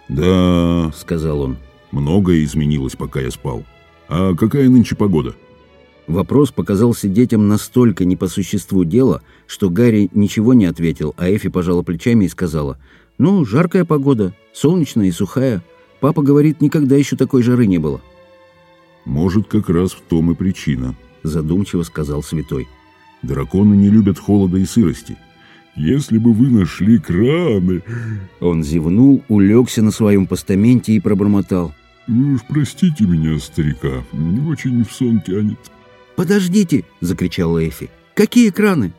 S4: «Да», —
S1: сказал он, —
S4: «многое изменилось, пока я спал. А какая нынче погода?»
S1: Вопрос показался детям настолько не по существу дела, что Гарри ничего не ответил, а Эфи пожала плечами и сказала, «Ну, жаркая погода, солнечная и сухая. Папа говорит, никогда еще такой жары не было».
S4: «Может, как раз в том и причина», —
S1: задумчиво сказал святой.
S4: «Драконы не любят холода и сырости. Если бы вы нашли краны...»
S1: Он зевнул, улегся на своем постаменте и пробормотал.
S4: «Вы уж простите меня, старика, очень в сон тянет».
S1: «Подождите!» — закричала Эфи. «Какие краны?»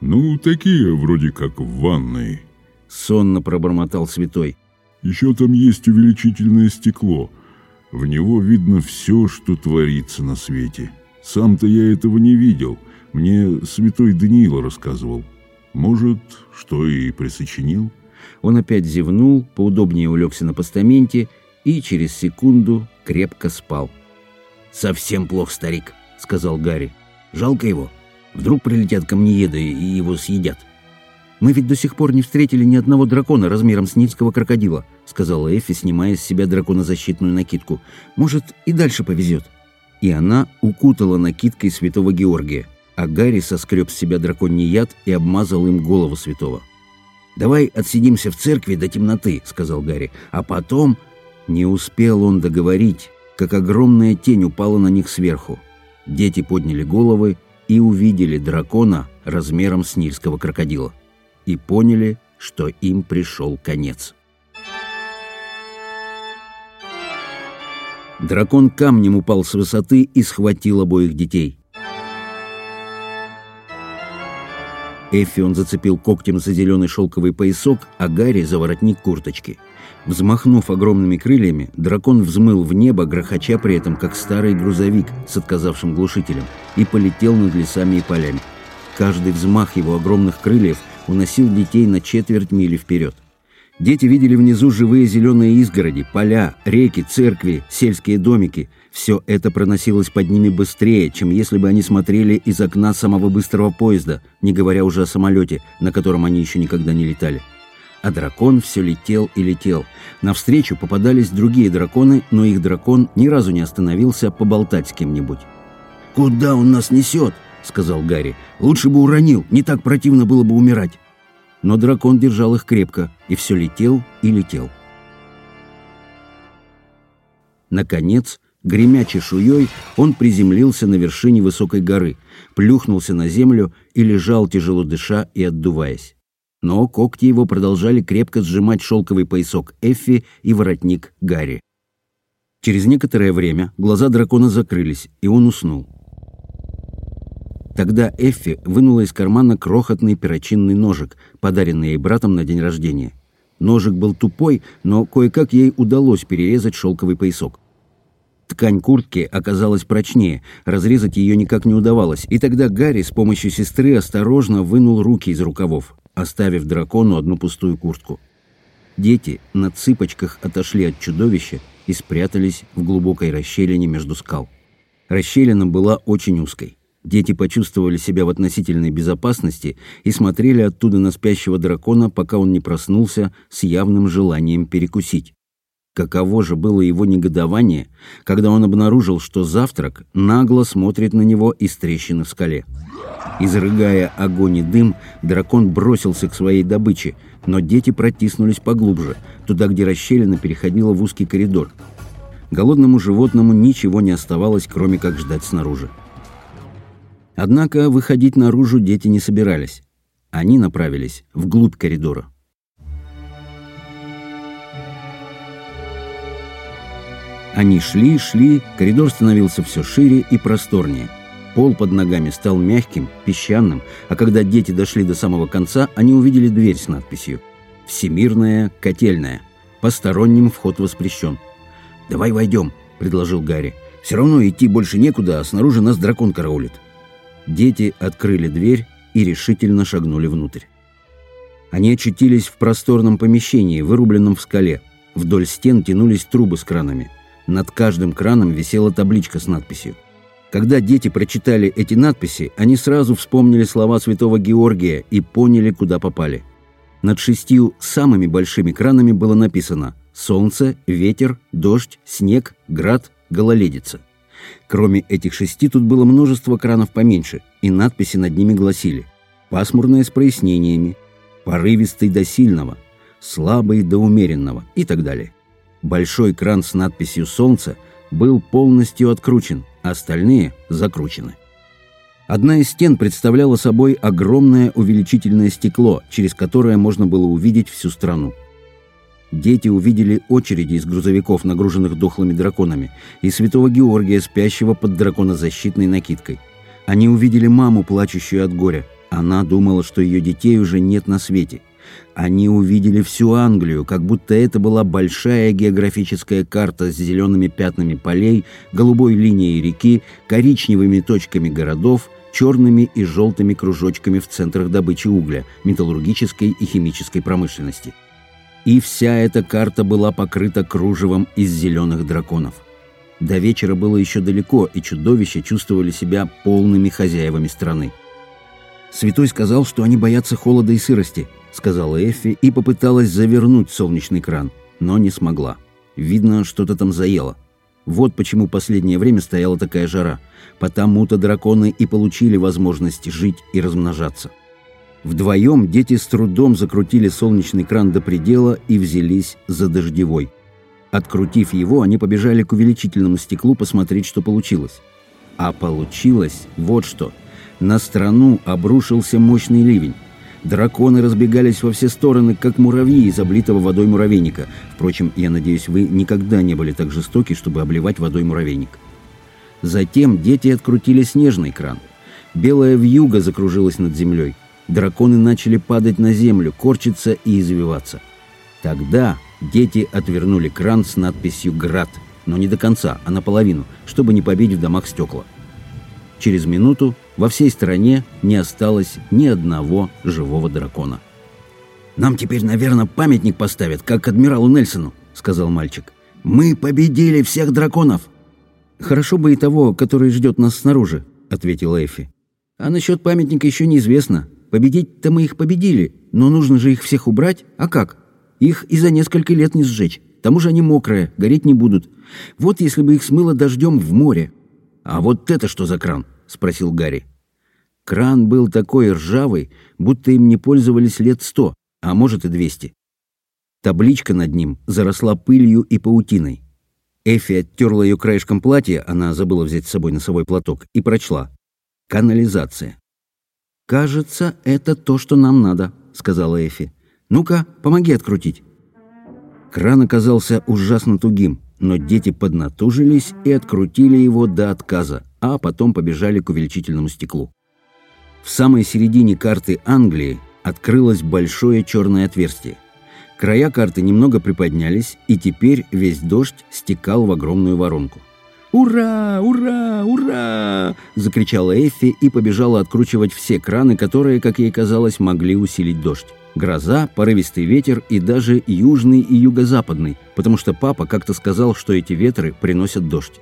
S4: «Ну, такие, вроде как в ванной», —
S1: сонно пробормотал святой.
S4: «Еще там есть увеличительное стекло. В него видно все, что творится на свете. Сам-то я этого не видел. Мне святой Даниил рассказывал. Может, что и присочинил?»
S1: Он опять зевнул, поудобнее улегся на постаменте и через секунду крепко спал. «Совсем плох, старик», — сказал Гарри. «Жалко его. Вдруг прилетят камнееды и его съедят». «Мы ведь до сих пор не встретили ни одного дракона размером с нильского крокодила», — сказала Эфи, снимая с себя драконозащитную накидку. «Может, и дальше повезет». И она укутала накидкой святого Георгия, а Гарри соскреб с себя драконний яд и обмазал им голову святого. «Давай отсидимся в церкви до темноты», — сказал Гарри. «А потом...» Не успел он договорить, как огромная тень упала на них сверху. Дети подняли головы и увидели дракона размером с нильского крокодила и поняли, что им пришел конец. Дракон камнем упал с высоты и схватил обоих детей. Эффион зацепил когтем за зеленый шелковый поясок, а Гарри — за воротник курточки — Взмахнув огромными крыльями, дракон взмыл в небо, грохоча при этом, как старый грузовик с отказавшим глушителем, и полетел над лесами и полями. Каждый взмах его огромных крыльев уносил детей на четверть мили вперед. Дети видели внизу живые зеленые изгороди, поля, реки, церкви, сельские домики. Все это проносилось под ними быстрее, чем если бы они смотрели из окна самого быстрого поезда, не говоря уже о самолете, на котором они еще никогда не летали а дракон все летел и летел. Навстречу попадались другие драконы, но их дракон ни разу не остановился поболтать с кем-нибудь. «Куда он нас несет?» — сказал Гарри. «Лучше бы уронил, не так противно было бы умирать». Но дракон держал их крепко, и все летел и летел. Наконец, гремя чешуей, он приземлился на вершине высокой горы, плюхнулся на землю и лежал, тяжело дыша и отдуваясь но когти его продолжали крепко сжимать шелковый поясок Эффи и воротник Гарри. Через некоторое время глаза дракона закрылись, и он уснул. Тогда Эффи вынула из кармана крохотный перочинный ножик, подаренный ей братом на день рождения. Ножик был тупой, но кое-как ей удалось перерезать шелковый поясок. Ткань куртки оказалась прочнее, разрезать ее никак не удавалось, и тогда Гарри с помощью сестры осторожно вынул руки из рукавов оставив дракону одну пустую куртку. Дети на цыпочках отошли от чудовища и спрятались в глубокой расщелине между скал. Расщелина была очень узкой. Дети почувствовали себя в относительной безопасности и смотрели оттуда на спящего дракона, пока он не проснулся с явным желанием перекусить. Каково же было его негодование, когда он обнаружил, что завтрак нагло смотрит на него из трещины в скале. Изрыгая огонь и дым, дракон бросился к своей добыче, но дети протиснулись поглубже, туда, где расщелина переходила в узкий коридор. Голодному животному ничего не оставалось, кроме как ждать снаружи. Однако выходить наружу дети не собирались. Они направились вглубь коридора. Они шли и шли, коридор становился все шире и просторнее. Пол под ногами стал мягким, песчаным, а когда дети дошли до самого конца, они увидели дверь с надписью «Всемирная котельная. Посторонним вход воспрещен». «Давай войдем», — предложил Гарри. «Все равно идти больше некуда, а снаружи нас дракон караулит». Дети открыли дверь и решительно шагнули внутрь. Они очутились в просторном помещении, вырубленном в скале. Вдоль стен тянулись трубы с кранами — над каждым краном висела табличка с надписью. Когда дети прочитали эти надписи, они сразу вспомнили слова святого Георгия и поняли, куда попали. Над шестью самыми большими кранами было написано «Солнце, ветер, дождь, снег, град, гололедица». Кроме этих шести тут было множество кранов поменьше, и надписи над ними гласили «Пасмурное с прояснениями», «Порывистый до сильного», «Слабый до умеренного» и так далее. Большой кран с надписью «Солнце» был полностью откручен, остальные закручены. Одна из стен представляла собой огромное увеличительное стекло, через которое можно было увидеть всю страну. Дети увидели очереди из грузовиков, нагруженных дохлыми драконами, и святого Георгия, спящего под драконозащитной накидкой. Они увидели маму, плачущую от горя. Она думала, что ее детей уже нет на свете. Они увидели всю Англию, как будто это была большая географическая карта с зелеными пятнами полей, голубой линией реки, коричневыми точками городов, черными и желтыми кружочками в центрах добычи угля, металлургической и химической промышленности. И вся эта карта была покрыта кружевом из зеленых драконов. До вечера было еще далеко, и чудовища чувствовали себя полными хозяевами страны. Святой сказал, что они боятся холода и сырости –— сказала Эффи и попыталась завернуть солнечный кран, но не смогла. Видно, что-то там заело. Вот почему последнее время стояла такая жара. Потому-то драконы и получили возможность жить и размножаться. Вдвоем дети с трудом закрутили солнечный кран до предела и взялись за дождевой. Открутив его, они побежали к увеличительному стеклу посмотреть, что получилось. А получилось вот что. На страну обрушился мощный ливень. Драконы разбегались во все стороны, как муравьи из облитого водой муравейника. Впрочем, я надеюсь, вы никогда не были так жестоки, чтобы обливать водой муравейник. Затем дети открутили снежный кран. Белая вьюга закружилась над землей. Драконы начали падать на землю, корчиться и извиваться. Тогда дети отвернули кран с надписью «Град», но не до конца, а наполовину, чтобы не побить в домах стекла. Через минуту во всей стране не осталось ни одного живого дракона. «Нам теперь, наверное, памятник поставят, как адмиралу Нельсону», — сказал мальчик. «Мы победили всех драконов!» «Хорошо бы и того, который ждет нас снаружи», — ответил Эфи. «А насчет памятника еще неизвестно. Победить-то мы их победили, но нужно же их всех убрать. А как? Их и за несколько лет не сжечь. К тому же они мокрые, гореть не будут. Вот если бы их смыло дождем в море». «А вот это что за кран?» — спросил Гарри. Кран был такой ржавый, будто им не пользовались лет сто, а может и двести. Табличка над ним заросла пылью и паутиной. Эфи оттерла ее краешком платья, она забыла взять с собой носовой платок, и прочла. «Канализация». «Кажется, это то, что нам надо», — сказала Эфи. «Ну-ка, помоги открутить». Кран оказался ужасно тугим, но дети поднатужились и открутили его до отказа а потом побежали к увеличительному стеклу. В самой середине карты Англии открылось большое черное отверстие. Края карты немного приподнялись, и теперь весь дождь стекал в огромную воронку. «Ура! Ура! Ура!» – закричала Эффи и побежала откручивать все краны, которые, как ей казалось, могли усилить дождь. Гроза, порывистый ветер и даже южный и юго-западный, потому что папа как-то сказал, что эти ветры приносят дождь.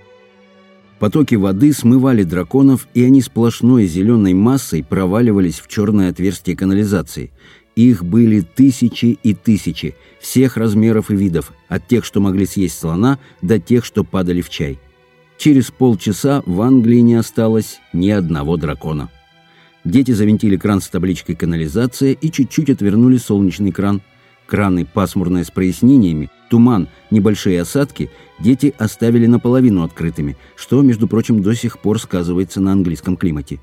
S1: Потоки воды смывали драконов, и они сплошной зеленой массой проваливались в черное отверстие канализации. Их были тысячи и тысячи, всех размеров и видов, от тех, что могли съесть слона, до тех, что падали в чай. Через полчаса в Англии не осталось ни одного дракона. Дети завинтили кран с табличкой «Канализация» и чуть-чуть отвернули солнечный кран – Краны пасмурные с прояснениями, туман, небольшие осадки дети оставили наполовину открытыми, что, между прочим, до сих пор сказывается на английском климате.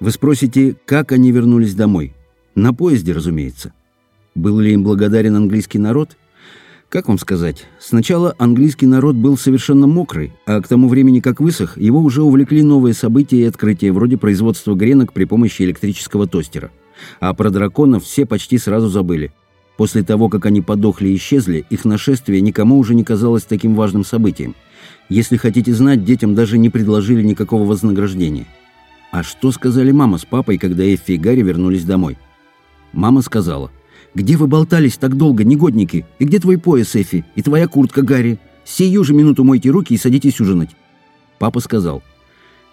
S1: Вы спросите, как они вернулись домой? На поезде, разумеется. Был ли им благодарен английский народ? Как вам сказать? Сначала английский народ был совершенно мокрый, а к тому времени, как высох, его уже увлекли новые события и открытия, вроде производства гренок при помощи электрического тостера. А про драконов все почти сразу забыли – После того, как они подохли и исчезли, их нашествие никому уже не казалось таким важным событием. Если хотите знать, детям даже не предложили никакого вознаграждения. А что сказали мама с папой, когда Эффи и Гарри вернулись домой? Мама сказала, «Где вы болтались так долго, негодники? И где твой пояс, Эффи? И твоя куртка, Гарри? Сию же минуту мойте руки и садитесь ужинать». Папа сказал,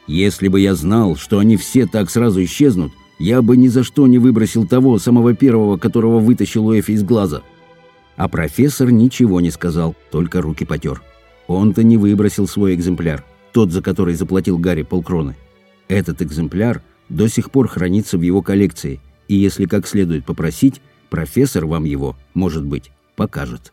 S1: «Если бы я знал, что они все так сразу исчезнут, я бы ни за что не выбросил того, самого первого, которого вытащил у из глаза. А профессор ничего не сказал, только руки потер. Он-то не выбросил свой экземпляр, тот, за который заплатил Гарри полкроны. Этот экземпляр до сих пор хранится в его коллекции, и если как следует попросить, профессор вам его, может быть, покажет.